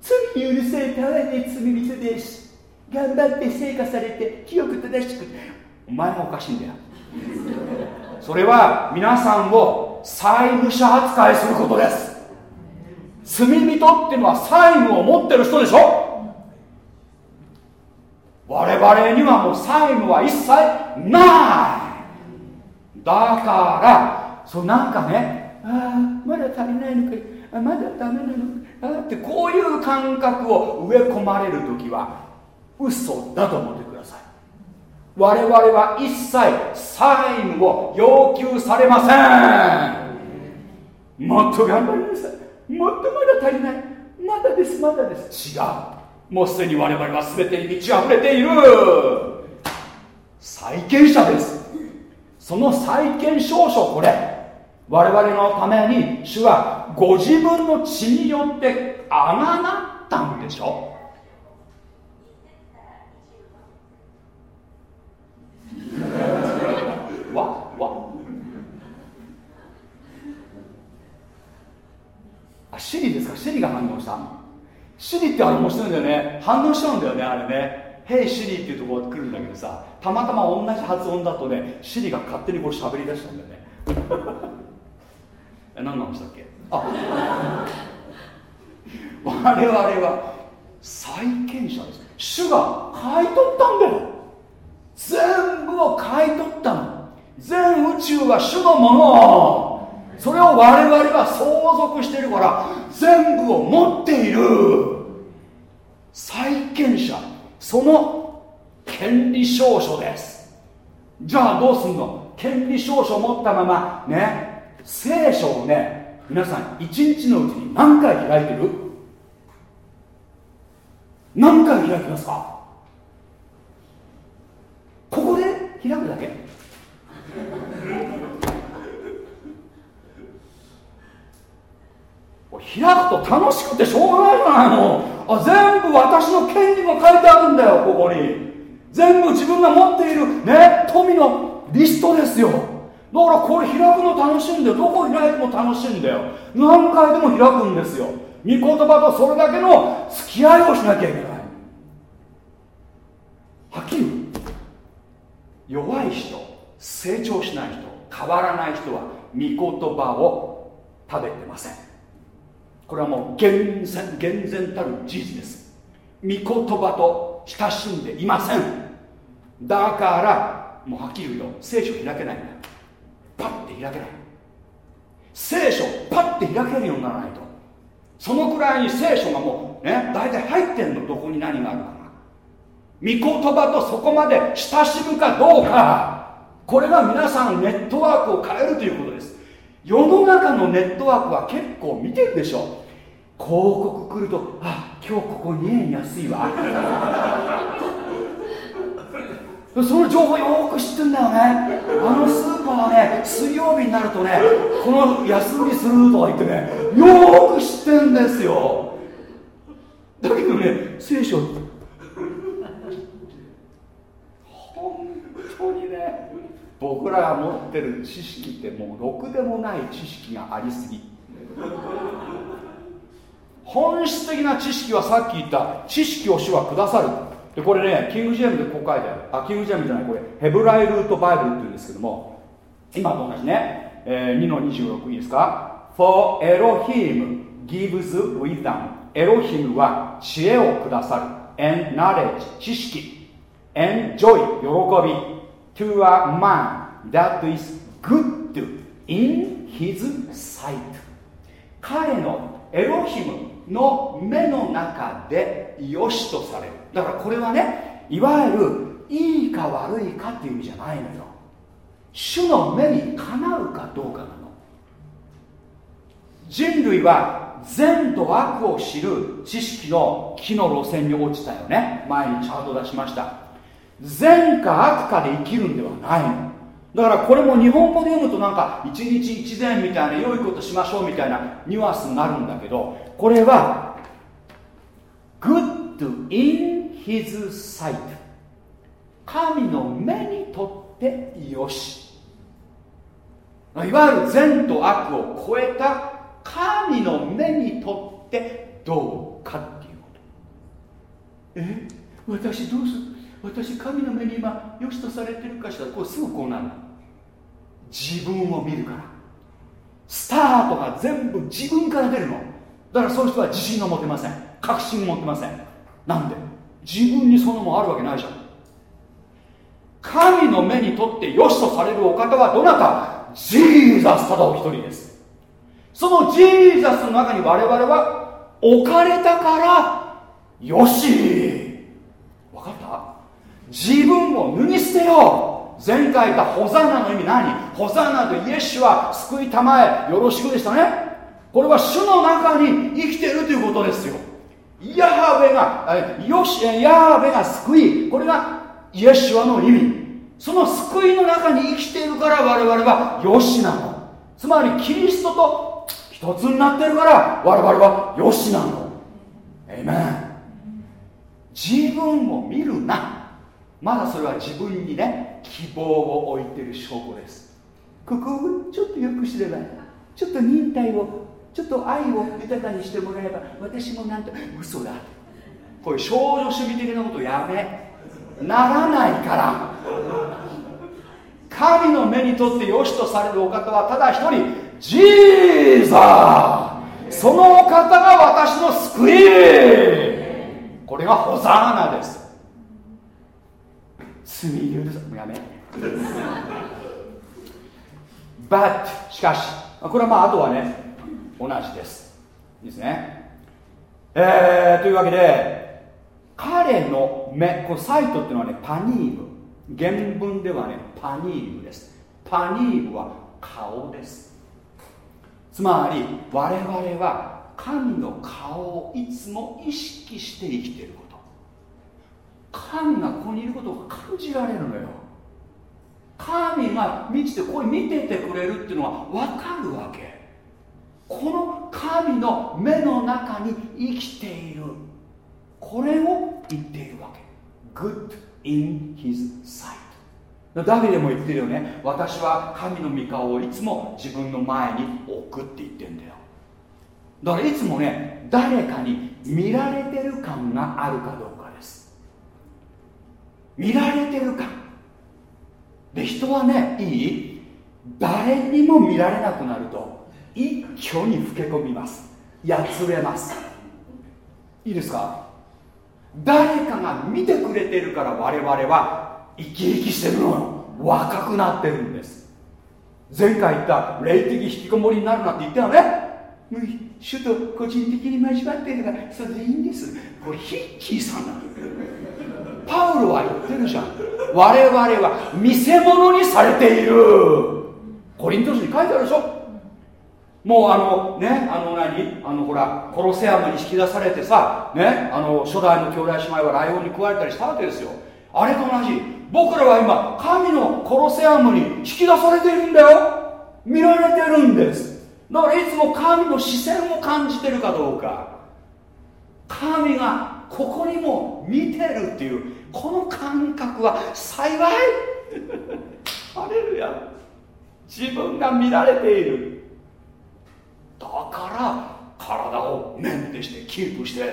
い。罪許されたわね罪人です。頑張って成果されて清く正しく。お前もおかしいんだよ。それは皆さんを債務者扱いすることです。罪人っていうのは債務を持ってる人でしょ？我々にはもう債務は一切ない。だからそうなんかねああまだ足りないのかあまだダメなのかあってこういう感覚を植え込まれる時は嘘だと思ってください。我々は一切債務を要求されません。もっと頑張りなさい。もっとまだ足りない。まだですまだです。違う。もうすでに我々は全てに満ち溢れている。債権者です。その債権証書これ。我々のために主はご自分の血によってあがなったんでしょ。わわ。あシリですか？シリが反応した？シリってあれ面白いんだよね。反応しちゃうんだよねあれね「ヘイシリ」っていうところが来るんだけどさたまたま同じ発音だとねシリが勝手にこれ喋り出したんだよね。え何の話だっけ？あ我々は債権者です。主が買い取ったんだよ。全部を買い取ったの。全宇宙は主のものそれを我々は相続しているから全部を持っている。債権者その権利証書です。じゃあどうすんの？権利証書を持ったままね聖書をね皆さん一日のうちに何回開いてる？何回開きますか？ここで開くだけ。開くと楽しくてしょうがないじゃないの。あ全部私の権利も書いてあるんだよここに。全部自分が持っているね富のリストですよ。だからこれ開くの楽しいんだよ。どこ開いても楽しいんだよ。何回でも開くんですよ。御言葉とそれだけの付き合いをしなきゃいけない。はっきり弱い人成長しない人変わらない人は御言葉を食べてません。これはもう厳然厳然たる事実です。御言葉と親しんでいません。だからもうはっきり言うと聖書開けないんだ。パッて開けない。聖書パッて開けるようにならないと。そのくらいに聖書がもうね大体入ってんのどこに何があるかな。御言葉とそこまで親しむかどうか。これが皆さんネットワークを変えるということです。世の中のネットワークは結構見てるでしょ。広告来るとあ今日ここ2円安いわ。その情報よく知ってんだよね。あのスーパーはね水曜日になるとねこの休みするとか言ってねよく知ってんですよ。だけどね聖書本当にね僕らが持ってる知識ってもうろくでもない知識がありすぎ。本質的な知識はさっき言った知識を主はくださる。でこれねキングジェームでこう書いてある。あキングジェームじゃないこれヘブライルートバイブルっていうんですけども今と同じね、えー、2の26いいですか？For Elohim gives wisdom. エロヒムは知恵をくださる。And knowledge 知識。And joy 喜び。To a man that is good in his sight. 彼のエロヒムの目の中で良しとされる。だからこれはねいわゆるいいか悪いかっていう意味じゃないのよ。主の目にかなうかどうかなの。人類は善と悪を知る知識の木の路線に落ちたよね。前にチャート出しました。善か悪かで生きるんではないの。だからこれも日本語で読むとなんか一日一善みたいな良いことしましょうみたいなニュアンスになるんだけどこれは good in his sight 神の目にとってよし。いわゆる善と悪を超えた神の目にとってどうかっていうこと。え？私どうする？私神の目に今良しとされてるかしらこうすぐこうなる。自分を見るから。スタートが全部自分から出るの。だからそういう人は自信が持てません。確信を持てません。なんで？自分にそのもんあるわけないじゃん。神の目にとって良しとされるお方はどなた？ジーザスただお一人です。そのジーザスの中に我々は置かれたからよし。分かった？自分を脱ぎ捨てよう。前回言ったホザーナの意味何？ホザーナでイエスは救いたまえ。よろしくでしたね。これは主の中に生きているということですよ。ヤハベがよしヤハベが救い。これがイエシュアの意味。その救いの中に生きているから我々はよしなの。つまりキリストと一つになってるから我々はよしなの。エイメン自分を見るな。まだそれは自分にね希望を置いてる証拠です。ここをちょっとよくすればちょっと忍耐をちょっと愛を豊かにしてもらえば私もなんと嘘だ。こういう少女主義的なことやめならないから。神の目にとって良しとされるお方はただ一人ジーザー。そのお方が私の救い。これがホザーナです。罪許さやめ。But しかしこれはまああとはね同じです。いいですね。えー、というわけで彼の目こサイトっていうのはねパニーム。原文ではねパニームです。パニームは顔です。つまり我々は神の顔をいつも意識して生きていること。神がここにいることを感じられるのよ。神が満ちてここに見ててくれるっていうのは分かるわけ。この神の目の中に生きている。これを言っているわけ。Good in his sight. ダビデも言ってるよね。私は神の御顔をいつも自分の前に置くって言ってんだよ。だからいつもね誰かに見られてる感があるかどうか。見られてる感で人はねいい？誰にも見られなくなると一挙に老け込みます。やつれます。いいですか？誰かが見てくれてるから我々は生き生きしてるの。よ若くなってるんです。前回言った霊的引きこもりになるなって言ったよね。主と個人的に交わってるからそれでいいんです。これヒッキーさんな。のパウロは言ってるじゃん。我々は見せ物にされている。コリント書に書いてあるでしょ。もうあのねあの何？あのほらコロセアムに引き出されてさね？あの初代の兄弟姉妹はライオンに食われたりしたわけですよ。あれと同じ。僕らは今神のコロセアムに引き出されているんだよ。見られてるんです。だからいつも神の視線を感じてるかどうか。神がここにも見てるっていうこの感覚は幸い。ハレルヤ。自分が見られている。だから体をメンテしてキープして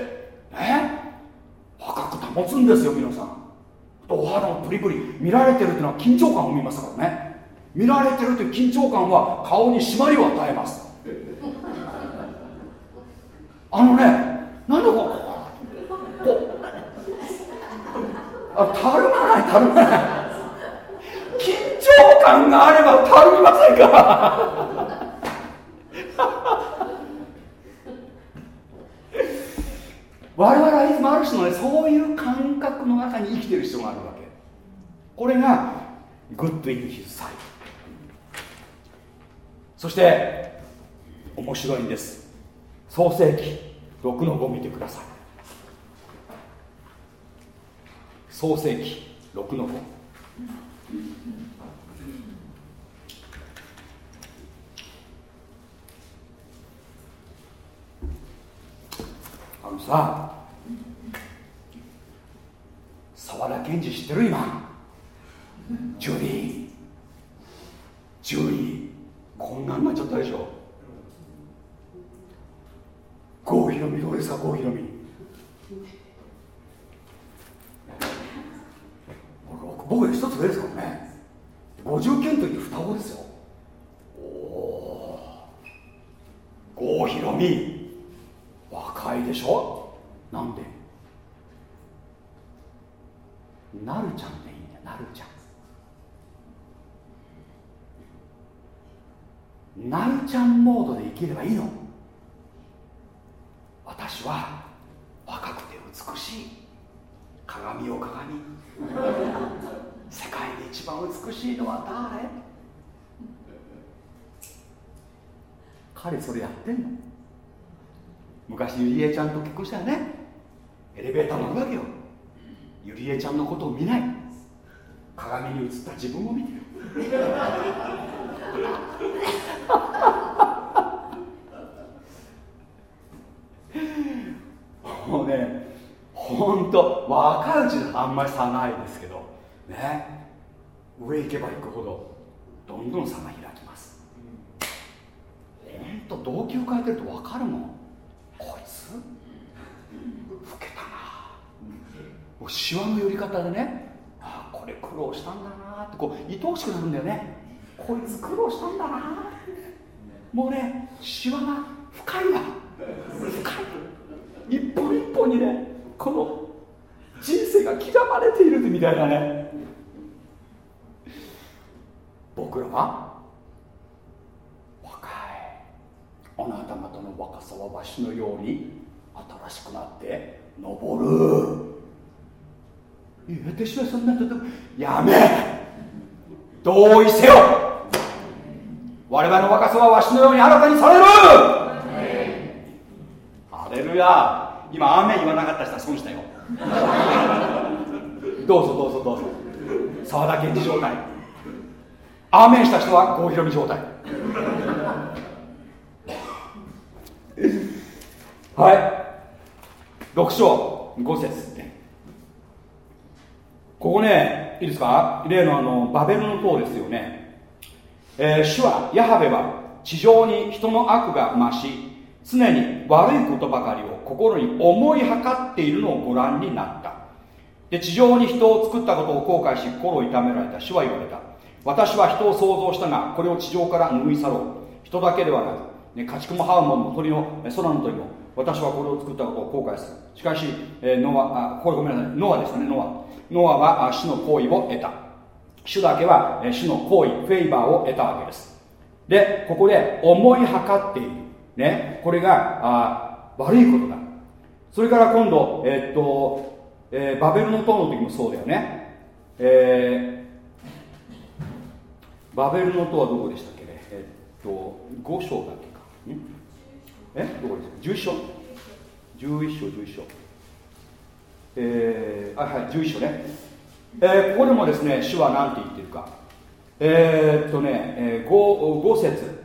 ね。若く保つんですよ皆さん。お肌のプリプリ見られてるっていうのは緊張感を生みますからね。見られてるという緊張感は顔に締まりを与えます。あのねなんでこうこうあたるまないたるまない。緊張感があればたるみませんか？我々はいつもある種のねそういう感覚の中に生きてる人があるわけ。これが good in His sightそして面白いんです。創世記6の5見てください。創世記6の5あのさ沢田研二知ってる今？ジュリー。ジュリーこんなんなっちゃったでしょ？郷ひろみどうですか郷ひろみ。僕一つ上ですからね。59の時双子ですよ。おお郷ひろみ。若いでしょ？なんで？なるちゃんでいいんだよ。なるちゃん。なるちゃんモードで生きればいいの。私は若くて美しい。鏡を鏡。世界で一番美しいのは誰？彼それやってんの？昔ゆりえちゃんと結婚したよね？エレベーター乗るわけよ。ゆりえちゃんのことを見ない。鏡に映った自分を見てる。もうね本当若いうちであんまり差ないですけどね。上行けば行くほどどんどん差が開きます。本当同級変えてると分かるもん。こいつ老けたな。もうシワの寄り方でねああこれ苦労したんだなってこう愛おしくなるんだよね。こいつ苦労したんだな。もうねシワが深いわ。深い。一本一本にねこの人生が刻まれているみたいなね。僕らは若いあなた方の若さはわしのように新しくなって登る。私はそんなことやめ!同意せよ!我々の若さはわしのように新たにされる!ハレルヤ今雨言わなかった人は損したよ。どうぞどうぞどうぞ。沢田研二状態アーメンした人は郷ひろみ状態 はい。6章5節ここねねいいですか？例のあのバベルの塔ですよね、えー、主はヤハベは地上に人の悪が増し常に悪いことばかりを心に思いはかっているのをご覧になった。で地上に人を作ったことを後悔し心を痛められた。主は言われた。私は人を創造したがこれを地上から拭い去ろう。人だけではなく、ね、家畜もハウモンも鳥の空の鳥も私はこれを作ったことを後悔する。しかし、えー、ノアあこれごめんなさい。ノアですねノア。ノアは主の行為を得た。主だけは、主の行為フェイバーを得たわけです。でここで思いはかっている。ねこれがあ悪いことだ。それから今度えー、っと、えー、バベルの塔の時もそうだよね。えー、バベルの塔はどこでしたっけね？えっと5章だっけか。ん？え？どこですか11章？11章11章。えー、あはい11章ね、えー、ここでもですね主は何て言ってるか。えー、っとね、えー、5, 5節。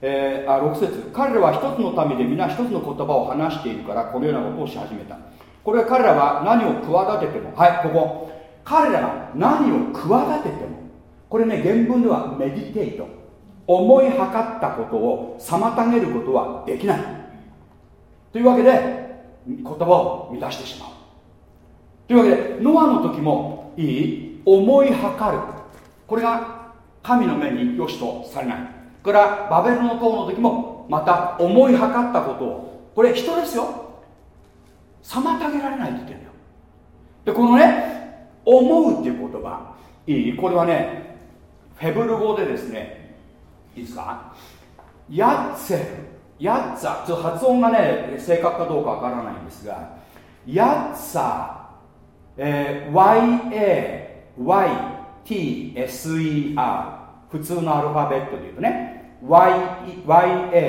えー、あ6節。彼らは一つの民で皆一つの言葉を話しているからこのようなことをし始めた。これは彼らは何を企てても。はいここ。彼らが何を企てても。これね原文ではメディテイト思いはかったことを妨げることはできない。というわけで言葉を乱してしまう。というわけでノアの時もいい。思いはかる。これが神の目に良しとされない。からバベルの塔の時もまた思いはかったことを。これ人ですよ。妨げられないって言ってるよ。でこのね思うっていう言葉。いい？これはねフェブル語でですねいいですか？ヤッツェルヤッツァちょっと発音がね正確かどうかわからないんですがヤッツァ、えー、YAYTSER 普通のアルファベットで言うとね YAYTSER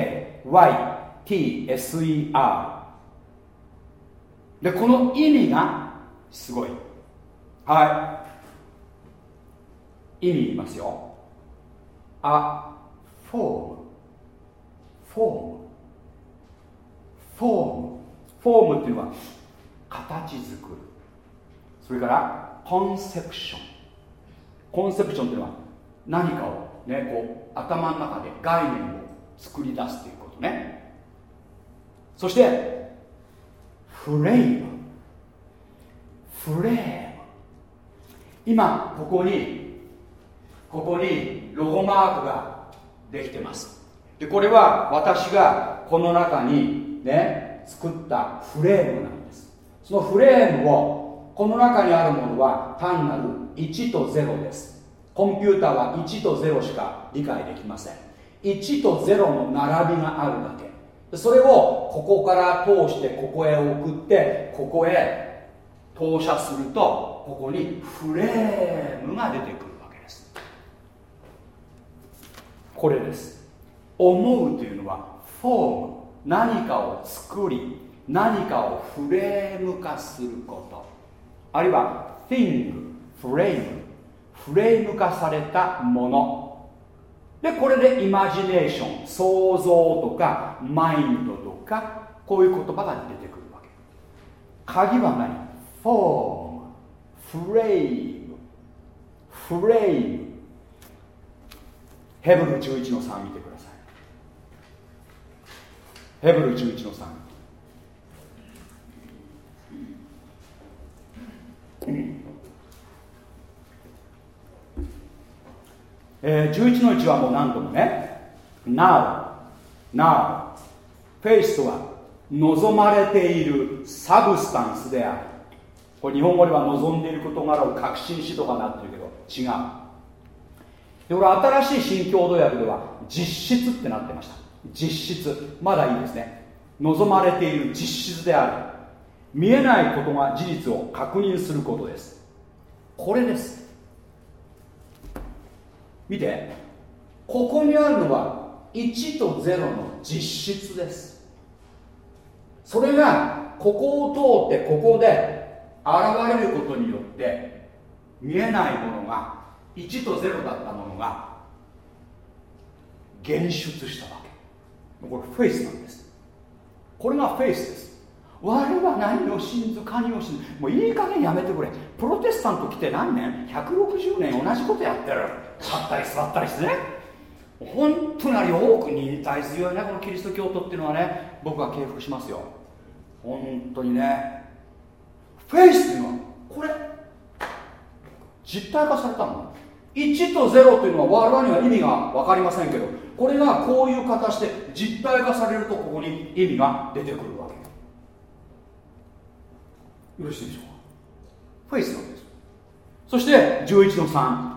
でこの意味がすごい。はい。意味言いますよ。あフォームフォームフォームフォームっていうのは形作る。それからコンセプション。コンセプションっていうのは何かをねこう頭の中で概念を作り出すということね。そしてフレームフレーム今ここにここにロゴマークができてます。でこれは私がこの中にね作ったフレームなんです。そのフレームをこの中にあるものは単なる1と0です。コンピューターは1と0しか理解できません。1と0の並びがあるだけ。それをここから通してここへ送ってここへ投射するとここにフレームが出てくるわけです。これです。思うというのはフォーム。何かを作り何かをフレーム化すること。あるいは thing フレームフレーム化されたもの。でこれでイマジネーション想像とかマインドとかこういう言葉が出てくるわけ。鍵は何？フォームフレームフレームヘブル11の3見てください。ヘブル11の3うんえー、11の1はもう何度もね Now Now フェイスとは望まれているサブスタンスである。これ日本語では望んでいる事柄を確信しとかなってるけど違う。でこれ新しい新共同訳では実質ってなってました。実質。まだいいですね。望まれている実質である。見えないことが事実を確認することです。これです。見て。ここにあるのは1と0の実質です。それがここを通ってここで現れることによって見えないものが1と0だったものが現出したわけ。これフェイスなんです。これがフェイスです。我は何を信ず何を信ず。もういい加減やめてくれ。プロテスタント来て何年 ?160 年同じことやってる。立ったり座ったりしてね。本当にあれ多く忍耐強いね。このキリスト教徒っていうのはね僕は敬服しますよ。本当にね。フェイスっていうのはこれ。実体化されたの。1と0というのは我々には意味が分かりませんけど。これがこういう形で実体化されるとここに意味が出てくる。よろしいでしょうか？フェイスなんですそして11の3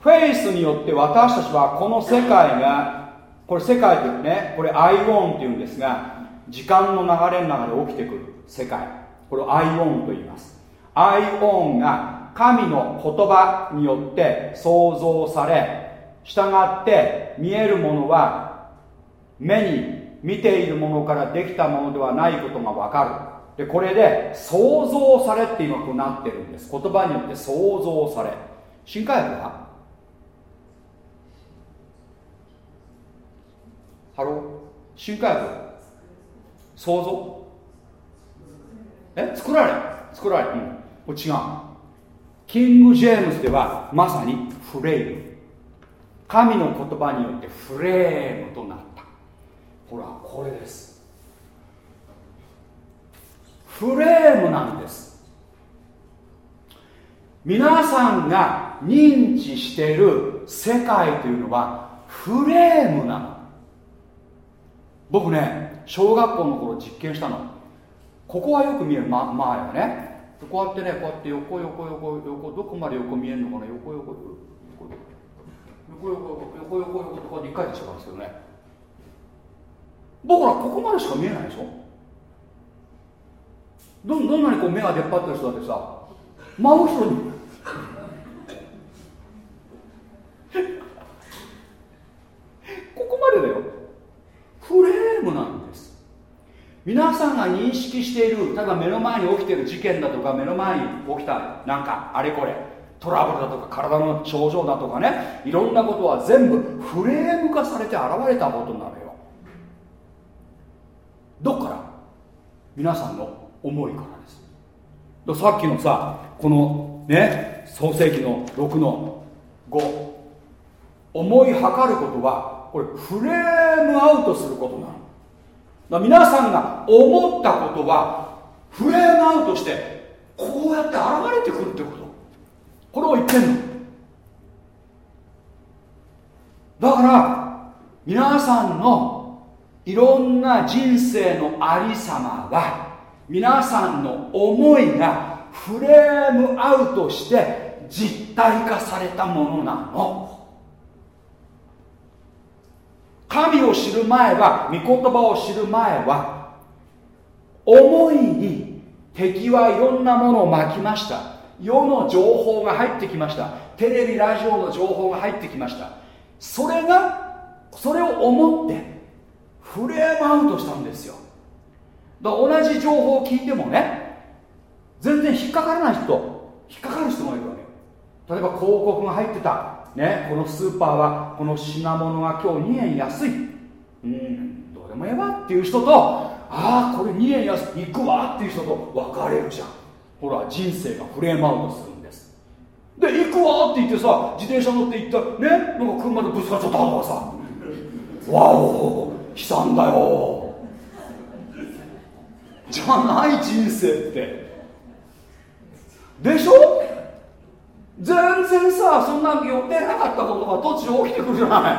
フェイスによって私たちはこの世界がこれ世界というねこれアイオンっていうんですが時間の流れの中で起きてくる世界。これをアイオンと言います。アイオンが神の言葉によって創造され従って見えるものは目に見ているものからできたものではないことがわかるでこれで創造されって今こうなってるんです。言葉によって創造され。新改訳は？ Hello？新改訳創造え？作られ？作られ。うん。これ違う。キング・ジェームズではまさに frame。神の言葉によってフレームとなった。ほらこれです。フレームなんです。皆さんが認知している世界というのはフレームなの。僕ね小学校の頃実験したの。ここはよく見える、ま、前はね。こうやってねこうやって横横横横どこまで横見えるのかな。横横横横横横横横とかで1回でしかですけどね。僕らここまでしか見えないでしょ。どどんなにこう目が出っ張ってる人だってさ真後ろに。ここまでだよ。フレームなんです。皆さんが認識している例えば目の前に起きている事件だとか目の前に起きたなんかあれこれトラブルだとか体の症状だとかねいろんなことは全部フレーム化されて現れたことなのよ。どっから？皆さんの。思いからです。さっきのさこのね創世紀の6の5思いはかることはこれフレームアウトすることなの。だ皆さんが思ったことはフレームアウトしてこうやって現れてくるってこと。これを言ってんの。だから皆さんのいろんな人生のありさまは皆さんの思いがフレームアウトして実体化されたものなの。神を知る前は御言葉を知る前は思いに敵はいろんなものを巻きました。世の情報が入ってきました。テレビラジオの情報が入ってきました。それがそれを思ってフレームアウトしたんですよ。だ同じ情報を聞いてもね全然引っかからない人引っかかる人もいるわけ例えば広告が入ってた。ね、このスーパーはこの品物が今日2円安い。うんどうでもええわっていう人とああこれ2円安い行くわっていう人と分かれるじゃん。ほら人生がフレームアウトするんです。で行くわって言ってさ自転車乗って行ったねなんか車でぶつかっちゃったとかさ。わお悲惨だよじゃない人生って。でしょ？全然さそんな予定なかったことが突如起きてくるじゃない。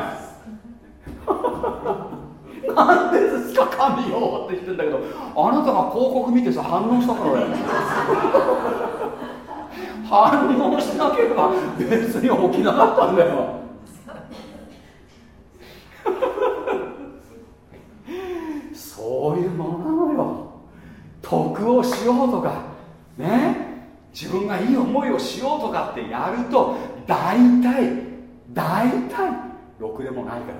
なんでですか神よって言ってんだけどあなたが広告見てさ反応したからだよ。反応しなければ別に起きなかったんだよ。そういうものなの得をしようとかね自分がいい思いをしようとかってやると大体大体ろくでもないから。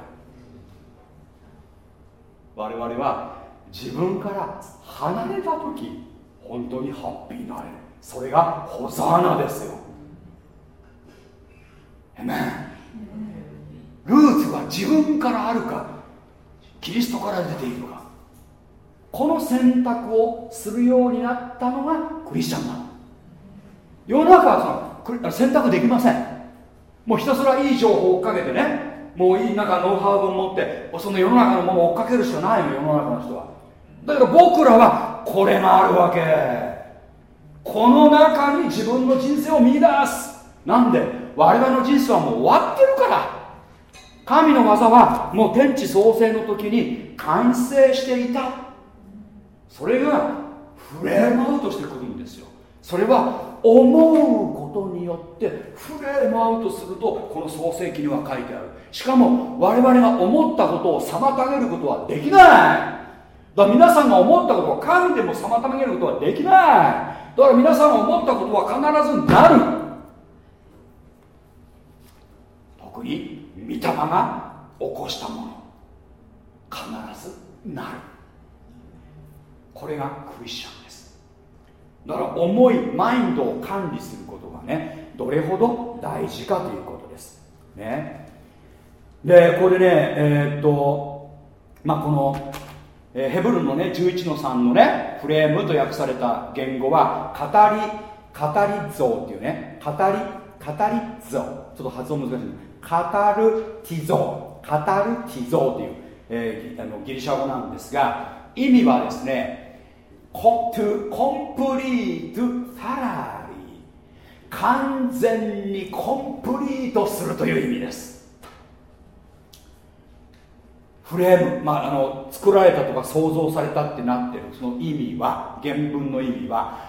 我々は自分から離れた時本当にハッピーになれる。それがホザーナですよ。えめルーツは自分からあるかキリストから出ているかこの選択をするようになったのがクリスチャンなの。世の中はその選択できません。もうひたすらいい情報を追っかけてねもういいなんかノウハウを持ってその世の中のものを追っかけるしかないの世の中の人は。だけど僕らはこれがあるわけ。この中に自分の人生を見出す。なんで？我々の人生はもう終わってるから。神の技はもう天地創生の時に完成していた。それがフレームアウトしてくるんですよ。それは思うことによってフレームアウトするとこの創世記には書いてある。しかも我々が思ったことを妨げることはできない。だから皆さんが思ったことを神でも妨げることはできない。だから皆さんが思ったことは必ずなる。特に御霊が起こしたもの。必ずなる。これがクリスチャンです。だから思いマインドを管理することがねどれほど大事かということです。ね。でこれねえー、っとまあこの、え、ヘブルのね11の3のねフレームと訳された言語は語り語り像っていうね語り語り像。ちょっと発音難しいカタルティゾーカタルティゾーという、えー、あのギリシャ語なんですが意味はですね to complete thoroughly 完全にコンプリートするという意味です。フレーム、まあ、あの作られたとか創造されたってなってる。その意味は原文の意味は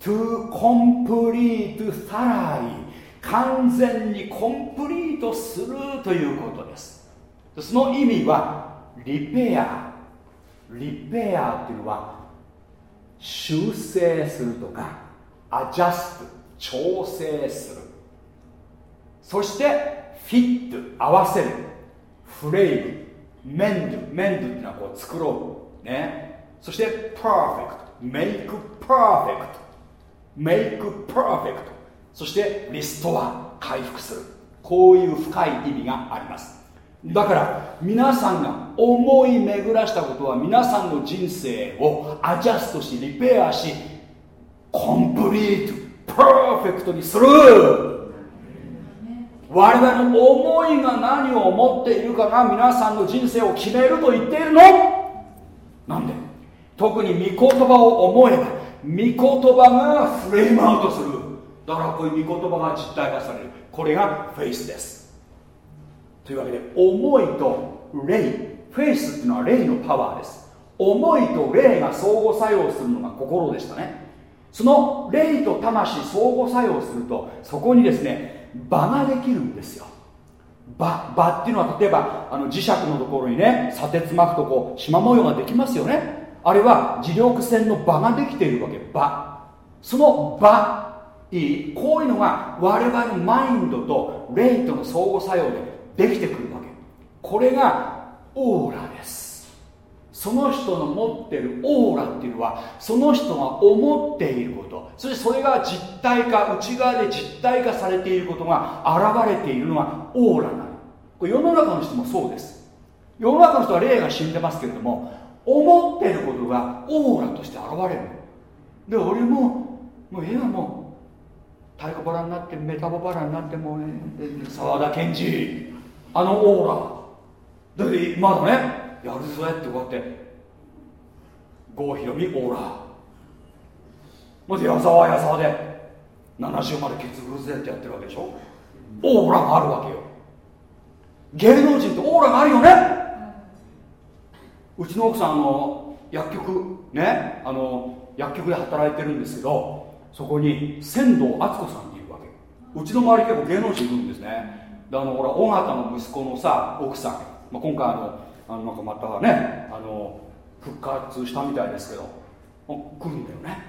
to complete thoroughly 完全に complete するということです。その意味は repair。 Repair っていうのは修正するとか adjust 調整する。そしてフィット合わせる。 Frame mend mend っていうのはこう作ろう。ね。そして perfect make perfect Make perfect そして restore は回復する。こういう深い意味があります。だから皆さんが思い巡らしたことは皆さんの人生を adjust し repair し complete perfect にする。我々の思いが何を思っているかが皆さんの人生を決めると言っているの。なんで？特に御言葉を思えば御言葉がフレームアウトする。だからこういう御言葉が実体化される。これがフェイスです。というわけで思いと霊フェイスっていうのは霊のパワーです。思いと霊が相互作用するのが心でしたね。その霊と魂相互作用するとそこにですね場ができるんですよ。場場っていうのは例えばあの磁石のところにね砂鉄巻くとこう縞模様ができますよね。あれは磁力線の場ができているわけ。場。その場。いいこういうのが我々のマインドと霊との相互作用でできてくるわけ。これがオーラです。その人の持ってるオーラっていうのはその人が思っていること。そしてそれが実体化内側で実体化されていることが現れているのがオーラなの。これ世の中の人もそうです。世の中の人は霊が死んでますけれども思っていることがオーラとして現れるで俺ももう絵はもう太鼓腹になってメタボ腹になっても沢田研二。あのオーラ。でまだね。やるぞやってこうやって。郷ひろみオーラ。まず矢沢矢沢で。70までケツフルゼってやってるわけでしょ。オーラがあるわけよ。芸能人ってオーラがあるよね。うちの奥さんあの薬局ね。あの薬局で働いてるんですけどそこに仙道敦子さんっていうわけ。うちの周り結構芸能人いるんですねであのほら尾形の息子のさ奥さん、まあ、今回あのあのなんかまたねあの復活したみたいですけど。来るんだよね。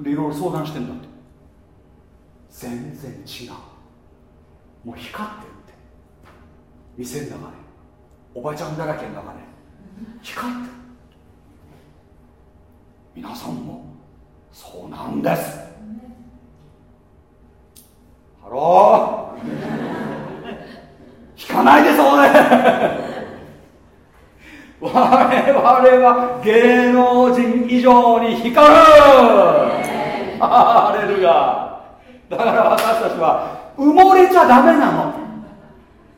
でいろいろ相談してんだって。全然違う。もう光ってるって。店の中で。おばちゃんだらけの中で。光ってる。皆さんもそうなんです。 Hello。引かないでそうね。我は芸能人以上に光る。ハレルヤだから私たちは埋もれちゃダメなの。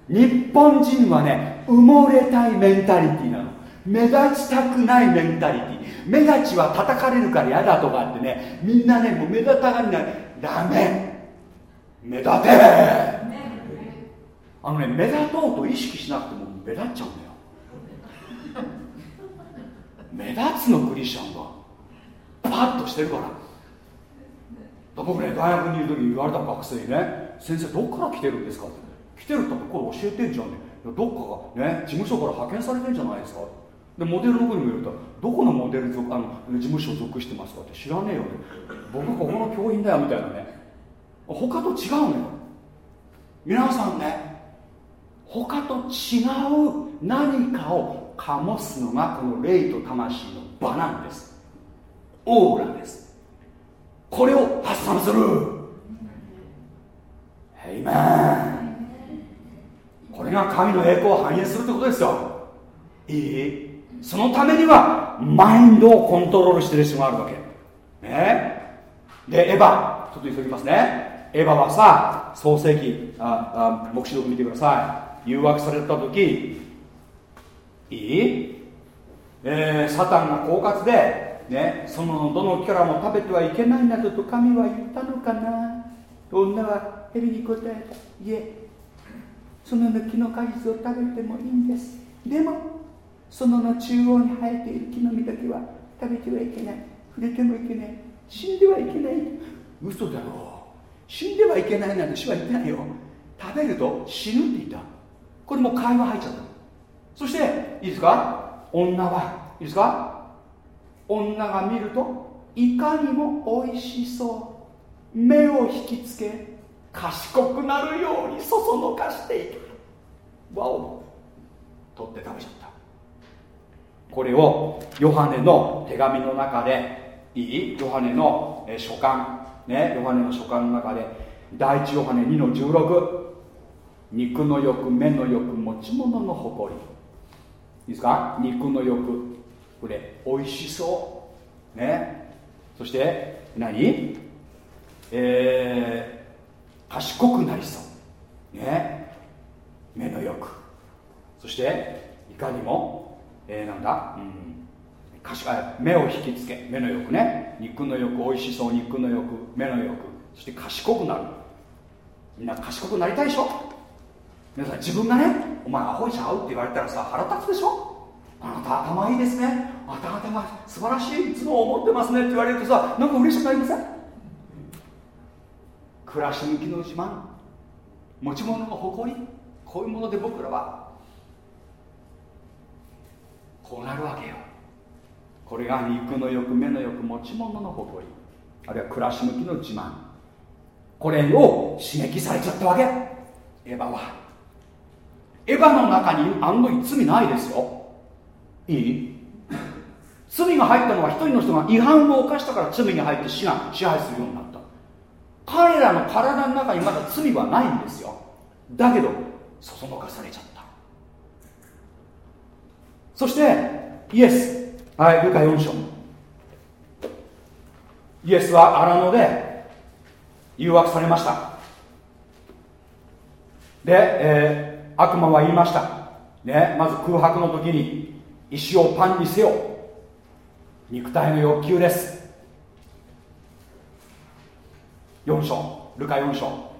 日本人はね埋もれたいメンタリティなの。目立ちたくないメンタリティ。目立ちは叩かれるから嫌だとかってねみんなねもう目立たがりない。ダメ。目立てあのね目立とうと意識しなくても目立っちゃうんだよ。目立つのクリスチャンは。パッとしてるから。僕ね大学にいる時に言われた学生にね先生どっから来てるんですか？って来てるってこれ教えてんじゃんねどっかがね事務所から派遣されてんじゃないですか？でモデルの子にも言うとどこのモデルあの事務所属してますか？って知らねえよ僕ここの教員だよみたいなね。他と違うのよ。皆さんね。他と違う何かを醸すのがこの霊と魂の場なんです。オーラです。これを発散する。ヘイメンこれが神の栄光を反映するってことですよ。いい？そのためにはマインドをコントロールしてる必要があるわけ。ね？でエヴァ。ちょっと急ぎますね。エヴァはさ創世記。ああ黙示録見てください。誘惑された時いい、えー、サタンが狡猾で、ね、そのどのキャラも食べてはいけないなどと神は言ったのかな？女は蛇に答えた。いえその木の果実を食べてもいいんです。でもそのの中央に生えている木の実だけは食べてはいけない。触れてもいけない。死んではいけない。嘘だろう。死んではいけないなんて死は言ってないよ。食べると死ぬって言った。これも会話入っちゃった。そしていいですか？女はいいですか？女が見るといかにも美味しそう。目を引きつけ賢くなるようにそそのかしていく。わお。取って食べちゃった。これをヨハネの手紙の中でいい？ヨハネの書簡。ね？ヨハネの書簡の中で第一ヨハネ2の16肉の欲目の欲持ち物の誇り。いいですか？肉の欲これ美味しそう。ね。そして何？えー、賢くなりそう。ね。目の欲。そしていかにもえー、なんだ、うん、目を引きつけ。目の欲ね。肉の欲美味しそう。肉の欲目の欲。そして賢くなる。みんな賢くなりたいでしょ？皆さん自分がねお前アホにちゃうって言われたらさ腹立つでしょ？あなた頭いいですね。あなたが素晴らしいいつも思ってますねって言われるとさなんか嬉しくなりません？暮らし向きの自慢。持ち物の誇り。こういうもので僕らはこうなるわけよ。これが肉の欲目の欲持ち物の誇り。あるいは暮らし向きの自慢。これを刺激されちゃったわけ。エヴァは。エヴァの中にあの時罪ないですよ。いい？罪が入ったのは一人の人が違反を犯したから罪が入って死が支配するようになった。彼らの体の中にまだ罪はないんですよ。だけどそそのかされちゃった。そしてイエス。はいルカ4章。イエスは荒野で誘惑されました。で、えー、悪魔は言いました、ね、まず空白の時に石をパンにせよ。肉体の欲求です。4章。ルカ4章。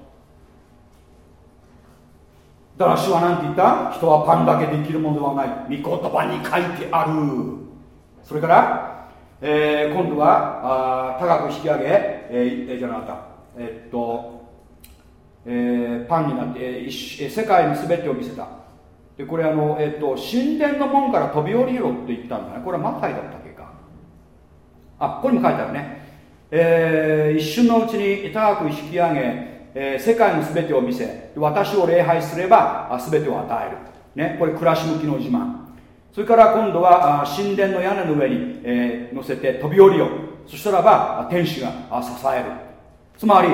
だから主は何て言った？人はパンだけで生きるものではない。御言葉に書いてある。それから、えー、今度はあ高く引き上げ、えー、じゃなかった。えー、っと、えー、パンになって、えー、世界に全てを見せた。でこれあの、えー、っと神殿の門から飛び降りろって言ったんだね。これはマタイだったっけか。あここにも書いてあるね、えー、一瞬のうちに高く引き上げえー、世界の全てを見せ私を礼拝すれば全てを与える、ね、これ暮らし向きの自慢。それから今度は神殿の屋根の上に、えー、乗せて飛び降りよう。そしたらば天使が支える。つまり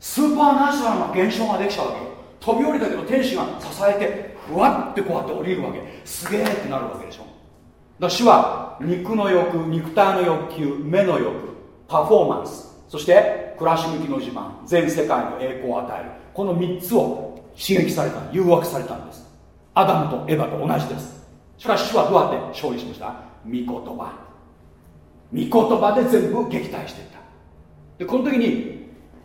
スーパーナチュラルな現象ができちゃうわけ。飛び降りたけど天使が支えてふわってこうやって降りるわけ。すげえってなるわけでしょ。だ主は肉の欲肉体の欲求目の欲パフォーマンス。そして暮らし向きの自慢全世界の栄光を与える。この3つを刺激された誘惑されたんです。アダムとエヴァと同じです。しかし主はどうやって勝利しました？御言葉。御言葉で全部撃退していった。でこの時に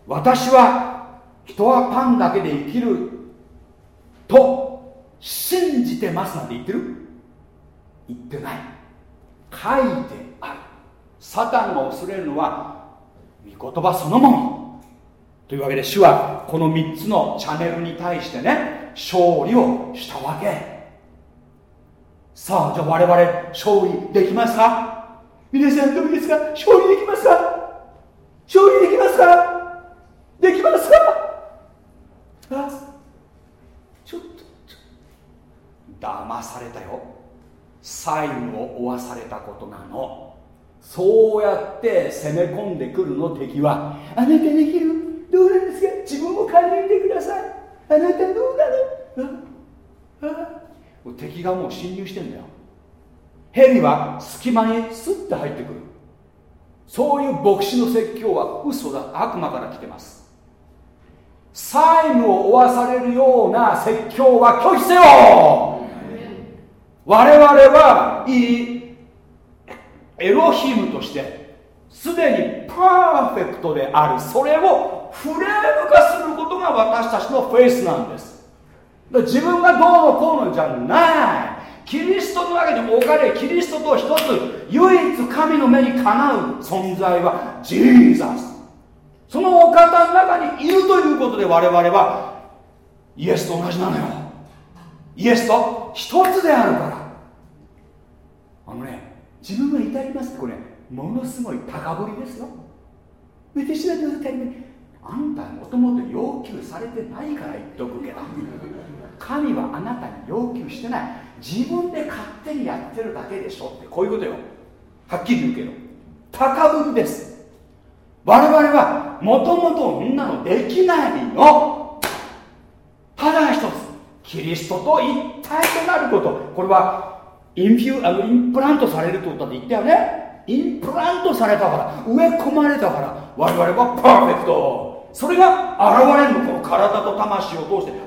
私は人はパンだけで生きると信じてますなんて言ってる？言ってない。書いてある。サタンが恐れるのは御言葉そのもの。というわけで主はこの3つのチャンネルに対してね勝利をしたわけ。さあじゃあ我々勝利できますか？皆さんどうですか？勝利できますか？勝利できますか？できますか？あちょっとちょ騙されたよ。債務を負わされたことなの。そうやって攻め込んでくるの敵は。あなたできる？どうなんですか？自分を変えてみてください。あなたどうなの？ああ敵がもう侵入してんだよ。蛇は隙間にスッて入ってくる。そういう牧師の説教は嘘だ。悪魔から来てます。債務を負わされるような説教は拒否せよ。我々はいいエロヒムとしてすでにパーフェクトである。それをフレーム化することが私たちのフェイスなんです。自分がどうのこうのじゃない。キリストの中に置かれキリストと一つ唯一神の目にかなう存在はジーザス。そのお方の中にいるということで我々はイエスと同じなのよ。イエスと一つであるから。あのね自分は至りますってこれものすごい高ぶりですよ。私はどう足りないあんたもともと要求されてないから言っとくけど。神はあなたに要求してない。自分で勝手にやってるだけでしょってこういうことよ。はっきり言うけど。高ぶりです。我々はもともとそんなのできないの。ただ一つキリストと一体となること。これはインフュあのインプラントされるってことだって言ったよね。インプラントされたから植え込まれたから我々はパーフェクト。それが現れるの。この体と魂を通して現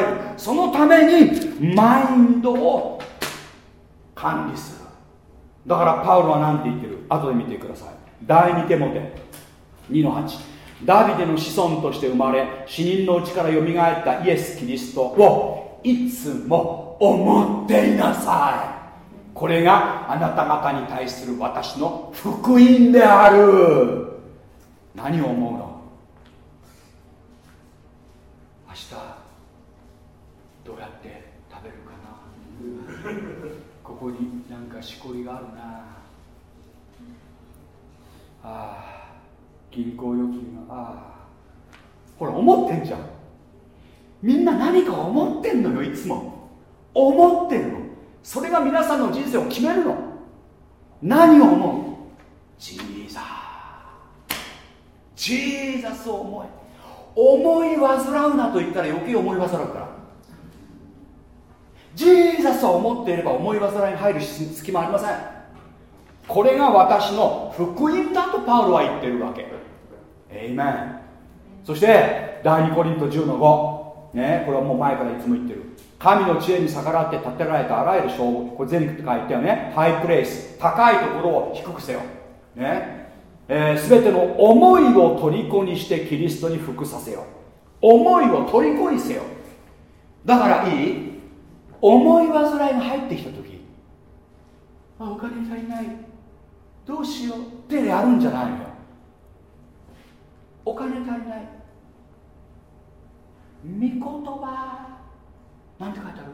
れる。そのためにマインドを管理する。だからパウロは何て言ってる？後で見てください。第2手モテ2の8ダビデの子孫として生まれ死人のうちからよみがえったイエス・キリストをいつも思っていなさい。これがあなた方に対する私の福音である。何を思うの？明日どうやって食べるかな？ここになんかしこりがあるな。ああ。銀行預金が。ああほら思ってんじゃん。みんな何か思ってんのよいつも。思ってんの。それが皆さんの人生を決めるの。何を思う？ジーザージーザスを思い。思い煩うなと言ったら余計思い煩うから。ジーザスを思っていれば思い煩いに入る隙間ありません。これが私の福音だとパウロは言ってるわけ。エイメンそして第2コリント10の5ねこれはもう前からいつも言ってる。神の知恵に逆らって建てられたあらゆる称号これ全部って書いてよね。ハイプレイス高いところを低くせよ。ね。えー、全ての思いを虜にしてキリストに服させよ思いを虜にせよ。だからいい。思い煩いが入ってきた時。あお金足りない。どうしよう。ってやるんじゃないの。お金足りない。御言葉。何て書いてある？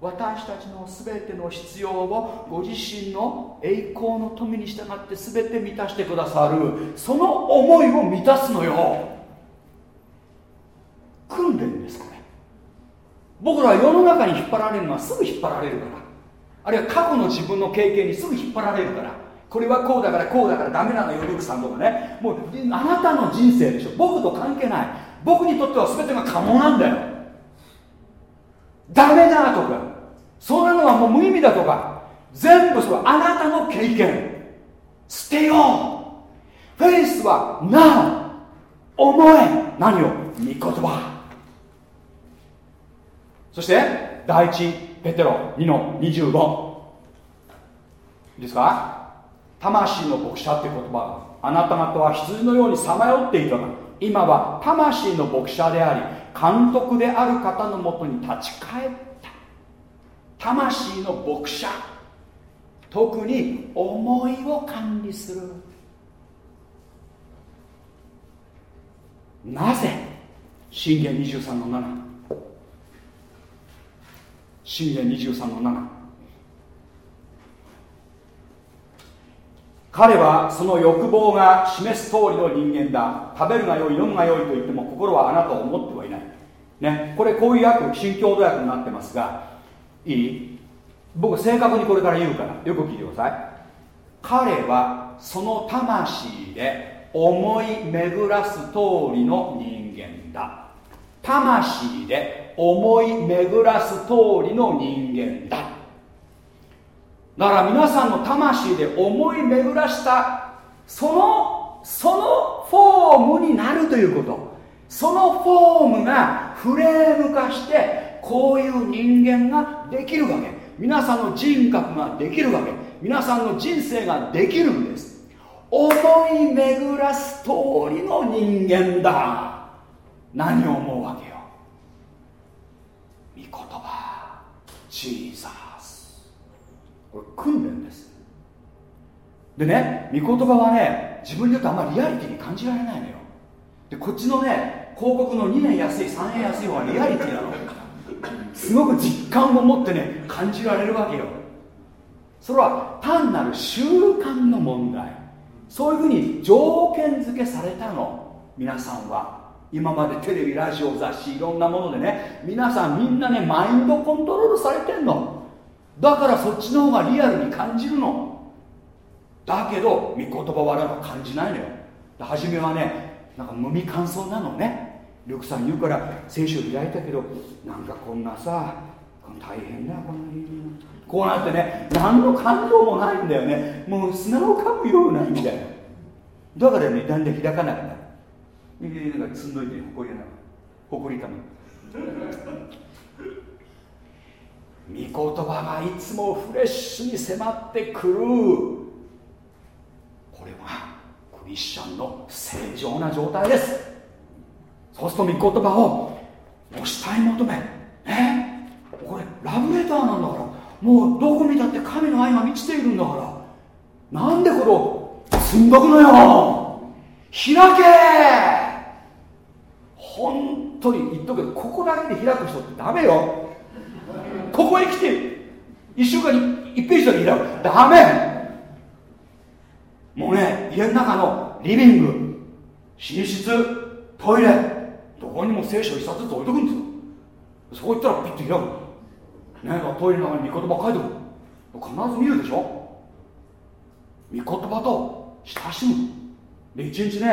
私たちの全ての必要をご自身の栄光の富に従って全て満たしてくださる。その思いを満たすのよ。訓練ですこれ僕らは世の中に引っ張られるのはすぐ引っ張られるから。あるいは過去の自分の経験にすぐ引っ張られるから。これはこうだからこうだからダメなのよルークさんとかね。もうあなたの人生でしょ。僕と関係ない。僕にとっては全てが可能なんだよ。ダメだとか。そんなのはもう無意味だとか。全部それあなたの経験。捨てよう。フェイスはな思え。何を？御言葉。そして第一ペテロ2の25いいですか？魂の牧者って言葉あなた方は羊のようにさまよっていたが今は魂の牧者であり監督である方のもとに立ち返った。魂の牧者。特に思いを管理する。なぜ？信玄23の7信玄23の7彼はその欲望が示す通りの人間だ。食べるがよい飲むがよいと言っても心はあなたを思ってはいない。ね。これこういう訳新共同訳になってますがいい？僕正確にこれから言うからよく聞いてください。彼はその魂で思い巡らす通りの人間だ。魂で思い巡らす通りの人間だ。だから皆さんの魂で思い巡らしたそのそのフォームになるということ。そのフォームがフレーム化してこういう人間ができるわけ。皆さんの人格ができるわけ。皆さんの人生ができるんです。思い巡らす通りの人間だ。何を思うわけよ。御言葉。ジーザーこれ訓練です。でね御言葉はね自分によってあんまりリアリティに感じられないのよ。でこっちのね広告の2年安い3年安い方がリアリティなの。すごく実感を持ってね感じられるわけよ。それは単なる習慣の問題。そういうふうに条件付けされたの皆さんは。今までテレビラジオ雑誌いろんなものでね皆さんみんなねマインドコントロールされてんの。だからそっちの方がリアルに感じるの。だけど御言葉はなんか感じないのよ。初めはねなんか無味乾燥なのね。ルクさん言うから聖書開いたけどなんかこんなさ大変だこんなこうなってね何の感動もないんだよね。もう砂をかむようなみたいなだからねだんだん開かなくなるなんか積んどいてほこりがなほこりかむ。言葉がいつもフレッシュに迫ってくる。これがクリスチャンの正常な状態です。そうすると御言葉を押したい求め。ね。これラブレターなんだから。もうどこ見たって神の愛が満ちているんだから。なんでこの積んどくのよ。開け。本当に言っとくけどここだけで開く人ってダメよ。ここへ来て1週間に1ページだけ開く。ダメ。もうね家の中のリビング寝室トイレどこにも聖書一冊ずつ置いとくんですよ。そこ行ったらピッと開く。ねトイレの中に御言葉書いておく。必ず見るでしょ。御言葉と親しむ。で一日ね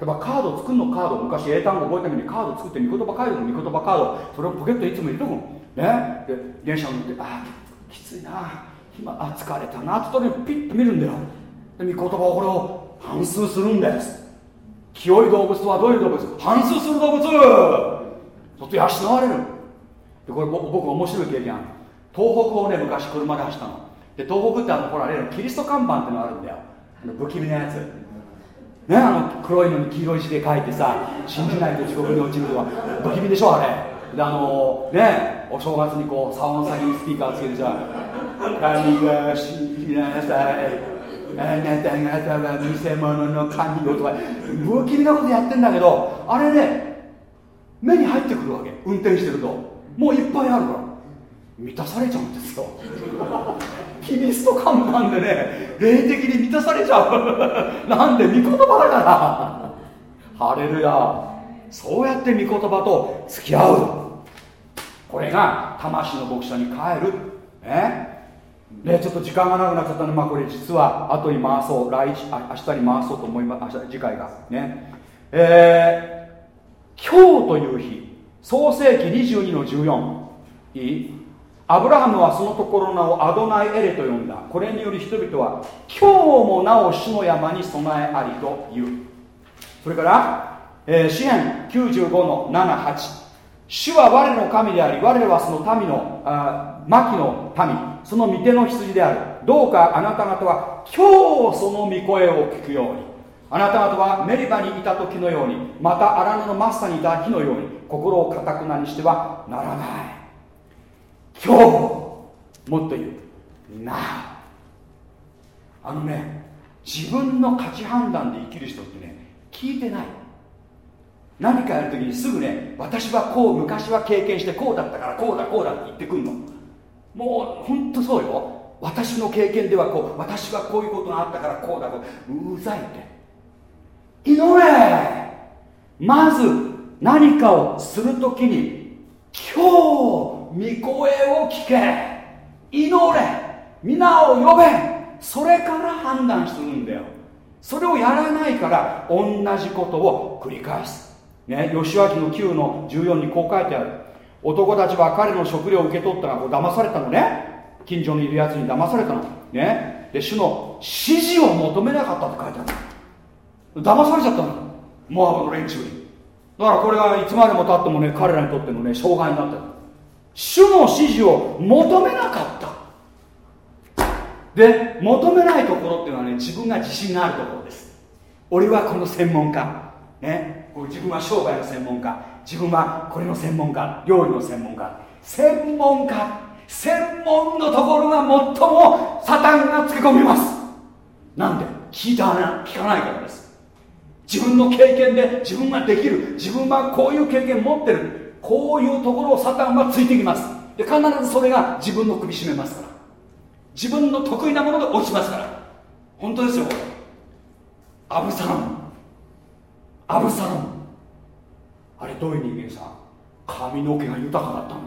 例えばカード作るのカード昔英単語覚えためにカード作って御言葉書いておく御言葉カード。それをポケットいつも入れとくの。ね。で電車乗ってあきついな。今あ疲れたな。って時にピッと見るんだよ。で御言葉をこれを反数するんです。清い動物とはどういう動物？反数する動物。ちょっと養われる。でこれ僕面白い経験ある。東北をね昔車で走ったの。で東北ってあのほら例のキリスト看板ってのがあるんだよ。あの不気味なやつ。ねあの黒いのに黄色い字で書いてさ信じないと地獄に落ちるとか不気味でしょあれ。であのねお正月にこう竿の先にスピーカーつけてさ「神が信じなさい」あなた方は偽物の神よとか不気味なことやってんだけどあれね目に入ってくるわけ運転してるともういっぱいあるから満たされちゃうんですよキリスト看板でね霊的に満たされちゃうなんで御言葉だからハレルヤそうやって御言葉と付き合うこれが魂の牧者に帰る。ね。ね、ちょっと時間がなくなっちゃったの。で、まあ、これ実は後に回そう。来日あ明日に回そうと思います明日次回が。ね。えー、今日という日。創世紀22の14いい？アブラハムはそのところの名をアドナイエレと呼んだ。これにより人々は今日もなお主の山に備えありと言う。それから、えー、詩篇95の78主は我の神であり我はその民のあ牧の民。その御手の羊である。どうかあなた方は今日その御声を聞くように。あなた方はメリバにいた時のように。また荒野のマッサにいた日のように。心をかたくなにしてはならない。今日もっと言う。なあのね自分の価値判断で生きる人ってね聞いてない。何かやるときにすぐね私はこう昔は経験してこうだったからこうだこうだって言ってくんの。もうほんとそうよ。私の経験ではこう私はこういうことがあったからこうだこううざいって。祈れ。まず何かをするときに今日御声を聞け。祈れ。皆を呼べ。それから判断するんだよ。それをやらないから同じことを繰り返す。ね、吉脇の9の14にこう書いてある。男たちは彼の食料を受け取ったがこう騙されたのね。近所にいるやつに騙されたの。ね。で主の指示を求めなかったって書いてある。騙されちゃったのモアブの連中に。だからこれがいつまでも経ってもね彼らにとってのね障害になってる。主の指示を求めなかった。で求めないところっていうのはね自分が自信があるところです。俺はこの専門家。ね。自分は商売の専門家。自分はこれの専門家。料理の専門家。専門家。専門のところが最もサタンがつけ込みます。なんで？聞いたな聞かないからです。自分の経験で自分ができる。自分はこういう経験持ってる。こういうところをサタンはついてきます。で必ずそれが自分の首絞めますから。自分の得意なもので落ちますから。本当ですよアブサロンアブサロンあれどういう人間さ？髪の毛が豊かだったの。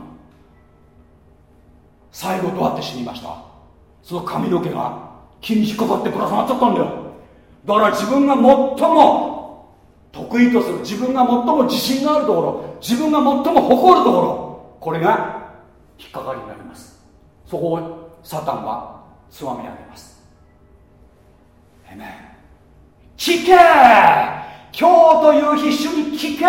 最後どうやって死にました？その髪の毛が木に引っかかってぶら下がっちゃったんだよ。だから自分が最も得意とする自分が最も自信があるところ自分が最も誇るところこれが引っかかりになります。そこをサタンはつまみ上げます。えめ聞け今日という日主に聞け。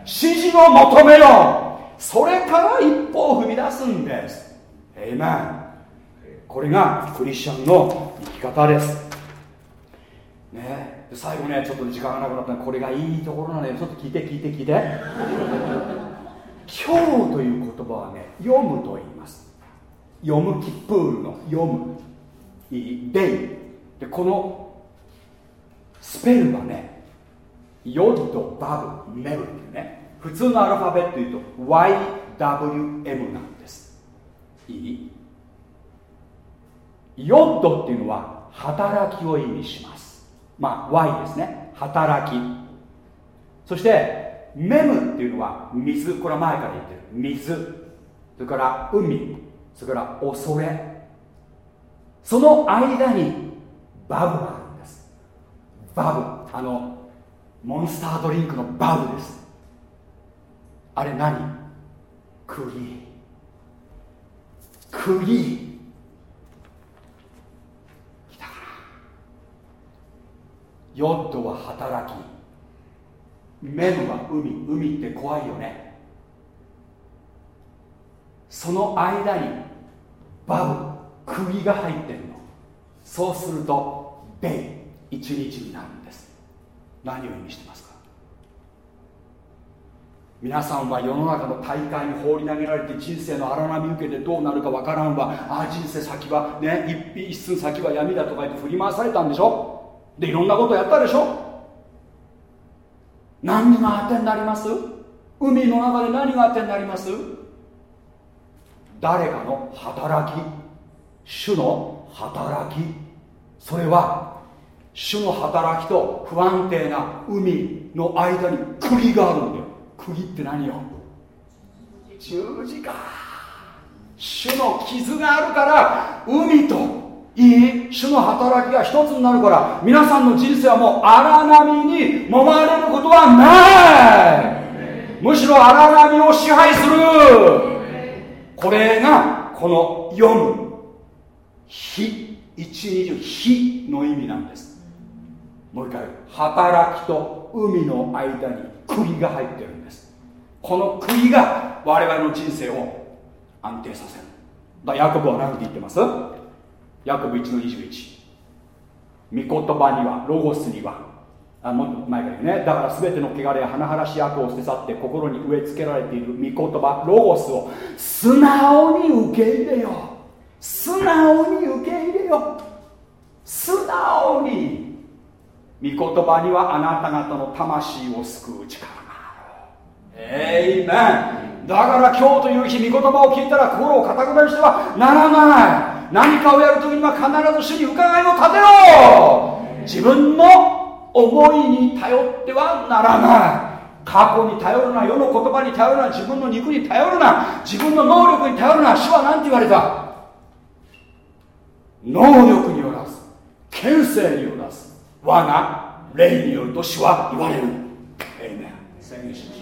指示を求めろ。それから一歩を踏み出すんです。えいめこれがクリスチャンの生き方です。ね。最後ねちょっと時間がなくなった。これがいいところなのでちょっと聞いて聞いて聞いて。今日という言葉はね読むと言います。読むキップールの読む。デイ。でこのスペルはねヨッドバブメブっていうね普通のアルファベット言うと YWM なんです。いい？ヨッドっていうのは働きを意味します。まあ Y ですね。働き。そしてメムっていうのは水。これは前から言ってる。水。それから海。それから恐れ。その間にバブがあるんです。バブあのモンスタードリンクのバブです。あれ何？釘釘来た。かなヨットは働き。メンは海。海って怖いよね。その間にバブ釘が入ってるの。そうするとデイ。一日になる。何を意味してますか？皆さんは世の中の大会に放り投げられて人生の荒波受けてどうなるかわからんわ。ああ人生先はね一一寸先は闇だとか言って振り回されたんでしょ？でいろんなことやったでしょ？何が当てになります？海の中で何が当てになります？誰かの働き主の働き。それは主の働きと不安定な海の間に釘があるんだよ。釘って何よ？十字架。主の傷があるから海といい主の働きが一つになるから皆さんの人生はもう荒波に揉まれることはない。むしろ荒波を支配する。これがこの読む日。一日日の意味なんです。もう一回働きと海の間に釘が入ってるんです。この釘が我々の人生を安定させる。だヤコブは何て言ってます？ヤコブ1の21御言葉にはロゴスには。あもっと前から言うね。だから全ての汚れや甚だしい悪を捨て去って心に植え付けられている御言葉ロゴスを素直に受け入れよ素直に受け入れよ素直に。御言葉にはあなた方の魂を救う力がある。えいめんだから今日という日御言葉を聞いたら心をかたくなにしてはならない。何かをやるときには必ず主に伺いを立てろ。自分の思いに頼ってはならない。過去に頼るな世の言葉に頼るな自分の肉に頼るな自分の能力に頼るな。主は何て言われた？能力によらず権勢によらず我が霊によると主は言われる。エイメン宣言します。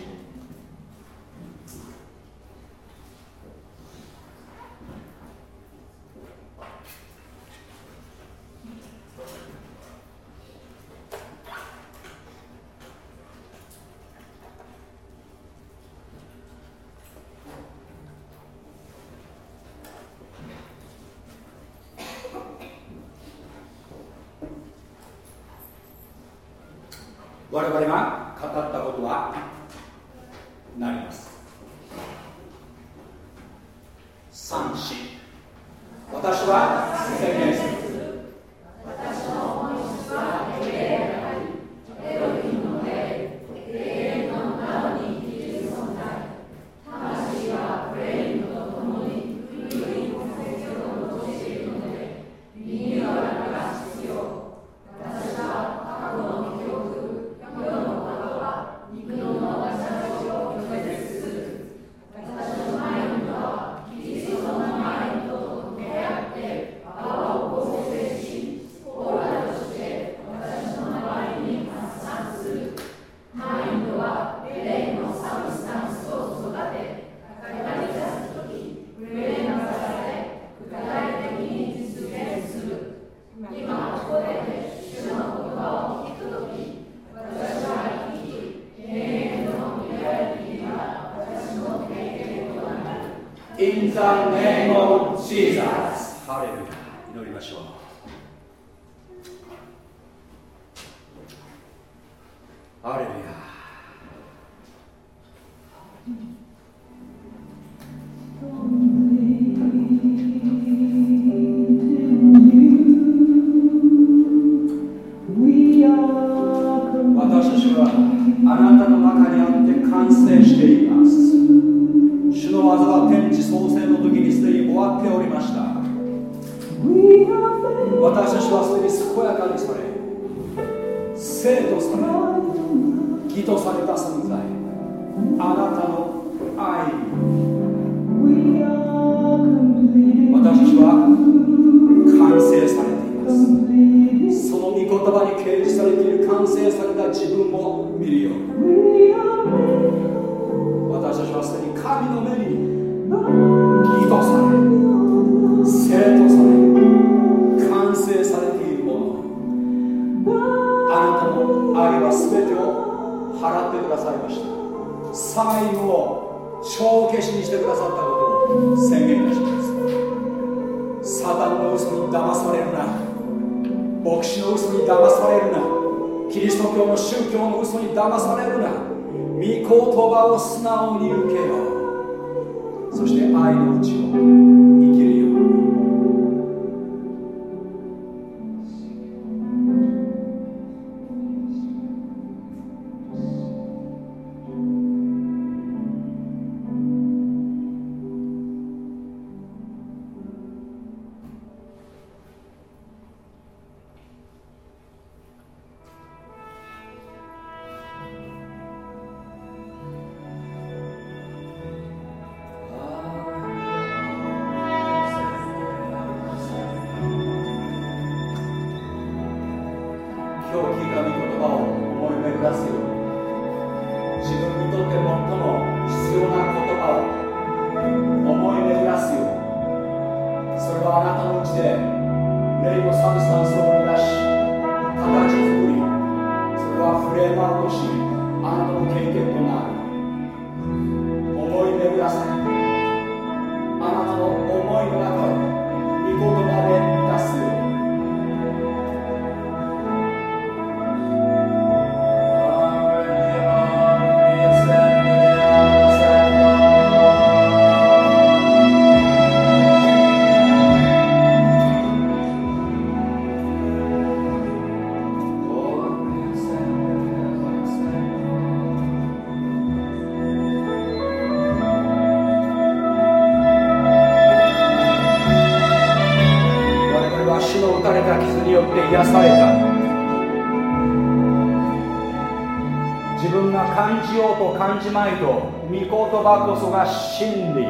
こが真理。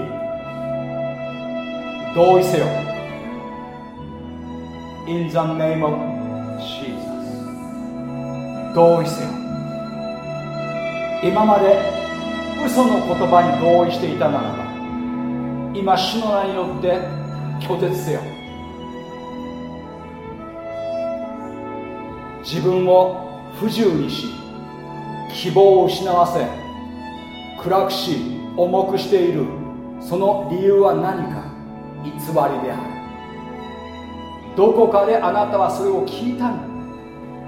同意せよ。In the name of Jesus 同意せよ。今まで嘘の言葉に同意していたならば今主の名によって拒絶せよ。自分を不自由にし希望を失わせ暗くし重くしている。その理由は何か。偽りである。どこかであなたはそれを聞いたの。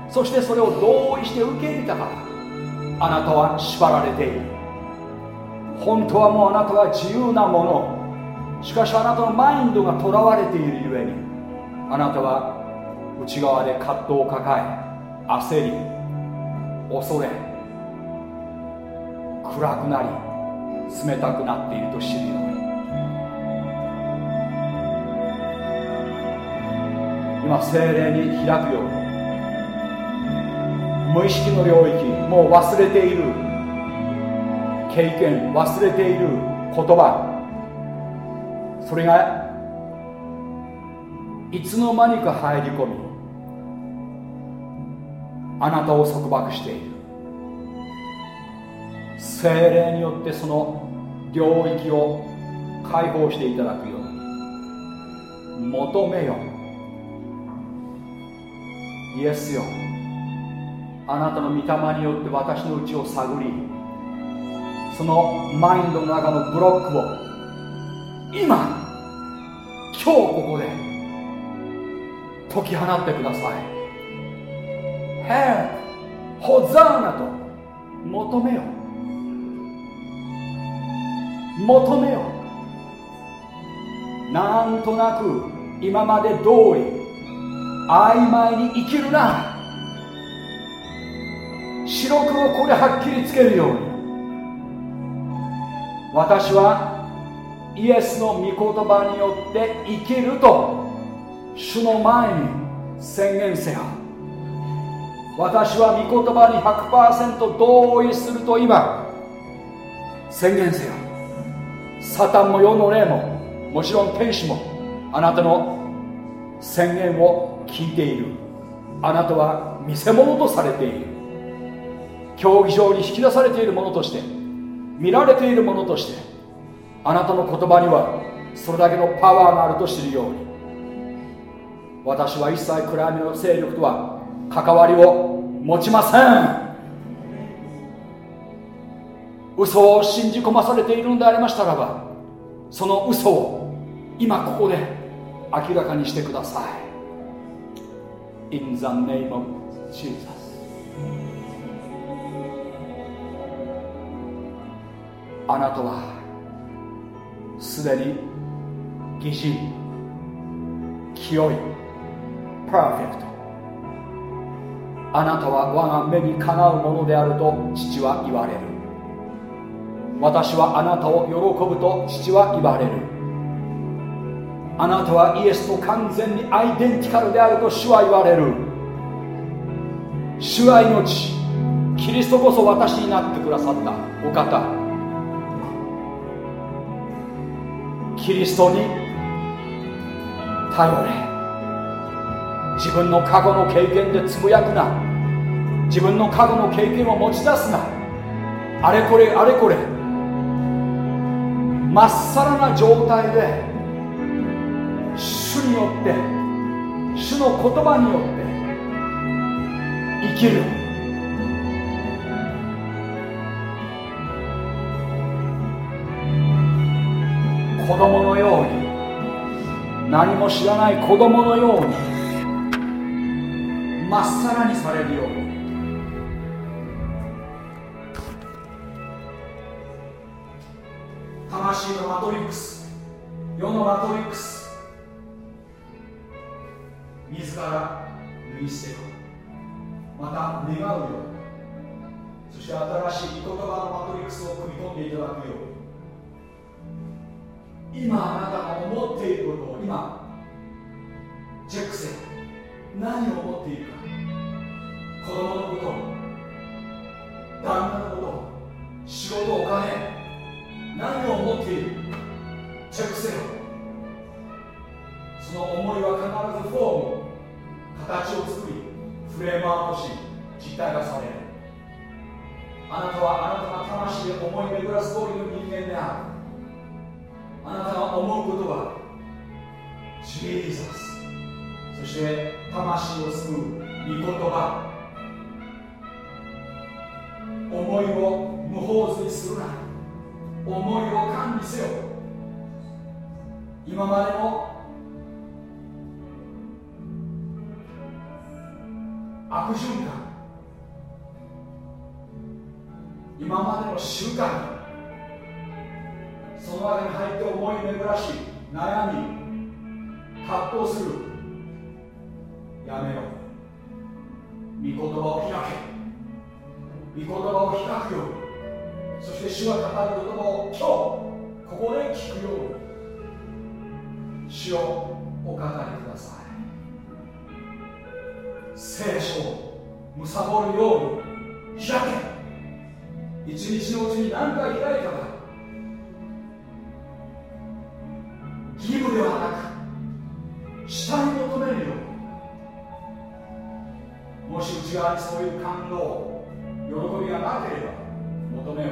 そしてそれを同意して受け入れたから。あなたは縛られている。本当はもうあなたは自由なもの。しかしあなたのマインドがとらわれているゆえに。あなたは内側で葛藤を抱え焦り恐れ暗くなり冷たくなっていると知るように今精霊に開くように無意識の領域もう忘れている経験忘れている言葉。それがいつの間にか入り込みあなたを束縛している。精霊によってその領域を解放していただくように。求めよ。イエスよ。あなたの御霊によって私の内を探りそのマインドの中のブロックを今今日ここで解き放ってください。ヘルホザーナと求めよ。求めよ。なんとなく今まで通り曖昧に生きるな。白黒これはっきりつけるように。私はイエスの御言葉によって生きると主の前に宣言せよ。私は御言葉に100%同意すると今宣言せよ。サタンも世の霊ももちろん天使もあなたの宣言を聞いている。あなたは見せ物とされている。競技場に引き出されているものとして見られているものとしてあなたの言葉にはそれだけのパワーがあると知るように。私は一切暗闇の勢力とは関わりを持ちません。嘘を信じ込まされているのでありましたらばその嘘を今ここで明らかにしてください。In the name of Jesus. あなたはすでに義人清いパーフェクトあなたは我が目にかなうものであると父は言われる。私はあなたを喜ぶと父は言われる。あなたはイエスと完全にアイデンティカルであると主は言われる。主は命キリストこそ私になってくださったお方。キリストに頼れ。自分の過去の経験でつぶやくな。自分の過去の経験を持ち出すな。あれこれあれこれ。まっさらな状態で主によって主の言葉によって生きる。子供のように何も知らない子供のようにまっさらにされるように。魂のマトリックス。世のマトリックス。自ら脱ぎ捨てるまた願うようそして新しい言葉のマトリックスを組み込んでいただくよう今あなたが思っていることを今チェックせよ。何を思っているか。子供のこと旦那のこと仕事お金何を思っているチェックせよその思いは必ずフォーム形を作りフレームアウトし実体化されるあなたはあなたが魂で思い巡らす通りの人間であるあなたが思うことはジーザスそして魂を救う御言葉。思いを無法図にするな。思いを管理せよ。今までの悪循環。今までの習慣。その中に入って思い巡らし悩み葛藤する。やめろ御言葉を開け。御言葉を開くよそして主が語る言葉を今日ここで聞くように主をお語りください。聖書をむさぼるように開け一日のうちに何回開いたか義務ではなく下に求めるようもし内側にそういう感動喜びがなければ求めよ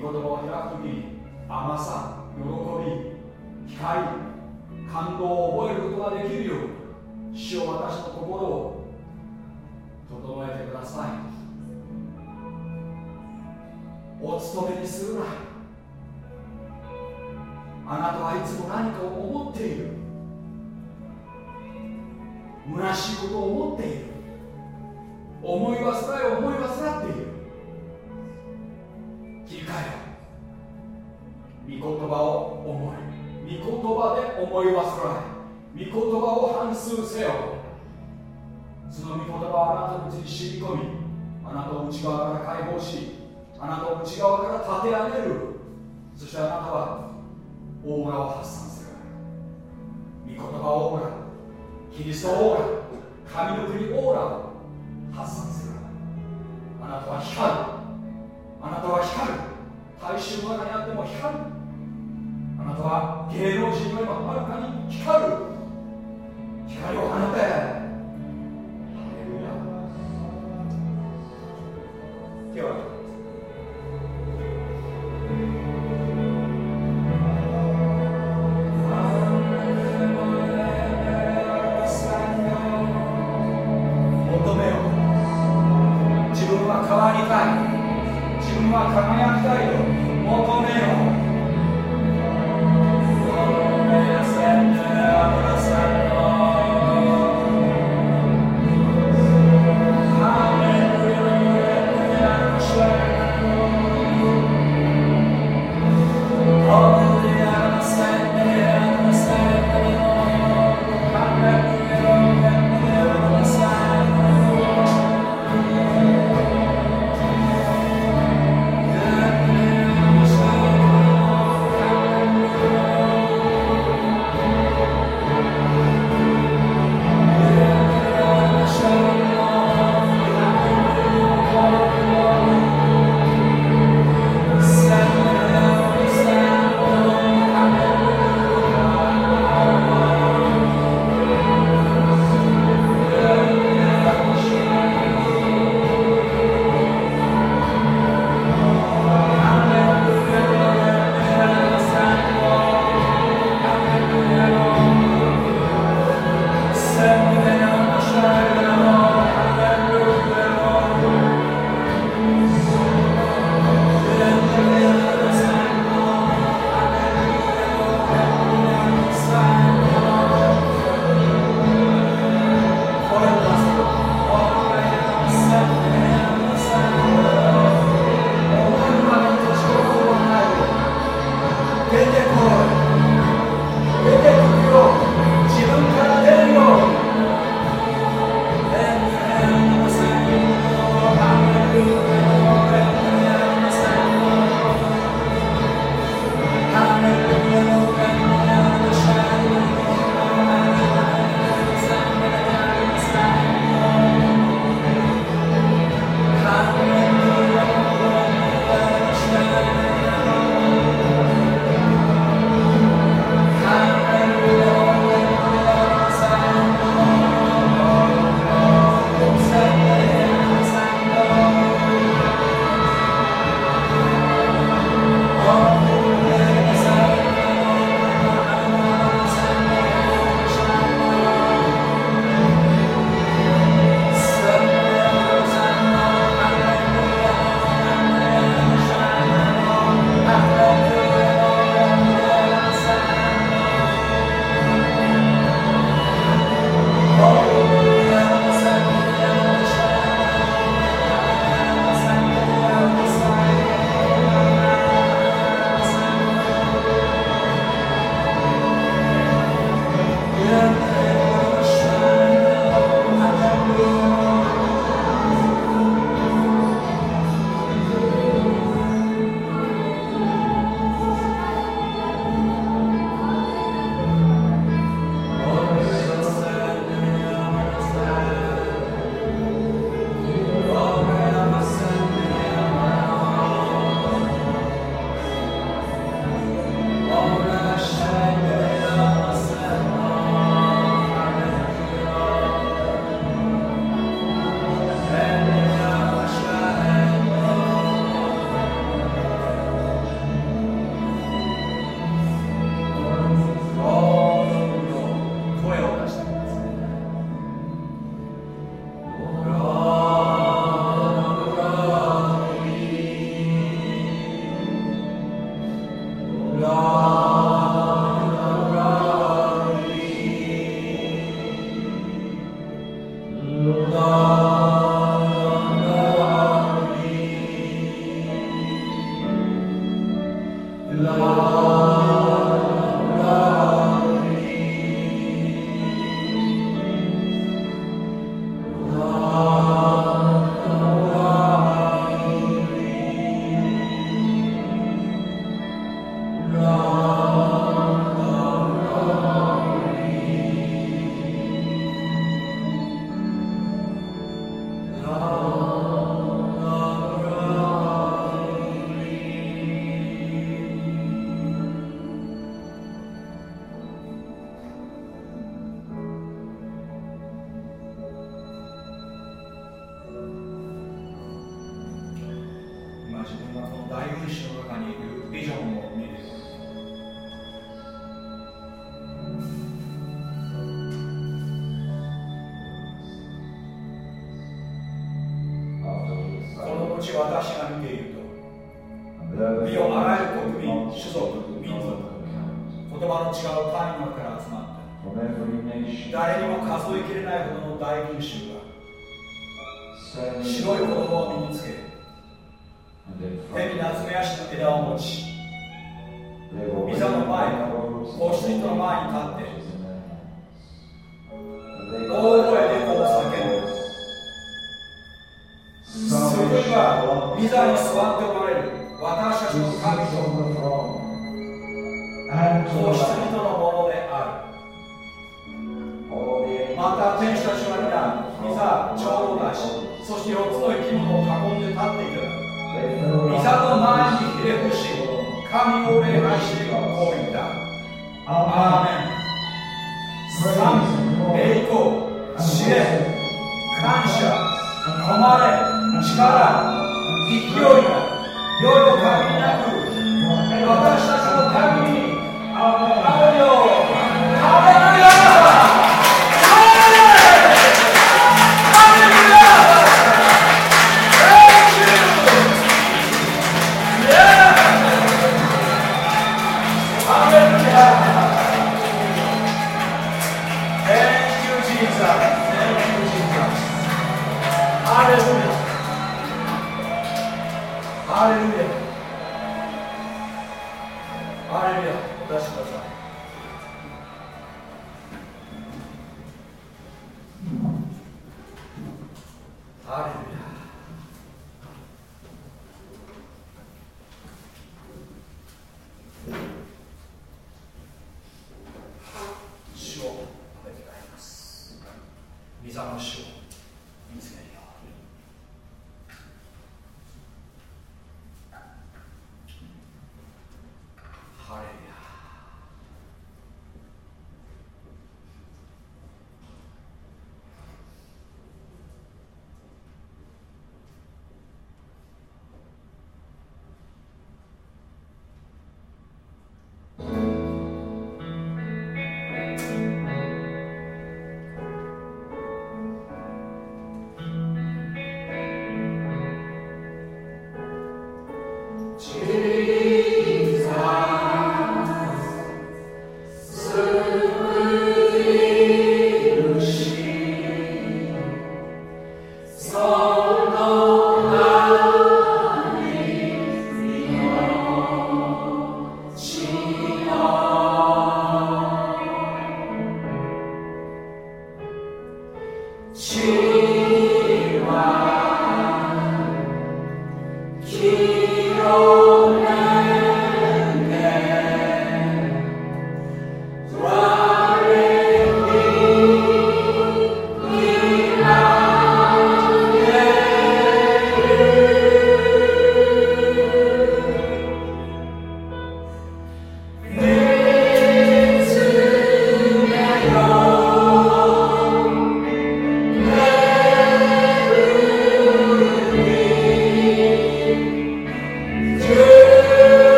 御言葉を開く時に甘さ喜び光感動を覚えることができるよう主を私の心を整えてくださいお勤めにするなあなたはいつも何かを思っている虚しいことを思っている思い煩い思い煩っている切り替えよ御言葉を思い御言葉で思い煩い。御言葉を反数せよ。その御言葉はあなたのうちに染み込みあなたを内側から解放しあなたを内側から立て上げる。そしてあなたはオーラを発散する。御言葉オーラキリストオーラ神の国オーラを発散する。あなたは光。るあなたは光る。大衆の中にあっても光る。あなたは芸能人よりもはるかに光る。光を放て。ハレルヤ。では